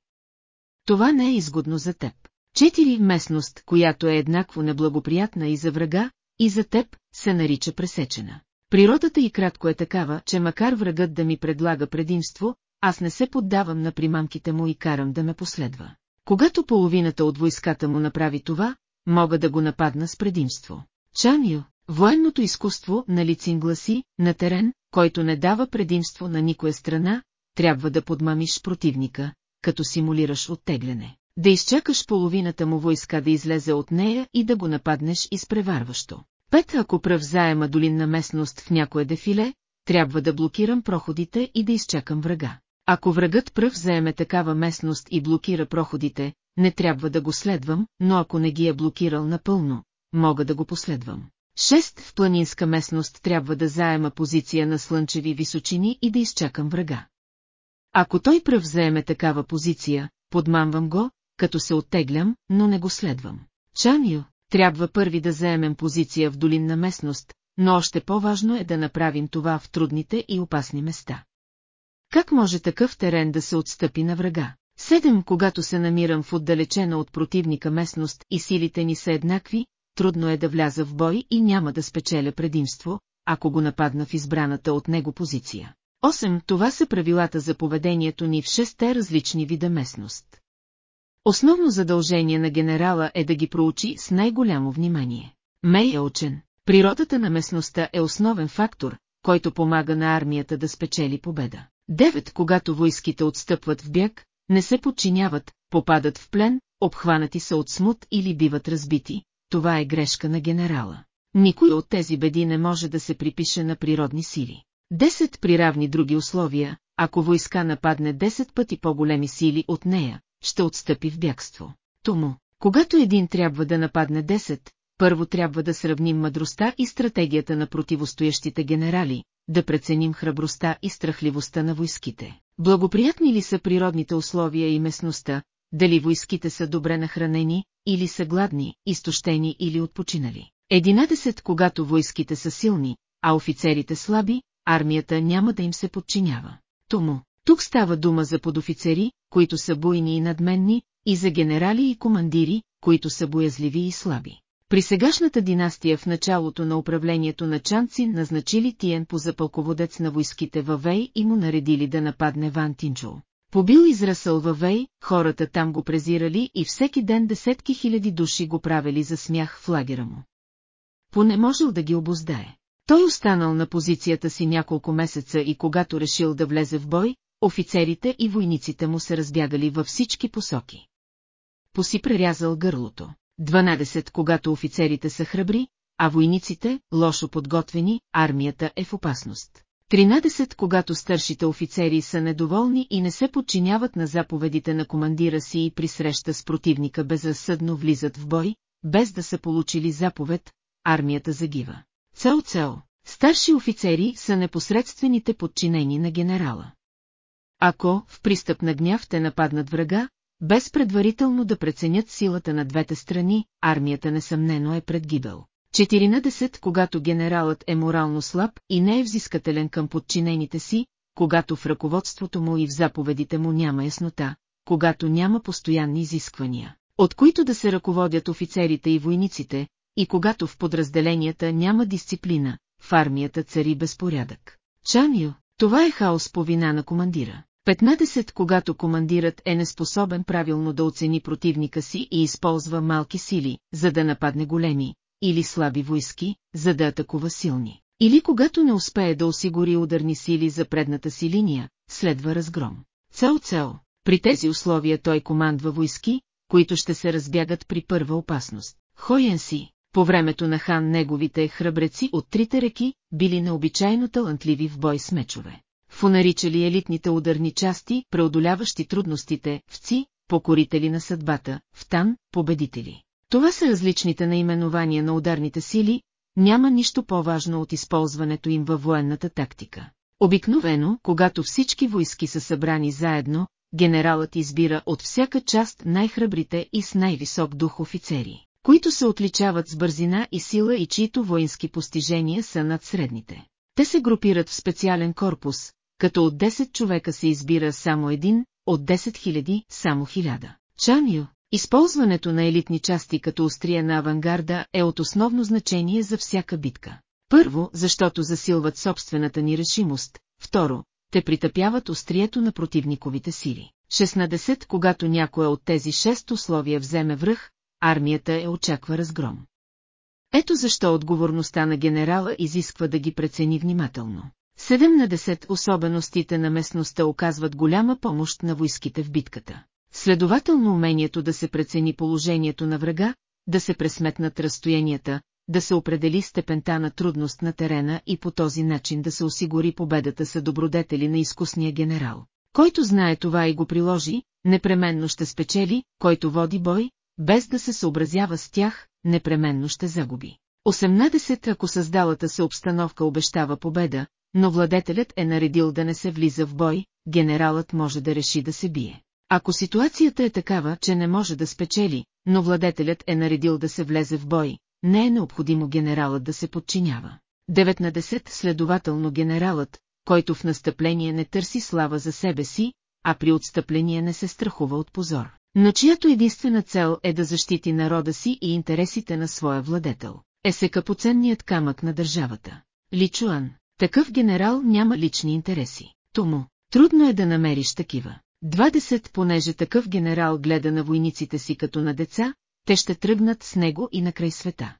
[SPEAKER 1] Това не е изгодно за теб. Четири местност, която е еднакво неблагоприятна и за врага, и за теб, се нарича пресечена. Природата и кратко е такава, че макар врагът да ми предлага предимство, аз не се поддавам на примамките му и карам да ме последва. Когато половината от войската му направи това, мога да го нападна с предимство. Чаню, военното изкуство на лицин гласи, на терен, който не дава предимство на никоя страна, трябва да подмамиш противника, като симулираш оттегляне да изчакаш половината му войска да излезе от нея и да го нападнеш изпреварващо. Пет, ако пръв заема долинна местност в някое дефиле, трябва да блокирам проходите и да изчакам врага. Ако врагът пръв заеме такава местност и блокира проходите, не трябва да го следвам, но ако не ги е блокирал напълно, мога да го последвам. Шест в планинска местност трябва да заема позиция на слънчеви височини и да изчакам врага. Ако той пръв заеме такава позиция, подмамвам го, като се оттеглям, но не го следвам. Чаню, трябва първи да заемем позиция в долинна местност, но още по-важно е да направим това в трудните и опасни места. Как може такъв терен да се отстъпи на врага? Седем, когато се намирам в отдалечена от противника местност и силите ни са еднакви, трудно е да вляза в бой и няма да спечеля предимство, ако го нападна в избраната от него позиция. 8. Това са правилата за поведението ни в шесте различни вида местност. Основно задължение на генерала е да ги проучи с най-голямо внимание. Мей е учен. Природата на местността е основен фактор, който помага на армията да спечели победа. 9. Когато войските отстъпват в бяг, не се подчиняват, попадат в плен, обхванати са от смут или биват разбити. Това е грешка на генерала. Никой от тези беди не може да се припише на природни сили. 10 при равни други условия, ако войска нападне 10 пъти по-големи сили от нея, ще отстъпи в бягство. Тому, когато един трябва да нападне 10, първо трябва да сравним мъдростта и стратегията на противостоящите генерали, да преценим храбростта и страхливостта на войските. Благоприятни ли са природните условия и местността, дали войските са добре нахранени, или са гладни, изтощени или отпочинали. Единадесет, когато войските са силни, а офицерите слаби, армията няма да им се подчинява. Тому, тук става дума за подофицери, които са буйни и надменни, и за генерали и командири, които са боязливи и слаби. При сегашната династия в началото на управлението на Чанци назначили Тиен по запълководец на войските във Вей и му наредили да нападне Ван Тинчо. Побил израсъл във Вей, хората там го презирали и всеки ден десетки хиляди души го правили за смях в лагера му. Поне можел да ги обоздае. Той останал на позицията си няколко месеца и когато решил да влезе в бой, офицерите и войниците му се разбягали във всички посоки. Поси прерязал гърлото. 12. Когато офицерите са храбри, а войниците, лошо подготвени, армията е в опасност. 13. Когато старшите офицери са недоволни и не се подчиняват на заповедите на командира си и при среща с противника безразсъдно влизат в бой, без да са получили заповед, армията загива. Цел-цел, старши офицери са непосредствените подчинени на генерала. Ако, в пристъп на гняв те нападнат врага, без предварително да преценят силата на двете страни, армията несъмнено е пред гибел. 14. Когато генералът е морално слаб и не е взискателен към подчинените си, когато в ръководството му и в заповедите му няма яснота, когато няма постоянни изисквания, от които да се ръководят офицерите и войниците, и когато в подразделенията няма дисциплина, в армията цари безпорядък. Чаню, това е хаос по вина на командира. 15. Когато командирът е неспособен правилно да оцени противника си и използва малки сили, за да нападне големи, или слаби войски, за да атакува силни. Или когато не успее да осигури ударни сили за предната си линия, следва разгром. Цел-цел, при тези условия той командва войски, които ще се разбягат при първа опасност. Хоен си, по времето на хан неговите храбреци от трите реки били необичайно талантливи в бой с мечове. Фу наричали елитните ударни части, преодоляващи трудностите, вци, покорители на съдбата, в тан, победители. Това са различните наименования на ударните сили, няма нищо по-важно от използването им във военната тактика. Обикновено, когато всички войски са събрани заедно, генералът избира от всяка част най-храбрите и с най-висок дух офицери, които се отличават с бързина и сила и чието воински постижения са над средните. Те се групират в специален корпус, като от 10 човека се избира само един, от 10 000 само 1000. Чаню, използването на елитни части като острия на авангарда е от основно значение за всяка битка. Първо, защото засилват собствената ни решимост, второ, те притъпяват острието на противниковите сили. 16. Когато някое от тези шест условия вземе връх, армията е очаква разгром. Ето защо отговорността на генерала изисква да ги прецени внимателно. 70 особеностите на местността оказват голяма помощ на войските в битката. Следователно умението да се прецени положението на врага, да се пресметнат разстоянията, да се определи степента на трудност на терена и по този начин да се осигури победата са добродетели на изкусния генерал. Който знае това и го приложи, непременно ще спечели, който води бой, без да се съобразява с тях, непременно ще загуби. 18. Ако създалата се обстановка обещава победа, но владетелят е наредил да не се влиза в бой, генералът може да реши да се бие. Ако ситуацията е такава, че не може да спечели, но владетелят е наредил да се влезе в бой, не е необходимо генералът да се подчинява. 19. Следователно генералът, който в настъпление не търси слава за себе си, а при отстъпление не се страхува от позор, но чиято единствена цел е да защити народа си и интересите на своя владетел, е секапоценният камък на държавата. Личуан, Такъв генерал няма лични интереси. Тому, трудно е да намериш такива. 20 понеже такъв генерал гледа на войниците си като на деца, те ще тръгнат с него и на край света.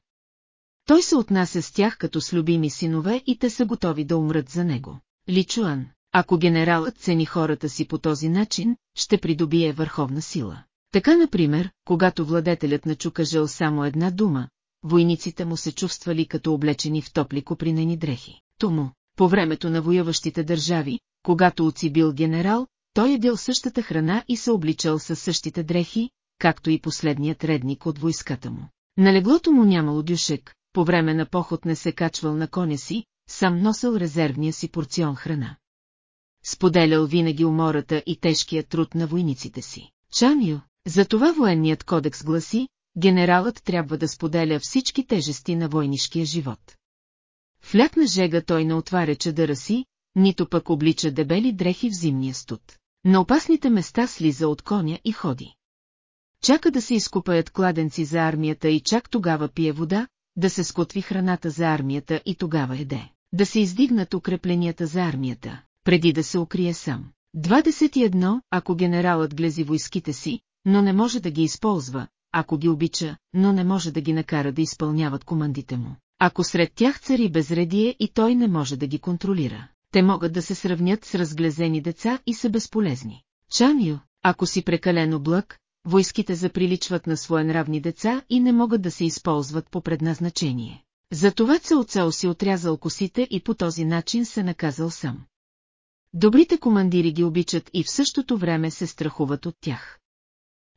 [SPEAKER 1] Той се отнася с тях като с любими синове и те са готови да умрат за него. Личуан, ако генералът цени хората си по този начин, ще придобие върховна сила. Така, например, когато владетелят на Чука само една дума, войниците му се чувствали като облечени в топли копринени дрехи. Тому, по времето на воюващите държави, когато Оци бил генерал, той е същата храна и се обличал със същите дрехи, както и последният редник от войската му. На леглото му нямало дюшек, по време на поход не се качвал на коня си, сам носил резервния си порцион храна. Споделял винаги умората и тежкия труд на войниците си. Чаню, затова военният кодекс гласи, генералът трябва да споделя всички тежести на войнишкия живот. В лятна жега той не отваря чадъра си, нито пък облича дебели дрехи в зимния студ. На опасните места слиза от коня и ходи. Чака да се изкупаят кладенци за армията и чак тогава пие вода, да се скотви храната за армията и тогава еде. Да се издигнат укрепленията за армията, преди да се укрие сам. 21. Ако генералът глези войските си, но не може да ги използва, ако ги обича, но не може да ги накара да изпълняват командите му. Ако сред тях цари безредие и той не може да ги контролира, те могат да се сравнят с разглезени деца и са безполезни. Чаню, ако си прекалено блък, войските заприличват на своенравни деца и не могат да се използват по предназначение. Затова Цеоцел си отрязал косите и по този начин се наказал сам. Добрите командири ги обичат и в същото време се страхуват от тях.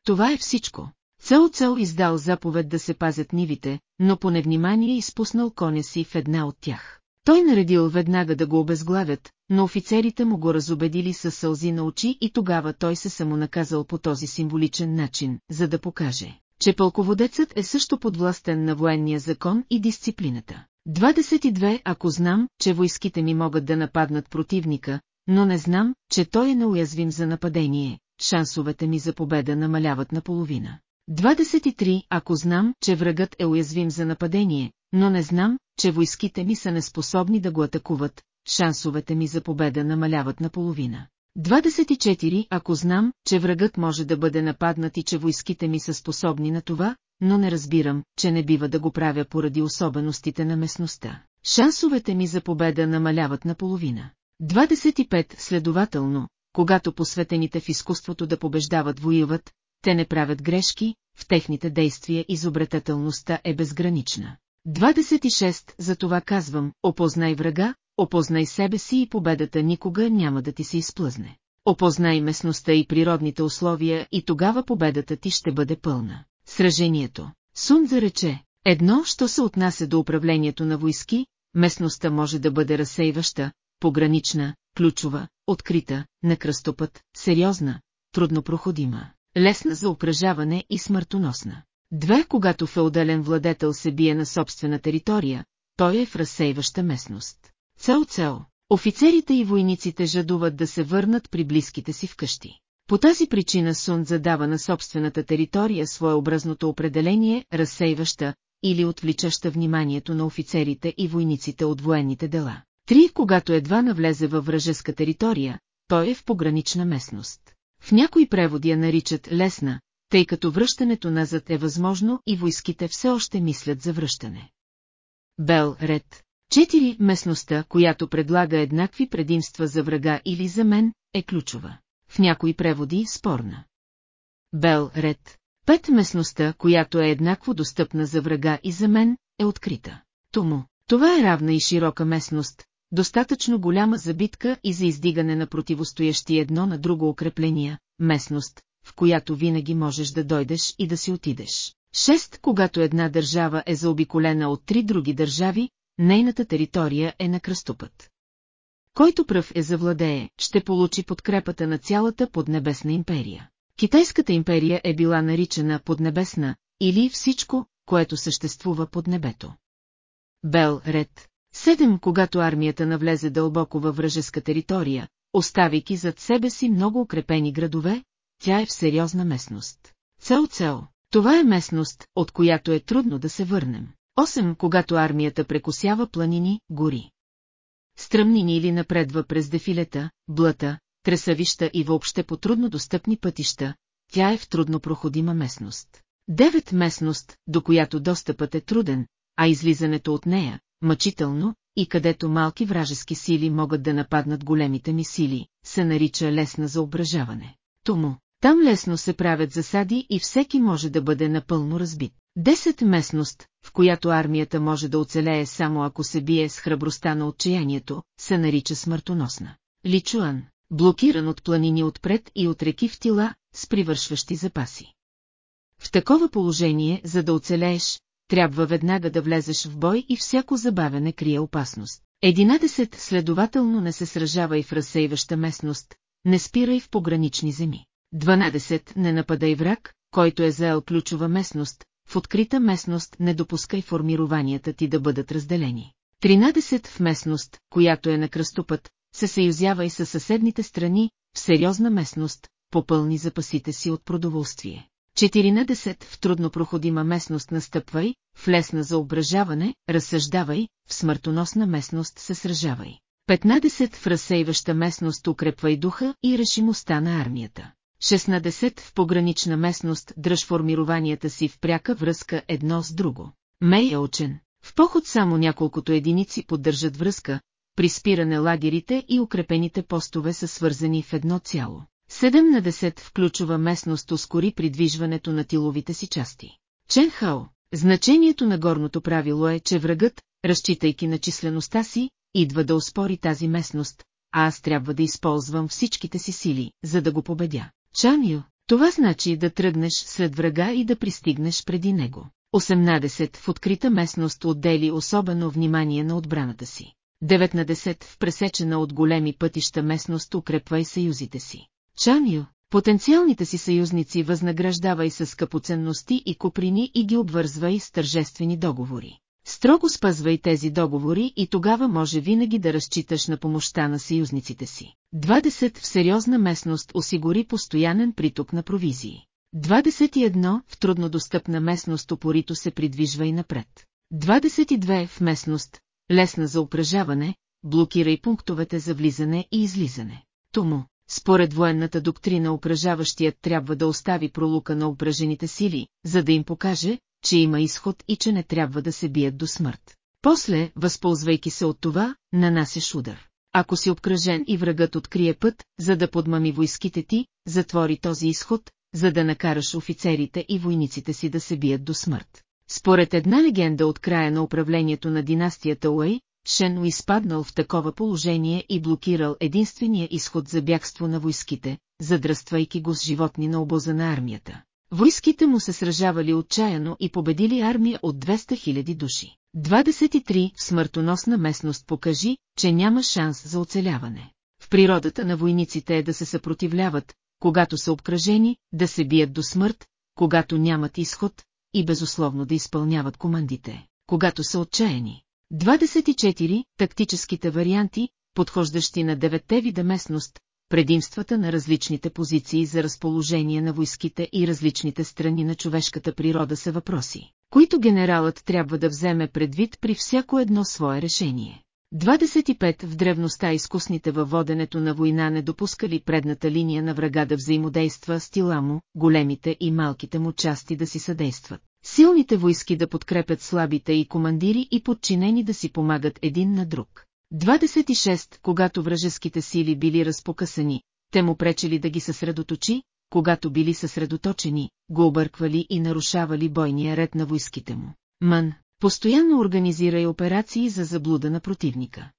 [SPEAKER 1] Това е всичко. Цел-цел издал заповед да се пазят нивите, но по невнимание изпуснал коня си в една от тях. Той наредил веднага да го обезглавят, но офицерите му го разобедили със сълзи на очи и тогава той се самонаказал по този символичен начин, за да покаже, че пълководецът е също подвластен на военния закон и дисциплината. 22. Ако знам, че войските ми могат да нападнат противника, но не знам, че той е неуязвим за нападение, шансовете ми за победа намаляват наполовина. 23. Ако знам, че врагът е уязвим за нападение, но не знам, че войските ми са неспособни да го атакуват, шансовете ми за победа намаляват наполовина. 24. Ако знам, че врагът може да бъде нападнат и че войските ми са способни на това, но не разбирам, че не бива да го правя поради особеностите на местността. Шансовете ми за победа намаляват наполовина. 25. Следователно, когато посветените в изкуството да побеждават воюват, те не правят грешки, в техните действия изобретателността е безгранична. 26. За това казвам, опознай врага, опознай себе си и победата никога няма да ти се изплъзне. Опознай местността и природните условия и тогава победата ти ще бъде пълна. Сражението. Сун зарече, едно, що се отнася до управлението на войски, местността може да бъде разсейваща, погранична, ключова, открита, на кръстопът, сериозна, труднопроходима, лесна за упражаване и смъртоносна. Две, когато феодален владетел се бие на собствена територия, той е в разсейваща местност. Цел-цел, офицерите и войниците жадуват да се върнат при близките си вкъщи. По тази причина Сун задава на собствената територия своеобразното определение, разсейваща или отвличаща вниманието на офицерите и войниците от военните дела. Три, когато едва навлезе във вражеска територия, той е в погранична местност. В някои преводи я наричат лесна, тъй като връщането назад е възможно и войските все още мислят за връщане. Бел Ред. Четири местността, която предлага еднакви предимства за врага или за мен, е ключова. В някои преводи спорна. Бел Ред. Пет местността, която е еднакво достъпна за врага и за мен, е открита. Тому, това е равна и широка местност, достатъчно голяма за битка и за издигане на противостоящи едно на друго укрепления, местност, в която винаги можеш да дойдеш и да си отидеш. Шест, когато една държава е заобиколена от три други държави, нейната територия е на кръстопът. Който пръв е завладее, ще получи подкрепата на цялата поднебесна империя. Китайската империя е била наричана поднебесна, или всичко, което съществува под небето. Бел Ред, Седем, когато армията навлезе дълбоко във вражеска територия, оставяйки зад себе си много укрепени градове, тя е в сериозна местност. Цел-цел, това е местност, от която е трудно да се върнем. Осем, когато армията прекусява планини, гори. стръмнини или напредва през дефилета, блата, тресавища и въобще по трудно достъпни пътища, тя е в трудно проходима местност. Девет местност, до която достъпът е труден, а излизането от нея, мъчително, и където малки вражески сили могат да нападнат големите ми сили, се нарича лесна за ображаване. Тому, там лесно се правят засади и всеки може да бъде напълно разбит. Десет местност, в която армията може да оцелее само ако се бие с храбростта на отчаянието, се нарича смъртоносна. Личуан, блокиран от планини отпред и от реки в тила, с привършващи запаси. В такова положение, за да оцелееш, трябва веднага да влезеш в бой и всяко забавяне крие опасност. Единадесет следователно не се сражава и в разсейваща местност, не спира и в погранични земи. 12. Не нападай враг, който е заел ключова местност, в открита местност не допускай формированията ти да бъдат разделени. 13. В местност, която е на кръстопът, се съюзява и със съседните страни, в сериозна местност, попълни запасите си от продоволствие. 14. В труднопроходима местност настъпвай, в лесна за ображаване, разсъждавай, в смъртоносна местност се сражавай. 15. В разсейваща местност укрепвай духа и решимостта на армията. 16. В погранична местност дръж формированията си в пряка връзка едно с друго. Мей е учен. В поход само няколкото единици поддържат връзка, при спиране лагерите и укрепените постове са свързани в едно цяло. 17 в ключова местност ускори придвижването на тиловите си части. Ченхао, значението на горното правило е, че врагът, разчитайки на числеността си, идва да успори тази местност, а аз трябва да използвам всичките си сили, за да го победя. Чаню, това значи да тръгнеш след врага и да пристигнеш преди него. 18 в открита местност отдели особено внимание на отбраната си. 19 в пресечена от големи пътища местност укрепвай съюзите си. Чаню, потенциалните си съюзници възнаграждавай с скъпоценности и куприни и ги обвързвай с тържествени договори. Строго спазвай тези договори и тогава може винаги да разчиташ на помощта на съюзниците си. 20 в сериозна местност осигури постоянен приток на провизии. 21 в труднодостъпна местност опорито се придвижва и напред. 22 в местност, лесна за упражаване, блокирай пунктовете за влизане и излизане. Тому, според военната доктрина упражаващият трябва да остави пролука на упражените сили, за да им покаже, че има изход и че не трябва да се бият до смърт. После, възползвайки се от това, нанасеш удар. Ако си обкръжен и врагът открие път, за да подмами войските ти, затвори този изход, за да накараш офицерите и войниците си да се бият до смърт. Според една легенда от края на управлението на династията Уей, Шен изпаднал в такова положение и блокирал единствения изход за бягство на войските, задръствайки го с животни на обоза на армията. Войските му се сражавали отчаяно и победили армия от 200 000 души. 23 в смъртоносна местност покажи, че няма шанс за оцеляване. В природата на войниците е да се съпротивляват, когато са обкръжени, да се бият до смърт, когато нямат изход, и безусловно да изпълняват командите, когато са отчаяни. 24. Тактическите варианти, подхождащи на деветте вида местност, предимствата на различните позиции за разположение на войските и различните страни на човешката природа са въпроси, които генералът трябва да вземе предвид при всяко едно свое решение. 25 в древността изкусните във воденето на война не допускали предната линия на врага да взаимодейства с тила му, големите и малките му части да си съдействат. Силните войски да подкрепят слабите и командири и подчинени да си помагат един на друг. 26. Когато вражеските сили били разпокъсани, те му пречели да ги съсредоточи, когато били съсредоточени, го обърквали и нарушавали бойния ред на войските му. Мън, постоянно организира и операции за заблуда на противника.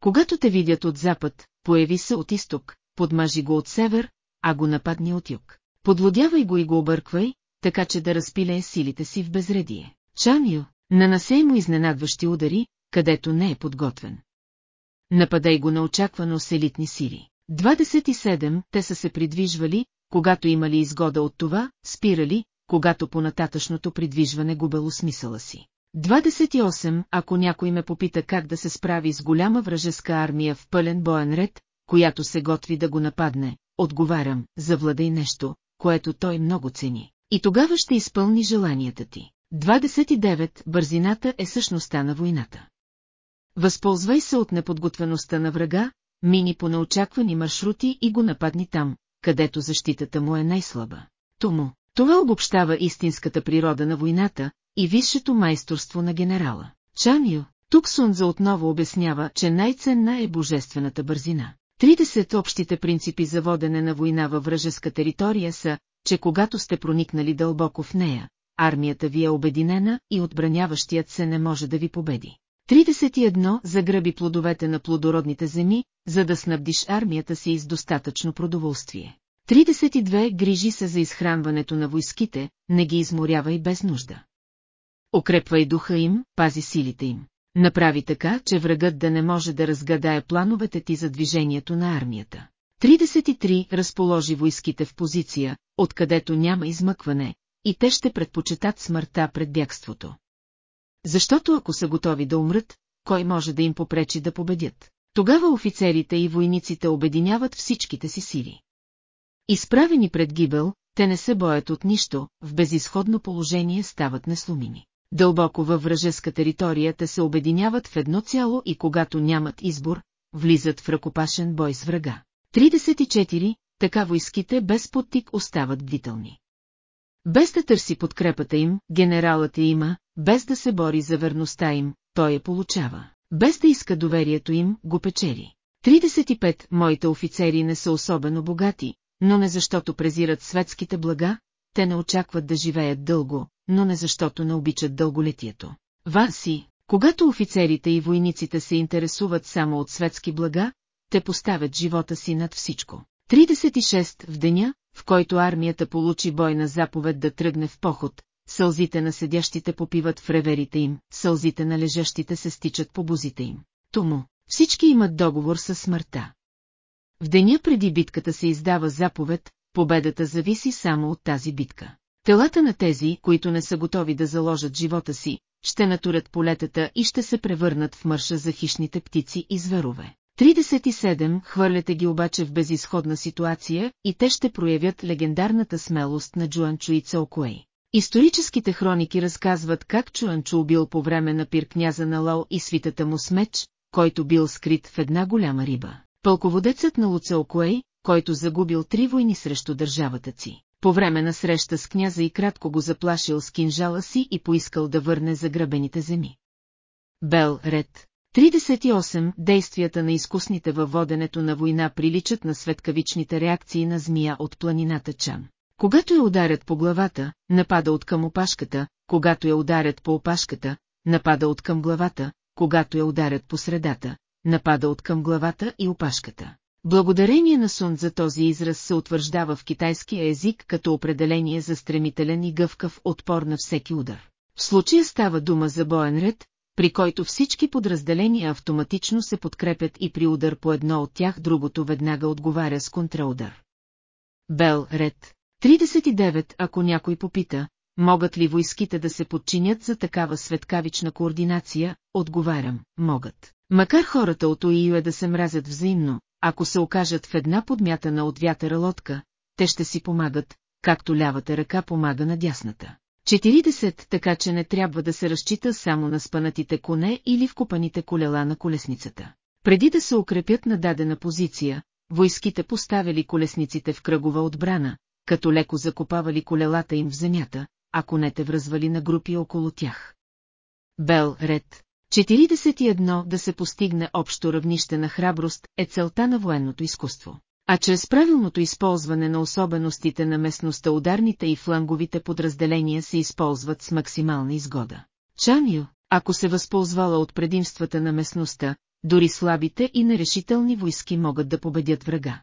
[SPEAKER 1] Когато те видят от запад, появи се от изток, подмажи го от север, а го нападни от юг. Подлодявай го и го обърквай, така че да разпилее силите си в безредие. Чаню, нанасей му изненадващи удари, където не е подготвен. Нападай го неочаквано с елитни сили. 27 те са се придвижвали, когато имали изгода от това, спирали, когато по нататъчното придвижване губело смисъла си. 28 ако някой ме попита как да се справи с голяма вражеска армия в пълен боен ред, която се готви да го нападне, отговарям, завладей нещо, което той много цени. И тогава ще изпълни желанията ти. 29. Бързината е същността на войната. Възползвай се от неподготвеността на врага, мини по неочаквани маршрути и го нападни там, където защитата му е най-слаба. Тому, това обобщава истинската природа на войната и висшето майсторство на генерала. Чаню, тук Сунза отново обяснява, че най-ценна е божествената бързина. 30 общите принципи за водене на война във вражеска територия са, че когато сте проникнали дълбоко в нея, армията ви е обединена и отбраняващият се не може да ви победи. 31. Загръби плодовете на плодородните земи, за да снабдиш армията си с достатъчно продоволствие. 32. Грижи се за изхранването на войските, не ги изморявай без нужда. Укрепвай духа им, пази силите им. Направи така, че врагът да не може да разгадае плановете ти за движението на армията. 33. Разположи войските в позиция, откъдето няма измъкване, и те ще предпочитат смъртта пред бягството. Защото ако са готови да умрат, кой може да им попречи да победят? Тогава офицерите и войниците обединяват всичките си сили. Изправени пред гибел, те не се боят от нищо, в безисходно положение стават несломими. Дълбоко във вражеска територия те се обединяват в едно цяло и когато нямат избор, влизат в ръкопашен бой с врага. 34. Така войските без подтик остават бдителни. Без да търси подкрепата им, генералът я има, без да се бори за верността им, той я получава. Без да иска доверието им, го печели. 35. Моите офицери не са особено богати, но не защото презират светските блага, те не очакват да живеят дълго, но не защото не обичат дълголетието. Васи, когато офицерите и войниците се интересуват само от светски блага, те поставят живота си над всичко. 36. В деня, в който армията получи бойна заповед да тръгне в поход, сълзите на седящите попиват в реверите им, сълзите на лежащите се стичат по бузите им. Тому, всички имат договор с смъртта. В деня преди битката се издава заповед, победата зависи само от тази битка. Телата на тези, които не са готови да заложат живота си, ще натурят полетата и ще се превърнат в мърша за хищните птици и зверове. 37 хвърляте ги обаче в безисходна ситуация и те ще проявят легендарната смелост на Джуанчо и Цаокуей. Историческите хроники разказват как Чуанчо убил по време на пир княза на Лао и свитата му с меч, който бил скрит в една голяма риба. Пълководецът на Луцелкуей, който загубил три войни срещу държавата си. По време на среща с княза и кратко го заплашил с кинжала си и поискал да върне заграбените земи. Бел Ред 38. Действията на изкусните във воденето на война приличат на светкавичните реакции на змия от планината Чан. Когато я ударят по главата, напада от към опашката, когато я ударят по опашката, напада от към главата, когато я ударят по средата, напада от към главата и опашката. Благодарение на Сун за този израз се утвърждава в китайския език като определение за стремителен и гъвкав отпор на всеки удар. В случая става дума за боен ред, при който всички подразделения автоматично се подкрепят и при удар по едно от тях другото веднага отговаря с контраудар. Бел Ред 39 Ако някой попита, могат ли войските да се подчинят за такава светкавична координация, отговарям, могат. Макар хората от Уиюе да се мразят взаимно, ако се окажат в една подмятана от вятъра лодка, те ще си помагат, както лявата ръка помага на дясната. 40, така че не трябва да се разчита само на спанатите коне или вкопаните колела на колесницата. Преди да се укрепят на дадена позиция, войските поставили колесниците в кръгова отбрана, като леко закопавали колелата им в земята, а конете връзвали на групи около тях. Бел Ред 41 да се постигне общо равнище на храброст е целта на военното изкуство. А чрез правилното използване на особеностите на местността ударните и фланговите подразделения се използват с максимална изгода. Чаню, ако се възползвала от предимствата на местността, дори слабите и нерешителни войски могат да победят врага.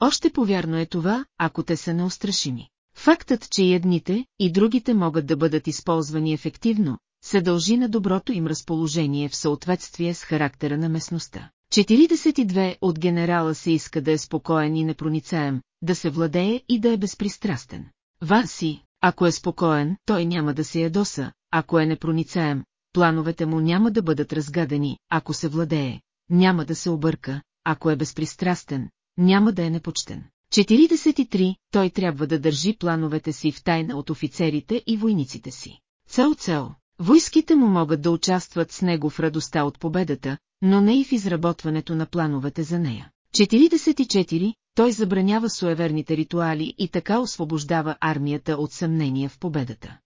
[SPEAKER 1] Още повярно е това, ако те са неустрашими. Фактът, че и едните, и другите могат да бъдат използвани ефективно, се дължи на доброто им разположение в съответствие с характера на местността. 42 от генерала се иска да е спокоен и непроницаем, да се владее и да е безпристрастен. Васи, ако е спокоен, той няма да се ядоса, ако е непроницаем, плановете му няма да бъдат разгадани, ако се владее, няма да се обърка, ако е безпристрастен, няма да е непочтен. 43. Той трябва да държи плановете си в тайна от офицерите и войниците си. Цел-цел, Войските му могат да участват с него в радостта от победата, но не и в изработването на плановете за нея. 44. Той забранява суеверните ритуали и така освобождава армията от съмнение в победата.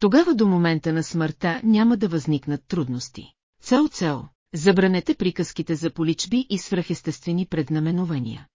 [SPEAKER 1] Тогава до момента на смъртта няма да възникнат трудности. Цел-цел, забранете приказките за поличби и свръхестествени преднаменования.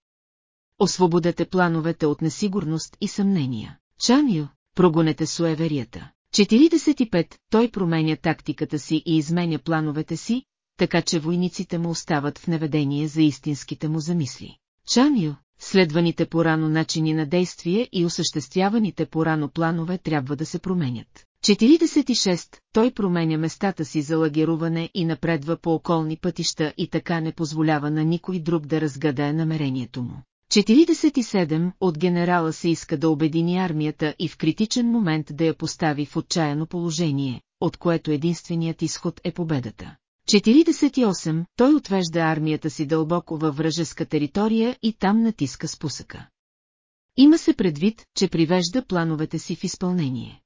[SPEAKER 1] Освободете плановете от несигурност и съмнения. Чаню, прогонете суеверията. 45. Той променя тактиката си и изменя плановете си, така че войниците му остават в неведение за истинските му замисли. Чаню, следваните порано начини на действие и осъществяваните порано планове трябва да се променят. 46. Той променя местата си за лагеруване и напредва по околни пътища и така не позволява на никой друг да разгадае намерението му. 47. От генерала се иска да обедини армията и в критичен момент да я постави в отчаяно положение, от което единственият изход е победата. 48. Той отвежда армията си дълбоко във вражеска територия и там натиска спусъка. Има се предвид, че привежда плановете си в изпълнение.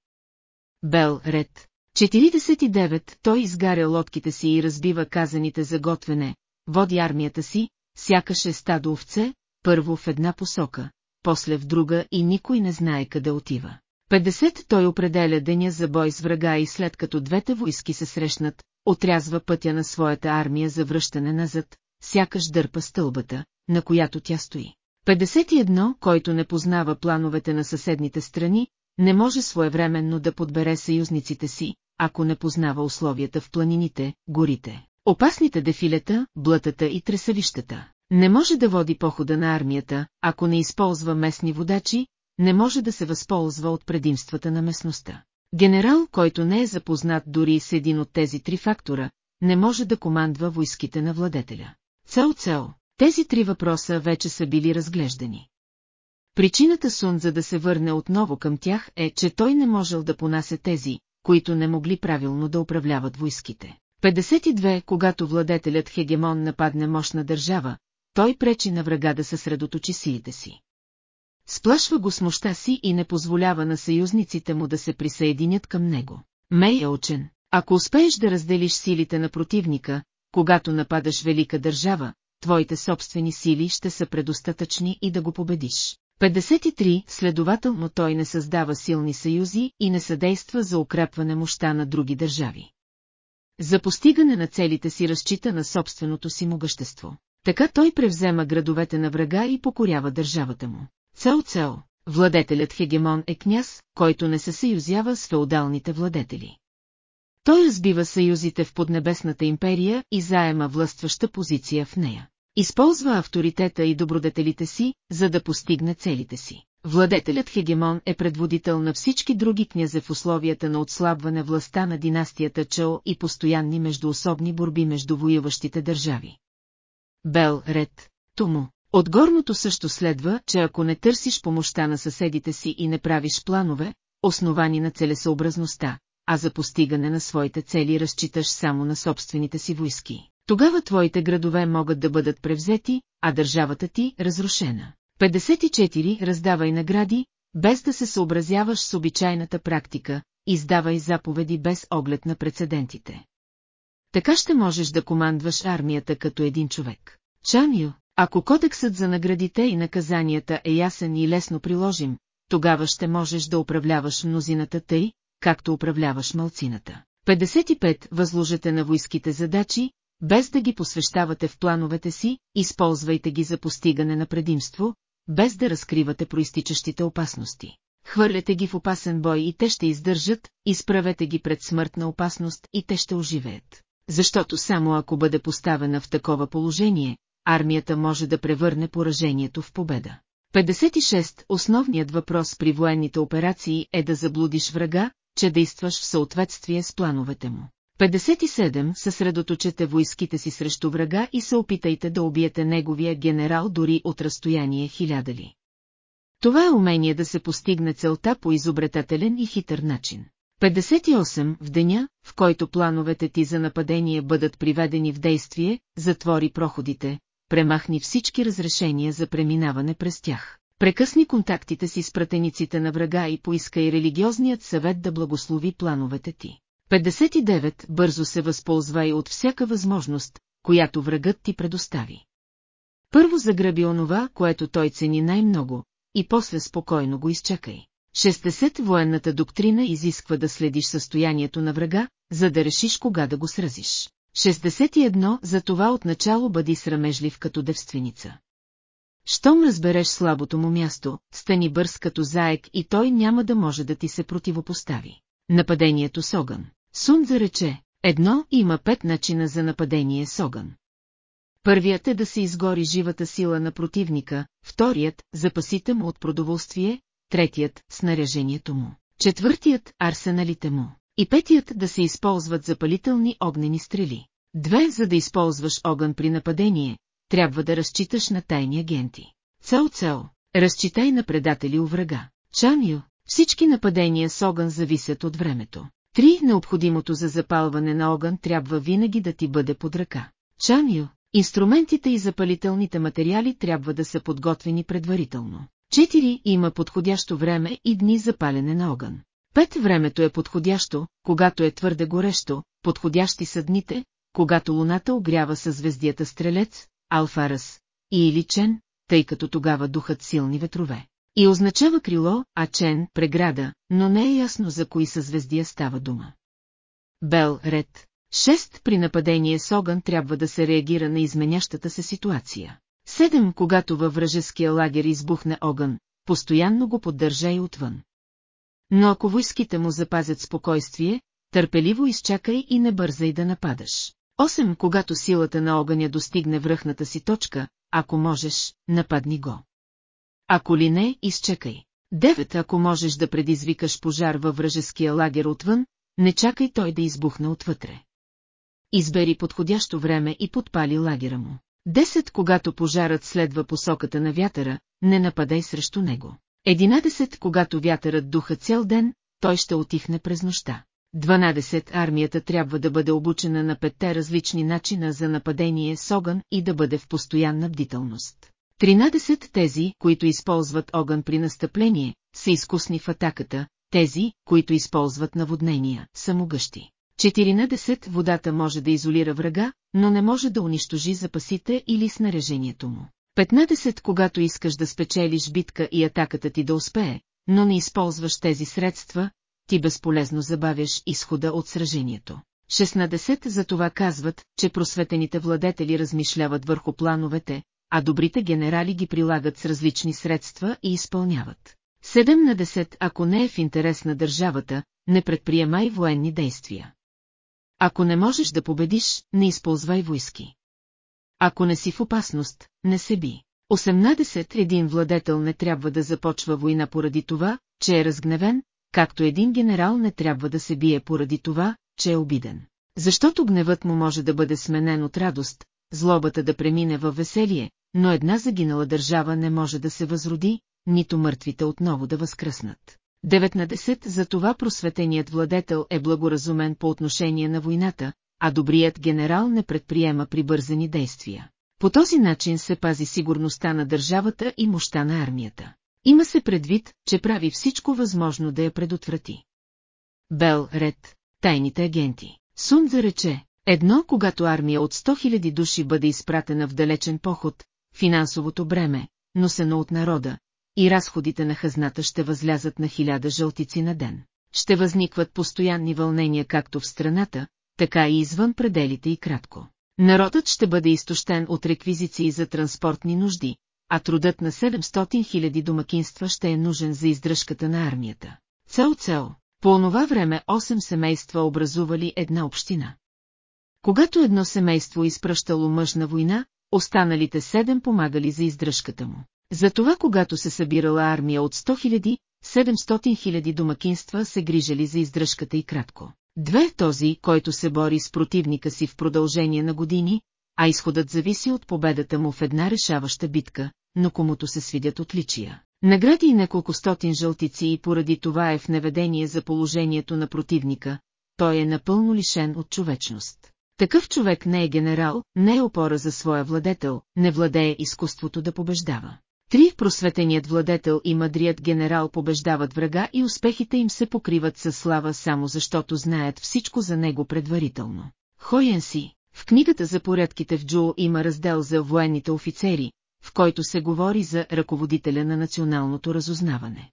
[SPEAKER 1] Бел Ред 49. Той изгаря лодките си и разбива казаните за готвене, води армията си, сякаш е стадо овце, първо в една посока, после в друга и никой не знае къде отива. 50 той определя деня за бой с врага и след като двете войски се срещнат, отрязва пътя на своята армия за връщане назад, сякаш дърпа стълбата, на която тя стои. 51, който не познава плановете на съседните страни, не може своевременно да подбере съюзниците си, ако не познава условията в планините, горите, опасните дефилета, блътата и тресавищата. Не може да води похода на армията, ако не използва местни водачи, не може да се възползва от предимствата на местността. Генерал, който не е запознат дори с един от тези три фактора, не може да командва войските на владетеля. Цел-цел, тези три въпроса вече са били разглеждани. Причината Сун за да се върне отново към тях е, че той не можел да понася тези, които не могли правилно да управляват войските. 52. Когато владетелят Хегемон нападне мощна държава, той пречи на врага да съсредоточи силите си. Сплашва го с мощта си и не позволява на съюзниците му да се присъединят към него. Мей е учен. Ако успееш да разделиш силите на противника, когато нападаш велика държава, твоите собствени сили ще са предостатъчни и да го победиш. 53. Следователно той не създава силни съюзи и не съдейства за укрепване мощта на други държави. За постигане на целите си разчита на собственото си могъщество. Така той превзема градовете на врага и покорява държавата му. Цел-цел, владетелят Хегемон е княз, който не се съюзява с феодалните владетели. Той разбива съюзите в поднебесната империя и заема властваща позиция в нея. Използва авторитета и добродетелите си, за да постигне целите си. Владетелят Хегемон е предводител на всички други князе в условията на отслабване властта на династията Чао и постоянни междуособни борби между воюващите държави. Бел Ред, Тумо. От горното също следва, че ако не търсиш помощта на съседите си и не правиш планове, основани на целесъобразността, а за постигане на своите цели разчиташ само на собствените си войски, тогава твоите градове могат да бъдат превзети, а държавата ти разрушена. 54. Раздавай награди, без да се съобразяваш с обичайната практика, издавай заповеди без оглед на прецедентите. Така ще можеш да командваш армията като един човек. Чаню, ако кодексът за наградите и наказанията е ясен и лесно приложим, тогава ще можеш да управляваш мнозината тъй, както управляваш малцината. 55. Възложете на войските задачи, без да ги посвещавате в плановете си, използвайте ги за постигане на предимство, без да разкривате проистичащите опасности. Хвърляте ги в опасен бой и те ще издържат, изправете ги пред смъртна опасност и те ще оживеят. Защото само ако бъде поставена в такова положение, армията може да превърне поражението в победа. 56. Основният въпрос при военните операции е да заблудиш врага, че действаш в съответствие с плановете му. 57. Съсредоточете войските си срещу врага и се опитайте да убиете неговия генерал дори от разстояние хилядали. Това е умение да се постигне целта по изобретателен и хитър начин. 58. В деня, в който плановете ти за нападение бъдат приведени в действие, затвори проходите, премахни всички разрешения за преминаване през тях. Прекъсни контактите си с пратениците на врага и поискай религиозният съвет да благослови плановете ти. 59. Бързо се възползвай от всяка възможност, която врагът ти предостави. Първо заграби онова, което той цени най-много, и после спокойно го изчакай. 60. Военната доктрина изисква да следиш състоянието на врага, за да решиш кога да го сразиш. 61. За това отначало бъди срамежлив като девственица. Щом разбереш слабото му място, стани бърз като заек и той няма да може да ти се противопостави. Нападението с огън. Сун зарече, едно има пет начина за нападение с огън. Първият е да се изгори живата сила на противника, вторият – запасите му от продоволствие, третият – снаряжението му, четвъртият – арсеналите му, и петият – да се използват запалителни огнени стрели. Две, за да използваш огън при нападение, трябва да разчиташ на тайни агенти. Цел-цел, разчитай на предатели у врага. Чаню, всички нападения с огън зависят от времето. Три, необходимото за запалване на огън трябва винаги да ти бъде под ръка. Чаню, инструментите и запалителните материали трябва да са подготвени предварително. Четири, има подходящо време и дни за палене на огън. Пет, времето е подходящо, когато е твърде горещо, подходящи са дните, когато луната огрява със звездията Стрелец, Алфарас и Иличен, тъй като тогава духат силни ветрове. И означава крило, а чен – преграда, но не е ясно за кои съзвездия става дума. Бел, ред. Шест При нападение с огън трябва да се реагира на изменящата се ситуация. Седем Когато във вражеския лагер избухне огън, постоянно го поддържа и отвън. Но ако войските му запазят спокойствие, търпеливо изчакай и не бързай да нападаш. 8. Когато силата на огъня достигне връхната си точка, ако можеш, нападни го. Ако ли не, изчакай. 9. Ако можеш да предизвикаш пожар във вражеския лагер отвън, не чакай той да избухне отвътре. Избери подходящо време и подпали лагера му. 10. Когато пожарът следва посоката на вятъра, не нападай срещу него. 11. Когато вятърът духа цял ден, той ще отихне през нощта. 12. Армията трябва да бъде обучена на петте различни начина за нападение с огън и да бъде в постоянна бдителност. 13. Тези, които използват огън при настъпление, са изкусни в атаката, тези, които използват наводнения, са могъщи. 14. Водата може да изолира врага, но не може да унищожи запасите или снаряжението му. 15. Когато искаш да спечелиш битка и атаката ти да успее, но не използваш тези средства, ти безполезно забавяш изхода от сражението. 16 за това казват, че просветените владетели размишляват върху плановете, а добрите генерали ги прилагат с различни средства и изпълняват. 7 на 10 ако не е в интерес на държавата, не предприемай военни действия. Ако не можеш да победиш, не използвай войски. Ако не си в опасност, не се би. 18 един владетел не трябва да започва война поради това, че е разгневен, както един генерал не трябва да се бие поради това, че е обиден. Защото гневът му може да бъде сменен от радост, злобата да премине във веселие, но една загинала държава не може да се възроди, нито мъртвите отново да възкръснат. 19. За това просветеният владетел е благоразумен по отношение на войната, а добрият генерал не предприема прибързани действия. По този начин се пази сигурността на държавата и мощта на армията. Има се предвид, че прави всичко възможно да я предотврати. Бел Ред, тайните агенти. Сун зарече, едно когато армия от 100 000 души бъде изпратена в далечен поход, финансовото бреме, носено от народа, и разходите на хазната ще възлязат на хиляда жълтици на ден. Ще възникват постоянни вълнения както в страната, така и извън пределите и кратко. Народът ще бъде изтощен от реквизиции за транспортни нужди, а трудът на 700 000 домакинства ще е нужен за издръжката на армията. Цел-цел, по онова време 8 семейства образували една община. Когато едно семейство изпръщало мъж на война, останалите 7 помагали за издръжката му. Затова когато се събирала армия от 100 000, 700 000 домакинства се грижали за издръжката и кратко. Две този, който се бори с противника си в продължение на години, а изходът зависи от победата му в една решаваща битка, но комуто се свидят отличия. Награди и неколко стотин жълтици и поради това е в неведение за положението на противника, той е напълно лишен от човечност. Такъв човек не е генерал, не е опора за своя владетел, не владее изкуството да побеждава. Три просветеният владетел и мъдрият генерал побеждават врага и успехите им се покриват със слава само защото знаят всичко за него предварително. Хоен си, в книгата за порядките в Джул има раздел за военните офицери, в който се говори за ръководителя на националното разузнаване.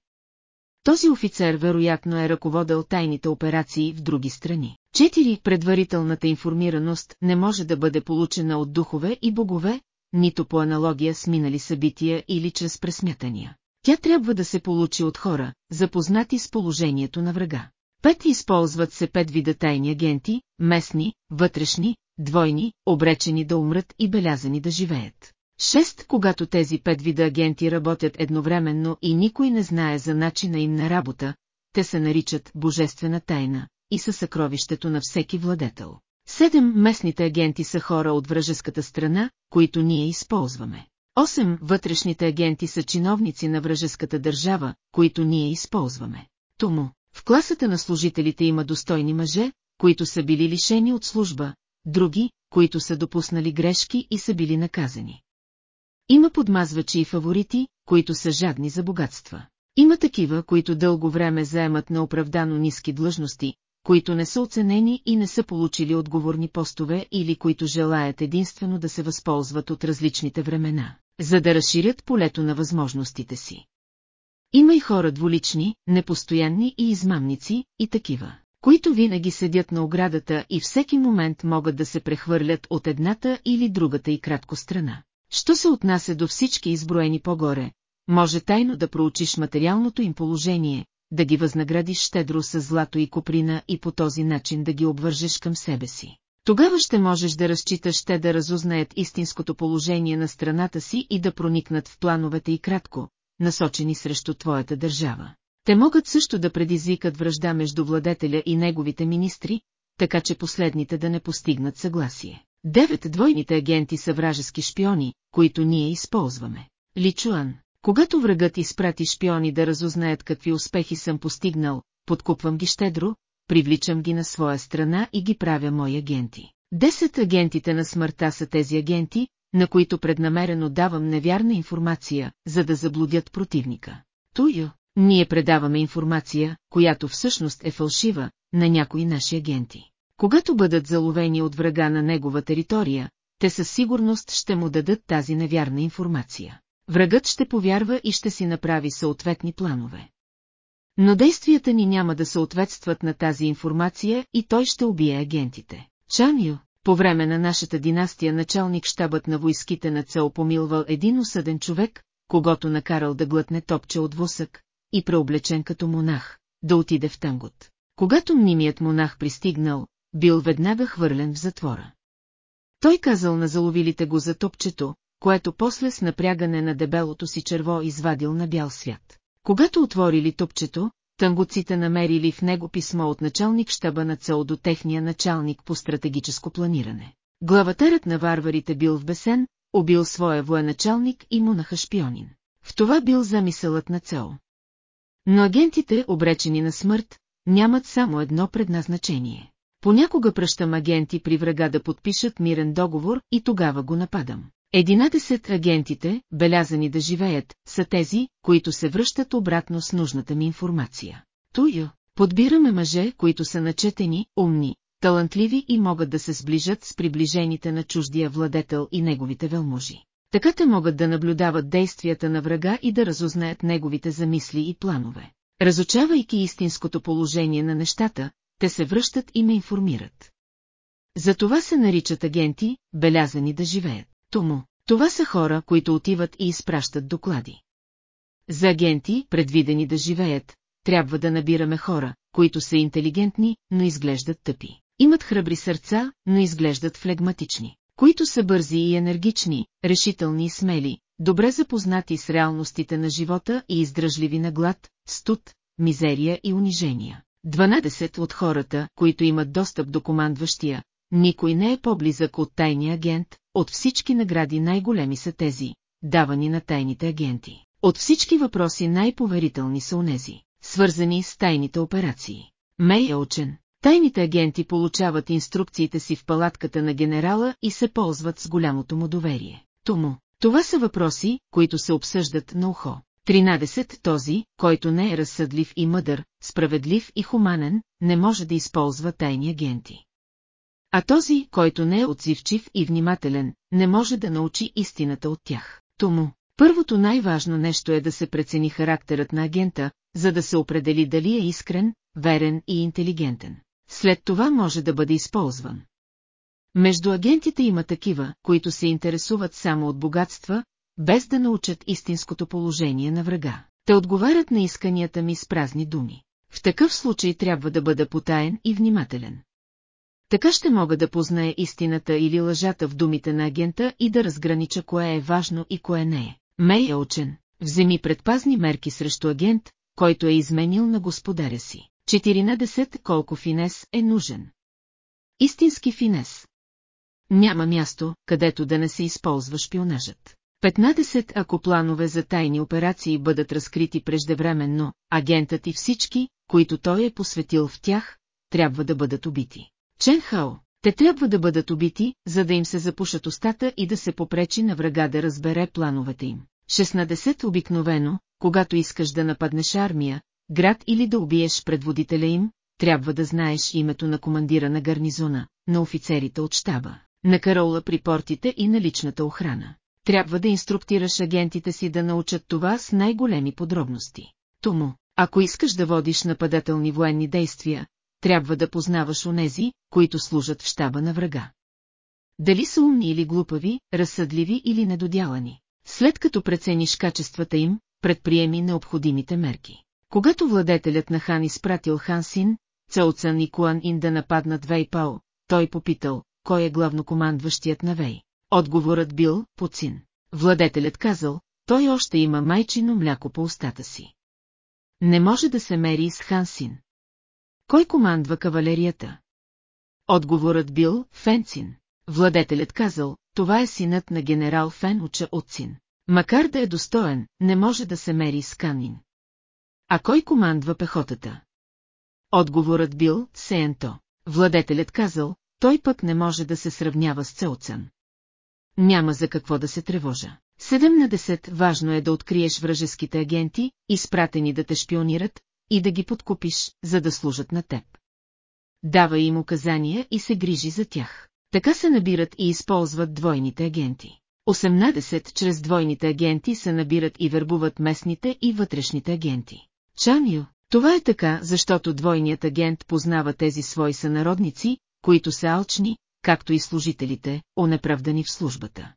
[SPEAKER 1] Този офицер вероятно е ръководил тайните операции в други страни. Четири предварителната информираност не може да бъде получена от духове и богове, нито по аналогия с минали събития или чрез пресмятания. Тя трябва да се получи от хора, запознати с положението на врага. Пет използват се пет вида тайни агенти, местни, вътрешни, двойни, обречени да умрат и белязани да живеят. Шест, когато тези пет вида агенти работят едновременно и никой не знае за начина им на работа, те се наричат Божествена тайна и са съкровището на всеки владетел. Седем местните агенти са хора от вражеската страна, които ние използваме. Осем вътрешните агенти са чиновници на вражеската държава, които ние използваме. Тому, в класата на служителите има достойни мъже, които са били лишени от служба, други, които са допуснали грешки и са били наказани. Има подмазвачи и фаворити, които са жадни за богатства. Има такива, които дълго време заемат неоправдано ниски длъжности, които не са оценени и не са получили отговорни постове или които желаят единствено да се възползват от различните времена, за да разширят полето на възможностите си. Има и хора дволични, непостоянни и измамници, и такива, които винаги седят на оградата и всеки момент могат да се прехвърлят от едната или другата и кратко страна. Що се отнася до всички изброени по-горе, може тайно да проучиш материалното им положение, да ги възнаградиш щедро с злато и коприна и по този начин да ги обвържеш към себе си. Тогава ще можеш да разчиташ те да разузнаят истинското положение на страната си и да проникнат в плановете и кратко, насочени срещу твоята държава. Те могат също да предизвикат връжда между владетеля и неговите министри, така че последните да не постигнат съгласие. Девет двойните агенти са вражески шпиони, които ние използваме. Личуан, когато врагът изпрати шпиони да разузнаят какви успехи съм постигнал, подкупвам ги щедро, привличам ги на своя страна и ги правя мои агенти. Десет агентите на смъртта са тези агенти, на които преднамерено давам невярна информация, за да заблудят противника. Тую, ние предаваме информация, която всъщност е фалшива, на някои наши агенти. Когато бъдат заловени от врага на негова територия, те със сигурност ще му дадат тази невярна информация. Врагът ще повярва и ще си направи съответни планове. Но действията ни няма да съответстват на тази информация и той ще убие агентите. Чаню, по време на нашата династия началник щабът на войските на цел помилвал един осъден човек, когато накарал да глътне топче от восък, и преоблечен като монах, да отиде в тангот. Когато мнимият монах пристигнал, бил веднага хвърлен в затвора. Той казал на заловилите го за топчето, което после с напрягане на дебелото си черво извадил на бял свят. Когато отворили топчето, тънгоците намерили в него писмо от началник щаба на цел до техния началник по стратегическо планиране. Главатарът на варварите бил в бесен, убил своя военачалник и монаха шпионин. В това бил замисълът на цел. Но агентите, обречени на смърт, нямат само едно предназначение. Понякога пръщам агенти при врага да подпишат мирен договор и тогава го нападам. Единадесет агентите, белязани да живеят, са тези, които се връщат обратно с нужната ми информация. Тую, подбираме мъже, които са начетени, умни, талантливи и могат да се сближат с приближените на чуждия владетел и неговите велможи. Така те могат да наблюдават действията на врага и да разузнаят неговите замисли и планове. Разучавайки истинското положение на нещата, те се връщат и ме информират. За това се наричат агенти, белязани да живеят. Тому, това са хора, които отиват и изпращат доклади. За агенти, предвидени да живеят, трябва да набираме хора, които са интелигентни, но изглеждат тъпи. Имат храбри сърца, но изглеждат флегматични, които са бързи и енергични, решителни и смели, добре запознати с реалностите на живота и издръжливи на глад, студ, мизерия и унижения. 12 от хората, които имат достъп до командващия, никой не е по-близък от тайния агент, от всички награди най-големи са тези, давани на тайните агенти. От всички въпроси най-поверителни са унези, свързани с тайните операции. Мей е учен. Тайните агенти получават инструкциите си в палатката на генерала и се ползват с голямото му доверие. Тому, Това са въпроси, които се обсъждат на ухо. 13. Този, който не е разсъдлив и мъдър, справедлив и хуманен, не може да използва тайни агенти. А този, който не е отзивчив и внимателен, не може да научи истината от тях. Тому, първото най-важно нещо е да се прецени характерът на агента, за да се определи дали е искрен, верен и интелигентен. След това може да бъде използван. Между агентите има такива, които се интересуват само от богатства, без да научат истинското положение на врага. Те отговарят на исканията ми с празни думи. В такъв случай трябва да бъда потаен и внимателен. Така ще мога да позная истината или лъжата в думите на агента и да разгранича кое е важно и кое не е. Мей е учен, вземи предпазни мерки срещу агент, който е изменил на господаря си. 14. Колко финес е нужен? Истински финес. Няма място, където да не се използва шпионажът. 15. Ако планове за тайни операции бъдат разкрити преждевременно, агентът и всички, които той е посветил в тях, трябва да бъдат убити. Чен Хао, те трябва да бъдат убити, за да им се запушат устата и да се попречи на врага да разбере плановете им. 16. Обикновено, когато искаш да нападнеш армия, град или да убиеш предводителя им, трябва да знаеш името на командира на гарнизона, на офицерите от щаба, на караула при портите и на личната охрана. Трябва да инструктираш агентите си да научат това с най-големи подробности. Тому, ако искаш да водиш нападателни военни действия, трябва да познаваш онези, които служат в щаба на врага. Дали са умни или глупави, разсъдливи или недодялани. След като прецениш качествата им, предприеми необходимите мерки. Когато владетелят на хан изпратил хан Син, Цоуцан и Куан Ин да нападнат Вей Пао, той попитал, кой е главнокомандващият на Вей. Отговорът бил Поцин. Владетелят казал, той още има майчино мляко по устата си. Не може да се мери с хан Син. Кой командва кавалерията? Отговорът бил Фенцин. Владетелят казал, това е синът на генерал Фен Уча Отцин. Макар да е достоен, не може да се мери с Канин. А кой командва пехотата? Отговорът бил Сеенто. Владетелят казал, той пък не може да се сравнява с Цеоцан. Няма за какво да се тревожа. 17. Важно е да откриеш вражеските агенти, изпратени да те шпионират, и да ги подкупиш, за да служат на теб. Дава им указания и се грижи за тях. Така се набират и използват двойните агенти. 18. Чрез двойните агенти се набират и вербуват местните и вътрешните агенти. Чаню, това е така, защото двойният агент познава тези свои сънародници, които са алчни, както и служителите, онеправдани в службата.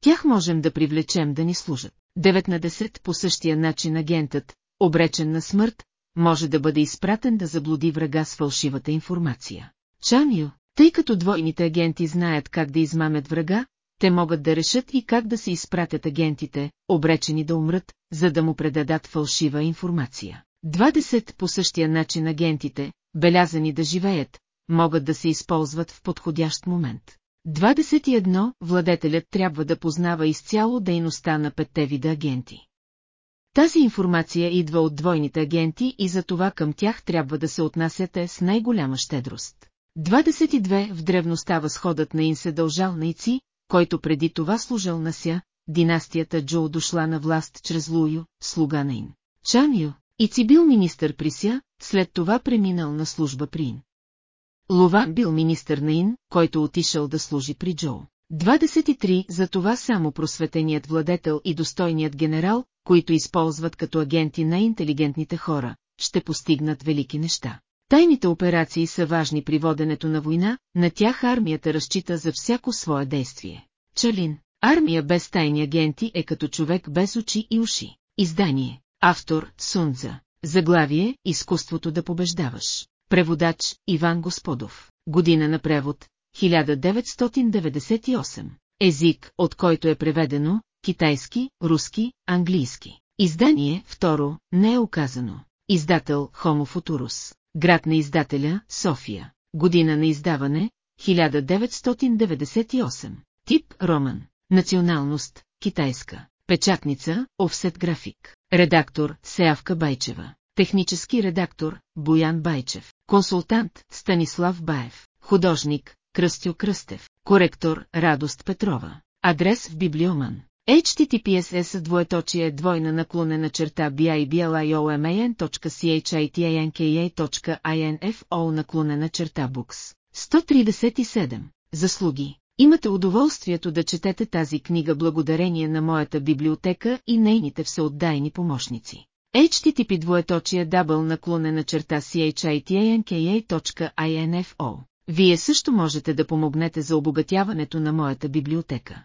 [SPEAKER 1] Тях можем да привлечем да ни служат. 19. По същия начин агентът, обречен на смърт, може да бъде изпратен да заблуди врага с фалшивата информация. Чаню, тъй като двойните агенти знаят как да измамят врага, те могат да решат и как да се изпратят агентите, обречени да умрат, за да му предадат фалшива информация. 20 по същия начин агентите, белязани да живеят, могат да се използват в подходящ момент. 21. Владетелят трябва да познава изцяло дейността на петте вида агенти. Тази информация идва от двойните агенти и за това към тях трябва да се отнасяте с най-голяма щедрост. 22. В древността възходът на Ин се дължал на Ици, който преди това служил на Ся, династията Джоу дошла на власт чрез Лую, слуга на Ин. Чаню, Ици бил министър при Ся, след това преминал на служба при Ин. Луван бил министър на Ин, който отишъл да служи при Джоу. 23. За това само просветеният владетел и достойният генерал, които използват като агенти най-интелигентните хора, ще постигнат велики неща. Тайните операции са важни при воденето на война, на тях армията разчита за всяко свое действие. Чалин. Армия без тайни агенти е като човек без очи и уши. Издание. Автор Сунза. Заглавие Изкуството да побеждаваш. Преводач Иван Господов. Година на превод 1998. Език, от който е преведено китайски, руски, английски. Издание, второ, не е оказано. Издател Homo Futurus. Град на издателя, София. Година на издаване, 1998. Тип, роман. Националност, китайска. Печатница, офсет график. Редактор, Сеавка Байчева. Технически редактор, Боян Байчев. Консултант, Станислав Баев. Художник, Кръстю Кръстев. Коректор, Радост Петрова. Адрес в Библиоман. Https двоеточие двойна наклонена черта biblioman.chitanka.info наклонена черта books. 137. Заслуги. Имате удоволствието да четете тази книга благодарение на моята библиотека и нейните всеотдайни помощници. HTTP двоеточие дабъл наклонена черта chitanka.info. Вие също можете да помогнете за обогатяването на моята библиотека.